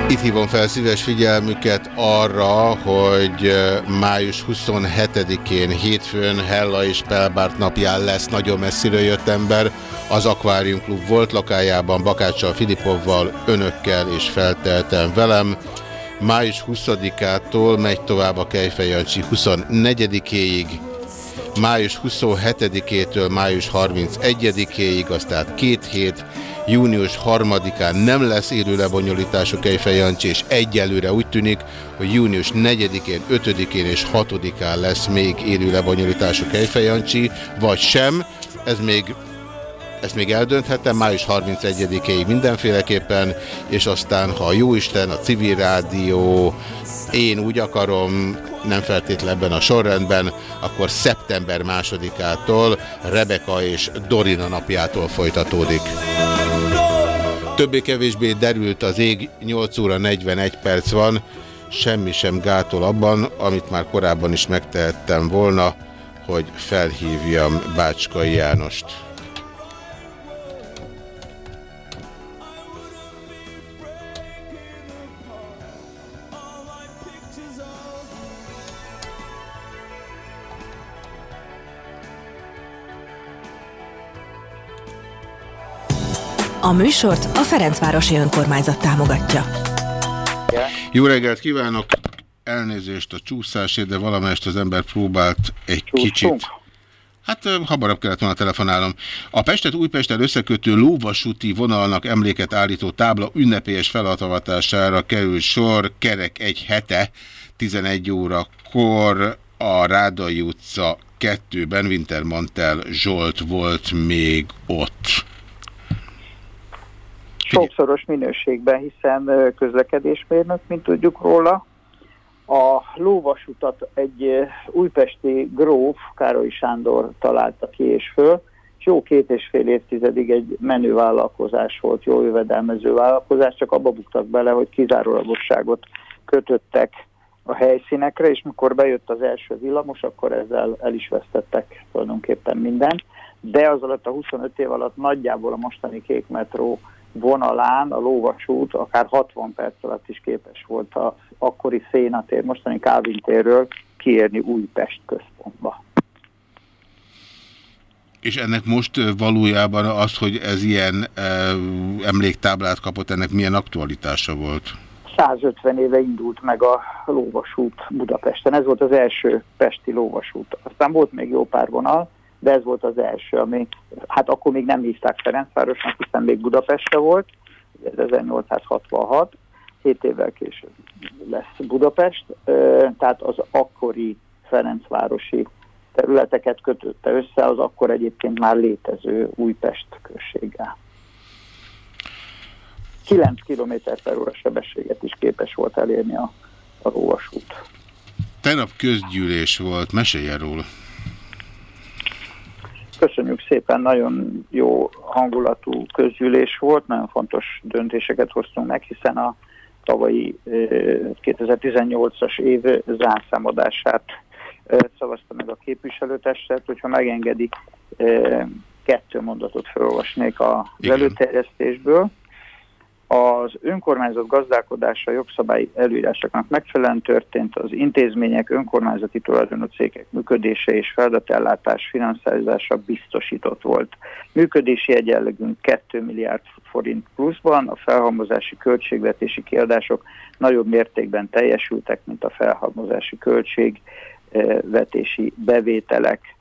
Itt hívom fel szíves figyelmüket arra, hogy május 27-én hétfőn Hella és Pelbárt napján lesz nagyon messziről jött ember. Az Aquarium Klub volt lakájában Bakáccsal, Filipovval, önökkel és felteltem velem. Május 20-ától megy tovább a Kejfej Jancsi 24-éig, május 27-től május 31-éig, az két hét, június 3-án nem lesz élő lebonyolítású Kejfej Jancsi, és egyelőre úgy tűnik, hogy június 4-én, 5-én és 6-án lesz még élő lebonyolítású Kejfej Jancsi, vagy sem, ez még ezt még eldönthetem, május 31-ig mindenféleképpen, és aztán, ha a Jóisten, a civil rádió, én úgy akarom, nem feltétlenül ebben a sorrendben, akkor szeptember másodikától Rebeka és Dorina napjától folytatódik. Többé-kevésbé derült az ég, 8 óra 41 perc van, semmi sem gátol abban, amit már korábban is megtehettem volna, hogy felhívjam Bácskai Jánost. A műsort a Ferencvárosi Önkormányzat támogatja. Jó reggelt kívánok! Elnézést a csúszásért, de valamelyest az ember próbált egy kicsit... Hát hamarabb kellett volna telefonálnom. A Pestet Újpesttel összekötő lóvasúti vonalnak emléket állító tábla ünnepélyes feladatására kerül sor kerek egy hete, 11 órakor a Rádai utca 2-ben Wintermantel Zsolt volt még ott. Sokszoros minőségben, hiszen közlekedésmérnök, mint tudjuk róla. A lóvasutat egy újpesti gróf, Károly Sándor találta ki és föl, és jó két és fél évtizedig egy menő vállalkozás volt, jó jövedelmező vállalkozás, csak abba buktak bele, hogy kizárólagosságot kötöttek a helyszínekre, és mikor bejött az első villamos, akkor ezzel el is vesztettek tulajdonképpen mindent. De az alatt a 25 év alatt nagyjából a mostani kék metró vonalán a lóvasút akár 60 perc alatt is képes volt az akkori szénatér, mostani Kávin térről kiérni Újpest központba. És ennek most valójában az, hogy ez ilyen ö, emléktáblát kapott, ennek milyen aktualitása volt? 150 éve indult meg a lóvasút Budapesten. Ez volt az első pesti lóvasút. Aztán volt még jó pár vonal, de ez volt az első, ami, hát akkor még nem hívták Ferencvárosnak, hiszen még Budapeste volt, ez 1866, 7 évvel később lesz Budapest, tehát az akkori Ferencvárosi területeket kötötte össze az akkor egyébként már létező Újpest községgel. 9 km per óra sebességet is képes volt elérni a, a róvasút. Tegnap közgyűlés volt, meséljen róla. Köszönjük szépen, nagyon jó hangulatú közgyűlés volt, nagyon fontos döntéseket hoztunk meg, hiszen a tavalyi eh, 2018-as év zárszámadását szavazta meg a képviselőtestet, hogyha megengedik, kettő mondatot felolvasnék az előterjesztésből. Az önkormányzat gazdálkodása jogszabályi előírásoknak megfelelően történt az intézmények, önkormányzati tulajdonú cégek működése és feladatellátás finanszírozása biztosított volt. Működési egyenlegünk 2 milliárd forint pluszban, a felhalmozási költségvetési kiadások nagyobb mértékben teljesültek, mint a felhalmozási költségvetési bevételek.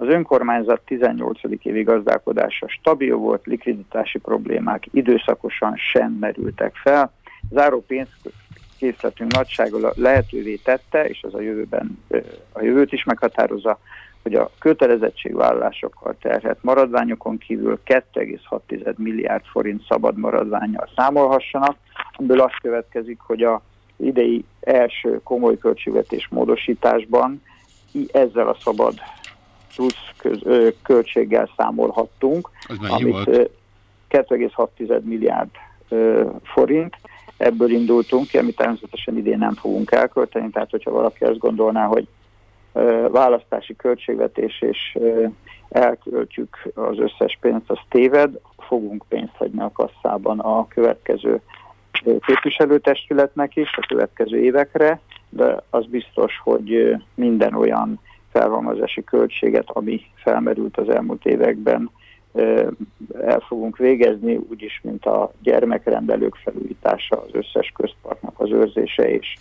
Az önkormányzat 18. évi gazdálkodása stabil volt, likviditási problémák időszakosan sem merültek fel. Záró pénzkészletünk nagysága lehetővé tette, és az a jövőben a jövőt is meghatározza, hogy a kötelezettségvállalásokkal terhet maradványokon kívül 2,6 milliárd forint szabad maradványjal számolhassanak, amiből azt következik, hogy a idei első komoly költségvetés módosításban ezzel a szabad plusz köz, ö, költséggel számolhattunk, amit 2,6 milliárd ö, forint. Ebből indultunk ki, amit természetesen idén nem fogunk elkölteni, tehát hogyha valaki azt gondolná, hogy ö, választási költségvetés és ö, elköltjük az összes pénzt, az téved, fogunk pénzt hagyni a kasszában a következő képviselőtestületnek is, a következő évekre, de az biztos, hogy minden olyan felhalmozási költséget, ami felmerült az elmúlt években, el fogunk végezni, úgyis, mint a gyermekrendelők felújítása, az összes közparknak az őrzése és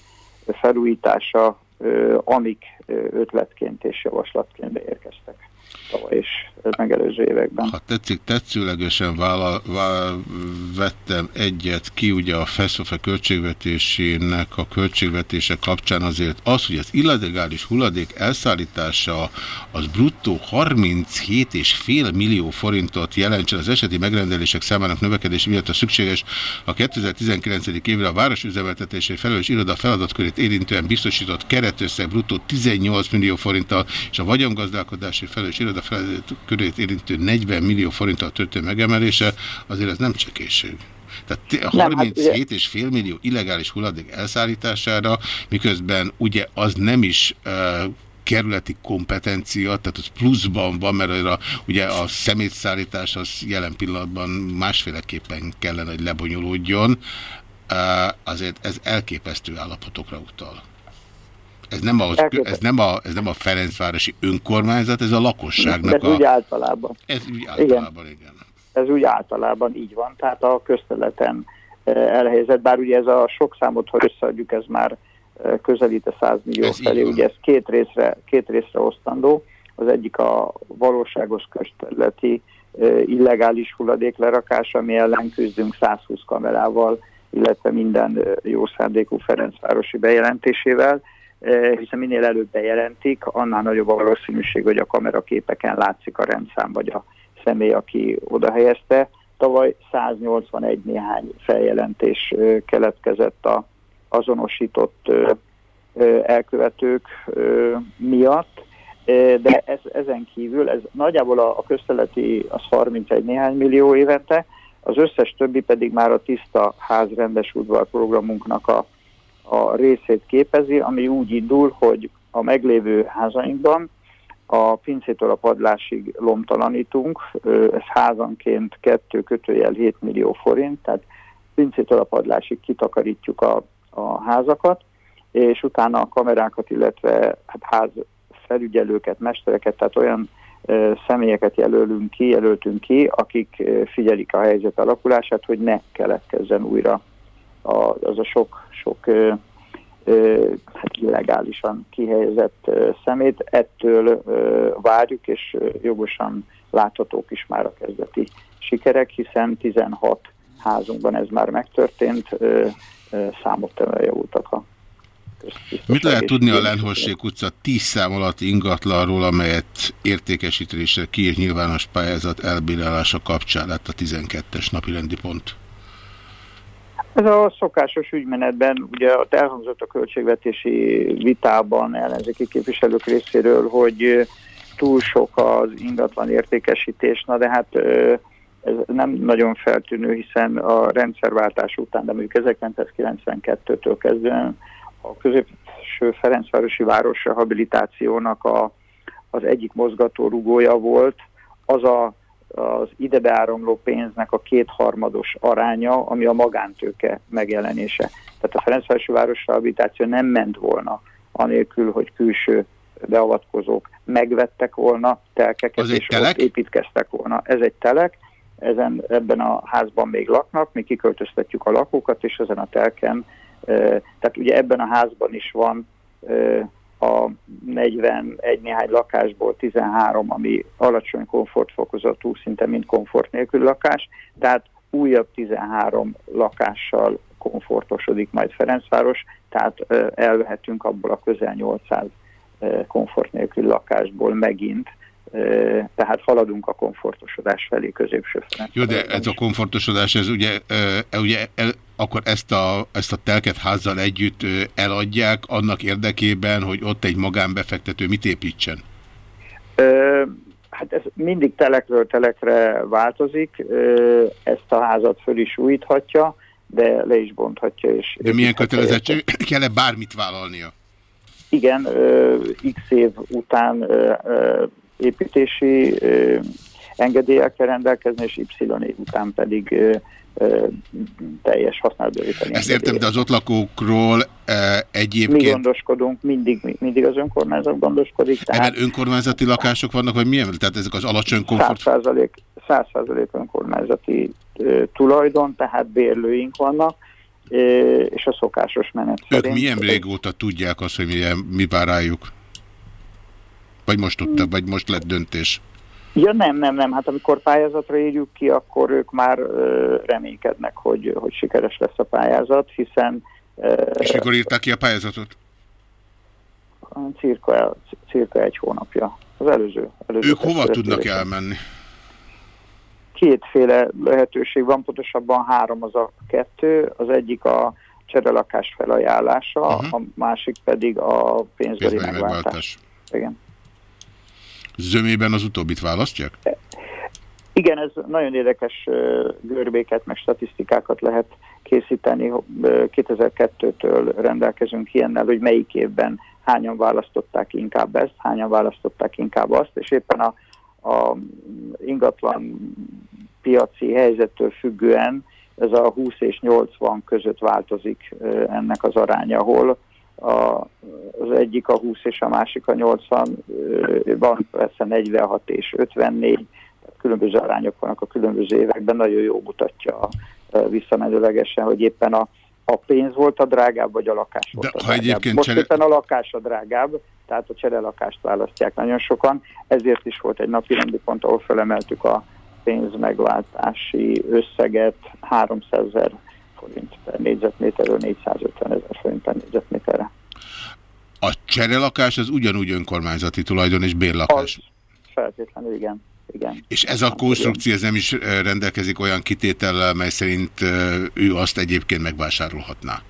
felújítása, amik ötletként és javaslatként beérkeztek tavaly és megelőző években. Ha tetszik, tetszőlegesen vála, vála, vettem egyet ki, ugye a FESZOFE költségvetésének a költségvetése kapcsán azért az, hogy az illegális hulladék elszállítása az bruttó 37,5 millió forintot jelentsen az eseti megrendelések számának növekedés miatt a szükséges a 2019. évre a városüzemeltetésé felelős iroda feladatkörét érintően biztosított keretösszeg bruttó 18 millió forinttal és a vagyongazdálkodási felelős iroda körét érintő 40 millió forinttal történő megemelése, azért ez nem csekéség. Tehát 37,5 hát millió illegális hulladék elszállítására, miközben ugye az nem is uh, kerületi kompetencia, tehát az pluszban van, mert a, ugye a szemétszállítás az jelen pillanatban másféleképpen kellene, hogy lebonyolódjon. Uh, azért ez elképesztő állapotokra utal. Ez nem, a, ez, nem a, ez nem a Ferencvárosi önkormányzat, ez a lakosságnak ez a... úgy általában. Ez úgy általában, igen. igen. Ez úgy általában így van, tehát a közteleten e, elhelyezett, bár ugye ez a sok számot, ha összeadjuk, ez már e, közelít a 100 millió ez felé, ugye ez két részre, két részre osztandó. Az egyik a valóságos közterületi e, illegális hulladék lerakás, ami ellen küzdünk 120 kamerával, illetve minden jó szándékú Ferencvárosi bejelentésével Eh, hiszen minél előbb bejelentik, annál nagyobb a valószínűség, hogy a kameraképeken látszik a rendszám vagy a személy, aki oda helyezte. Tavaly 181 néhány feljelentés eh, keletkezett a azonosított eh, elkövetők miatt, de ez, ezen kívül, ez nagyjából a, a közteleti az 31 néhány millió évente, az összes többi pedig már a tiszta ház rendes udvar programunknak a a részét képezi, ami úgy indul, hogy a meglévő házainkban a pincétől a padlásig lomtalanítunk, ez házanként 2 kötőjel 7 millió forint, tehát pincétől a padlásig kitakarítjuk a, a házakat, és utána a kamerákat, illetve hát ház felügyelőket, mestereket, tehát olyan ö, személyeket jelölünk ki, jelöltünk ki, akik ö, figyelik a helyzet alakulását, hogy ne keletkezzen újra a, az a sok, sok ö, ö, hát illegálisan kihelyezett ö, szemét. Ettől ö, várjuk, és jogosan láthatók is már a kezdeti sikerek, hiszen 16 házunkban ez már megtörtént, ö, ö, számok javultak a Mit lehet tudni a Lenhossék utca 10 szám alatti ingatlanról, amelyet értékesítésre kiírt nyilvános pályázat elbírálása kapcsán lett a 12-es napi rendi pont? Ez a szokásos ügymenetben, ugye elhangzott a költségvetési vitában ellenzéki képviselők részéről, hogy túl sok az ingatlan értékesítés, na de hát ez nem nagyon feltűnő, hiszen a rendszerváltás után, de mondjuk 1992-től kezdően a középső Ferencvárosi város rehabilitációnak a, az egyik mozgatórugója volt, az a az idebeáramló pénznek a kétharmados aránya, ami a magántőke megjelenése. Tehát a Ferencvárosi Város rehabilitáció nem ment volna anélkül, hogy külső beavatkozók megvettek volna telkeket, Az és telek? ott építkeztek volna. Ez egy telek, ezen, ebben a házban még laknak, mi kiköltöztetjük a lakókat, és ezen a telken, e, tehát ugye ebben a házban is van e, a 41 néhány lakásból 13, ami alacsony komfortfokozatú, szinte mind komfort nélkül lakás, tehát újabb 13 lakással komfortosodik majd Ferencváros, tehát elvehetünk abból a közel 800 ö, komfort nélkül lakásból megint, tehát haladunk a komfortosodás felé középső Ferenc. Jó, de ez a komfortosodás, ez ugye, ö, ugye el, akkor ezt a, ezt a telket házzal együtt eladják annak érdekében, hogy ott egy magánbefektető mit építsen? Ö, hát ez mindig telekről telekre változik, ezt a házat föl is újíthatja, de le is bonthatja. És De milyen kötelezettség? Kell-e bármit vállalnia? Igen, ö, x év után ö, ö, építési kell rendelkezni, és y év után pedig teljes használatbővíteni Ezt értem, de az ott lakókról e, Mi egyébként gondoskodunk, mindig, mindig az önkormányzat gondoskodik, tehát ebben önkormányzati lakások vannak, vagy milyen? Tehát ezek az alacsony komfort... 100%, 100% önkormányzati tulajdon, tehát bérlőink vannak, és a szokásos menet Ők milyen régóta tudják azt, hogy milyen, mi vár rájuk? Vagy most tudta, vagy most lett döntés? Ja nem, nem, nem, hát amikor pályázatra írjuk ki, akkor ők már ö, reménykednek, hogy, hogy sikeres lesz a pályázat, hiszen ö, És mikor írták ki a pályázatot? cirka, cirka egy hónapja. Az előző. előző Ők hova tudnak elmenni? Kétféle lehetőség van, pontosabban három az a kettő. Az egyik a cserelakás felajánlása, Mhm. uh-huh. a másik pedig a pénzbeli Pénzbeli megváltás. megváltás. Igen. Zömében az utóbbit választják? Igen, ez nagyon érdekes görbéket, meg statisztikákat lehet készíteni. Ö, 2002-től rendelkezünk ilyennel, hogy melyik évben hányan választották inkább ezt, hányan választották inkább azt, és éppen a, a ingatlan piaci helyzettől függően ez a 20 és 80 között változik ennek az aránya, ahol a, az egyik a 20 és a másik a 80, ö, van persze 46 és 54, tehát különböző arányok vannak a különböző években, nagyon jó mutatja visszamenőlegesen, hogy éppen a, a pénz volt a drágább, vagy a lakás volt De a ha drágább. egyébként Most csere- éppen a lakás a drágább, tehát a cserelakást választják nagyon sokan, ezért is volt egy napi rendi pont, ahol felemeltük a pénzmegváltási összeget 300 ezer forint per négyzetméterről 450 ezer forint per négyzetméterre. A cserelakás az ugyanúgy önkormányzati tulajdon és bérlakás. Feltétlenül igen. igen. És ez a konstrukció ez nem is ö, rendelkezik olyan kitétellel, mely szerint ö, ő azt egyébként megvásárolhatná.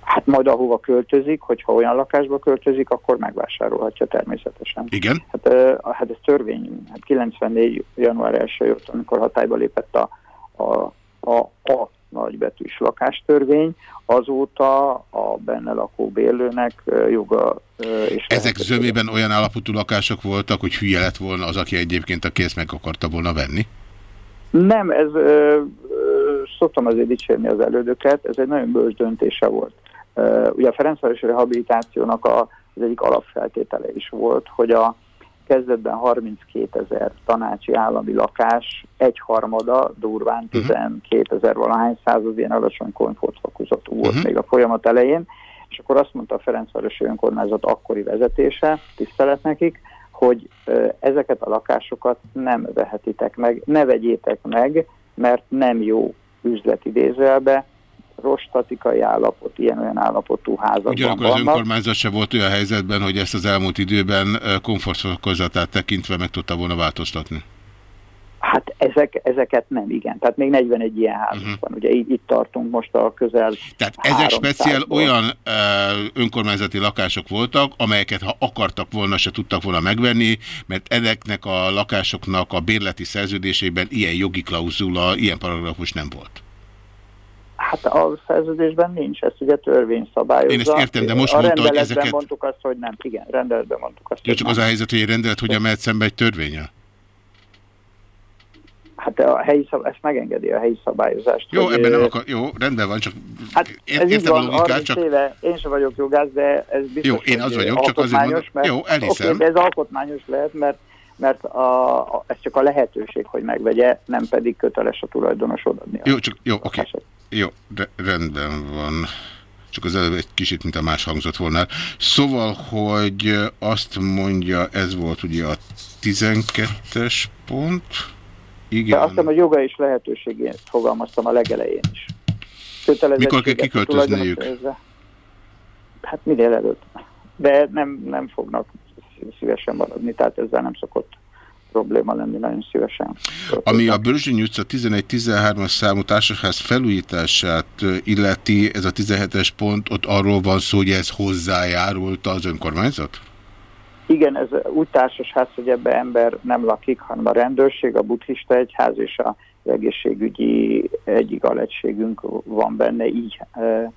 Hát majd ahova költözik, hogyha olyan lakásba költözik, akkor megvásárolhatja természetesen. Igen? Hát, ö, hát ez törvény. Hát 94. január 1 jött, amikor hatályba lépett a, a, a, a nagybetűs lakástörvény, azóta a benne lakó bérlőnek joga és Ezek zömében olyan állapotú lakások voltak, hogy hülye lett volna az, aki egyébként a kész meg akarta volna venni? Nem, ez ö, ö, szoktam azért dicsérni az elődöket, ez egy nagyon bölcs döntése volt. Ö, ugye a Ferencvárosi rehabilitációnak a, az egyik alapfeltétele is volt, hogy a kezdetben 32 ezer tanácsi állami lakás, egyharmada, durván 12 ezer valahány század ilyen alacsony komfortfokozatú volt Mhm. még a folyamat elején, és akkor azt mondta a Ferencvárosi önkormányzat akkori vezetése, tisztelet nekik, hogy ezeket a lakásokat nem vehetitek meg, ne vegyétek meg, mert nem jó üzleti idézőjelbe, rossz statikai állapot, ilyen-olyan állapotú házakban Ugyanakkor az vannak. önkormányzat se volt olyan helyzetben, hogy ezt az elmúlt időben komfortfokozatát tekintve meg tudta volna változtatni. Hát ezek, ezeket nem, igen. Tehát még 41 ilyen házunk uh-huh. van. Ugye itt, itt tartunk most a közel Mhm. Tehát ezek 300-ból. speciál olyan ö, önkormányzati lakások voltak, amelyeket ha akartak volna, se tudtak volna megvenni, mert ezeknek a lakásoknak a bérleti szerződésében ilyen jogi klauzula, ilyen paragrafus nem volt. Hát a szerződésben nincs, ezt ugye törvény szabályozza. Én ezt értem, de most a mondta, hogy ezeket- mondtuk azt, hogy nem. Igen, rendeletben mondtuk azt, Jó, csak nem. az a helyzet, hogy egy rendelet hogyan mehet szembe egy törvényel? Hát a helyi szab... ezt megengedi a helyi szabályozást. Jó, hogy, ebben nem akar, jó, rendben van, csak Hát ért- ez értem a van, logikát, 30 csak éve, én sem vagyok jogász, de ez biztos, Jó, én az vagyok, csak azért mondom- mert, jó, elhiszem. Oké, de ez alkotmányos lehet, mert, mert a, a, ez csak a lehetőség, hogy megvegye, nem pedig köteles a tulajdonos odaadni. Jó, csak jó, oké. Jó, de rendben van. Csak az előbb egy kicsit, mint a más hangzott volna. Szóval, hogy azt mondja, ez volt ugye a 12-es pont. De Igen. azt hiszem, hogy joga és lehetőségét fogalmaztam a legelején is. Mikor kell a kiköltözniük? Hát minél előtt. De nem, nem fognak szívesen maradni, tehát ezzel nem szokott probléma lenni, nagyon szívesen. Ami a Börzsöny utca 11-13-as számú társasház felújítását illeti, ez a 17-es pont, ott arról van szó, hogy ez hozzájárult az önkormányzat? Igen, ez úgy társasház, hogy ebbe ember nem lakik, hanem a rendőrség, a buddhista egyház és a egészségügyi egyik alegységünk van benne, így e, e,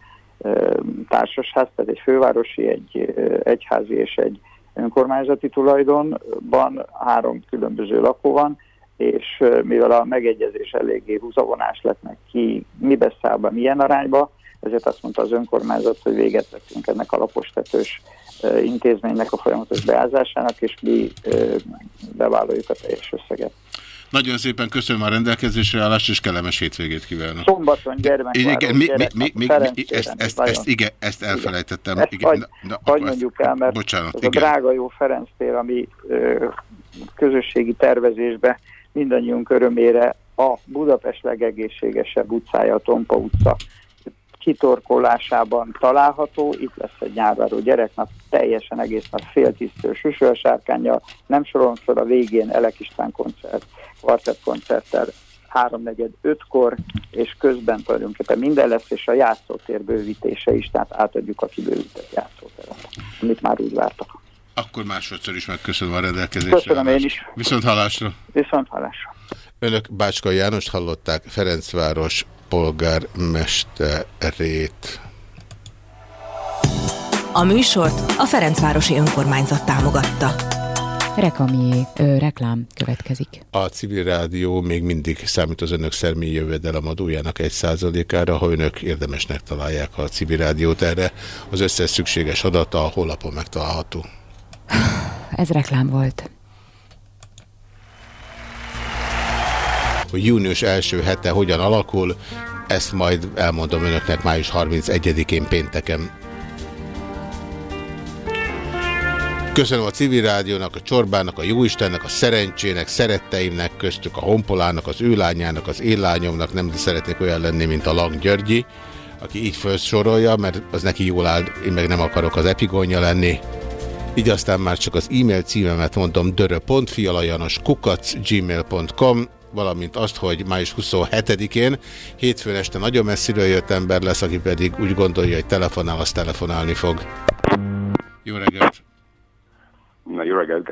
társasház, tehát egy fővárosi, egy egyházi és egy önkormányzati tulajdonban három különböző lakó van, és mivel a megegyezés eléggé húzavonás lett meg ki, mi beszáll be, milyen arányba, ezért azt mondta az önkormányzat, hogy véget vettünk ennek a lapostetős intézménynek a folyamatos beázásának, és mi bevállaljuk a teljes összeget. Nagyon szépen köszönöm a rendelkezésre állást, és kellemes hétvégét kívánok. Szombaton gyermekváros, Igen, mi, mi, mi, mi, mi, ezt, ezt, ezt, igen, ezt elfelejtettem. Ezt igen, hagy, na, na, hagy mondjuk el, mert Bocsánat, ez a igen. drága jó Ferenc tér, ami ö, közösségi tervezésbe mindannyiunk örömére a Budapest legegészségesebb utcája, a Tompa utca kitorkolásában található. Itt lesz egy nyárváró gyereknap, teljesen egész nap féltisztő süsősárkányjal, nem sorolom fel a végén Elek István koncert, kvartett koncerttel háromnegyed ötkor, és közben tulajdonképpen minden lesz, és a játszótér bővítése is, tehát átadjuk a kibővített játszóteret, amit már úgy vártak. Akkor másodszor is megköszönöm a rendelkezésre Köszönöm én állást. is. Viszont hallásra. Viszont hallásra. Önök Bácska Jánost hallották, Ferencváros polgármesterét. A műsort a Ferencvárosi Önkormányzat támogatta. Rekamié, ö, reklám következik. A civil rádió még mindig számít az önök személyi jövedelem adójának egy százalékára, ha önök érdemesnek találják a civil rádiót erre. Az összes szükséges adata a honlapon megtalálható. Ez reklám volt. Hogy június első hete hogyan alakul, ezt majd elmondom önöknek május 31-én pénteken. Köszönöm a civil rádiónak, a csorbának, a jóistennek, a szerencsének, szeretteimnek, köztük a honpolának, az ő lányának, az én lányomnak, nem szeretnék olyan lenni, mint a Lang Györgyi, aki így felsorolja, mert az neki jól áll, én meg nem akarok az epigonja lenni. Így aztán már csak az e-mail címemet mondom dörö.fialajanos kukac gmail.com valamint azt, hogy május 27-én hétfőn este nagyon messziről jött ember lesz, aki pedig úgy gondolja, hogy telefonál, azt telefonálni fog. Jó reggelt! Na, jó reggelt.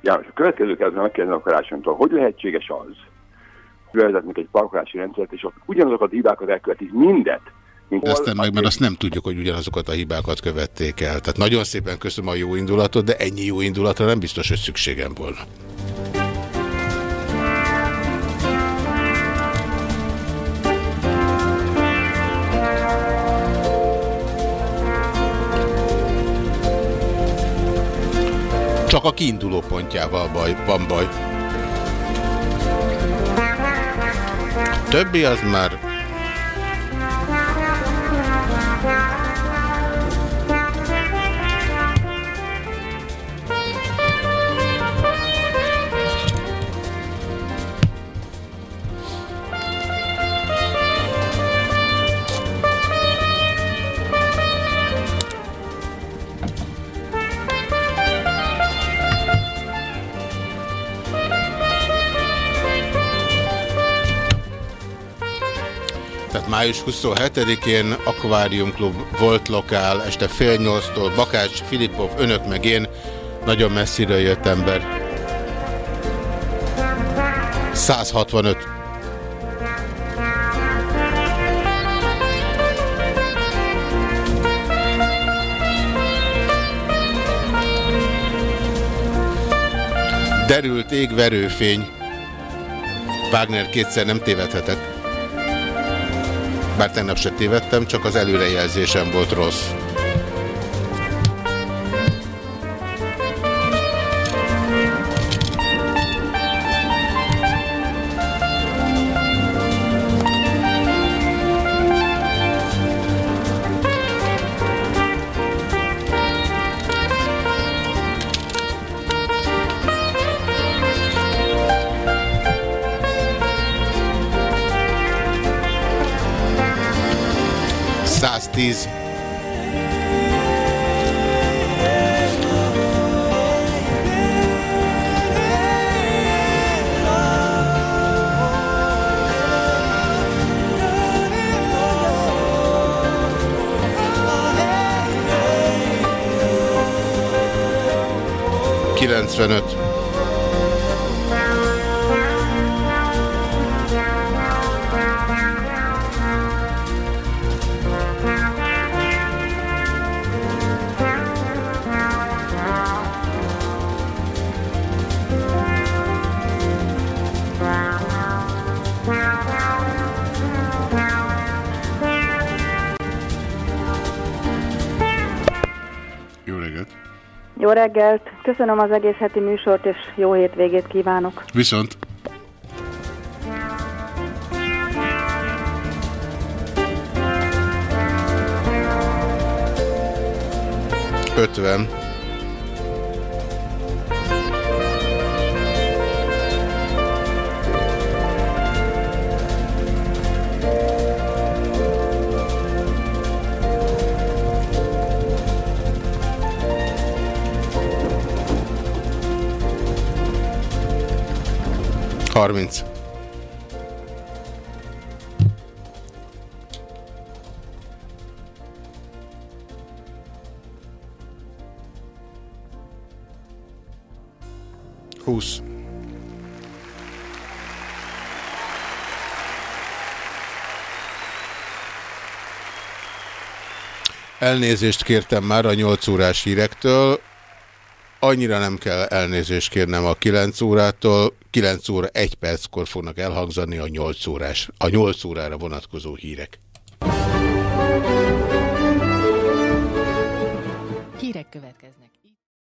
János, a következő kezdve megkérdezem a karácsonytól, hogy lehetséges az, hogy vezetnek egy parkolási rendszert, és ott ugyanazokat a hibákat elkövetik mindet, mint De aztán meg, mert azt nem tudjuk, hogy ugyanazokat a hibákat követték el. Tehát nagyon szépen köszönöm a jó indulatot, de ennyi jó indulatra nem biztos, hogy szükségem volna. A kiinduló pontjával baj, van baj. Többi az már május 27-én Aquarium Klub volt lokál, este fél nyolctól Bakács, Filipov, önök meg én, nagyon messziről jött ember. 165. Derült ég, verőfény. Wagner kétszer nem tévedhetek. Bár tegnap se tévedtem, csak az előrejelzésem volt rossz. 95. Jó reggelt! Köszönöm az egész heti műsort, és jó hétvégét kívánok! Viszont. Ötven. Harminc. Húsz. Elnézést kértem már a 8 órás hírektől, annyira nem kell elnézést kérnem a 9 órától, 9 óra 1 perckor fognak elhangzani a 8 órás, a 8 órára vonatkozó hírek. Hírek következnek.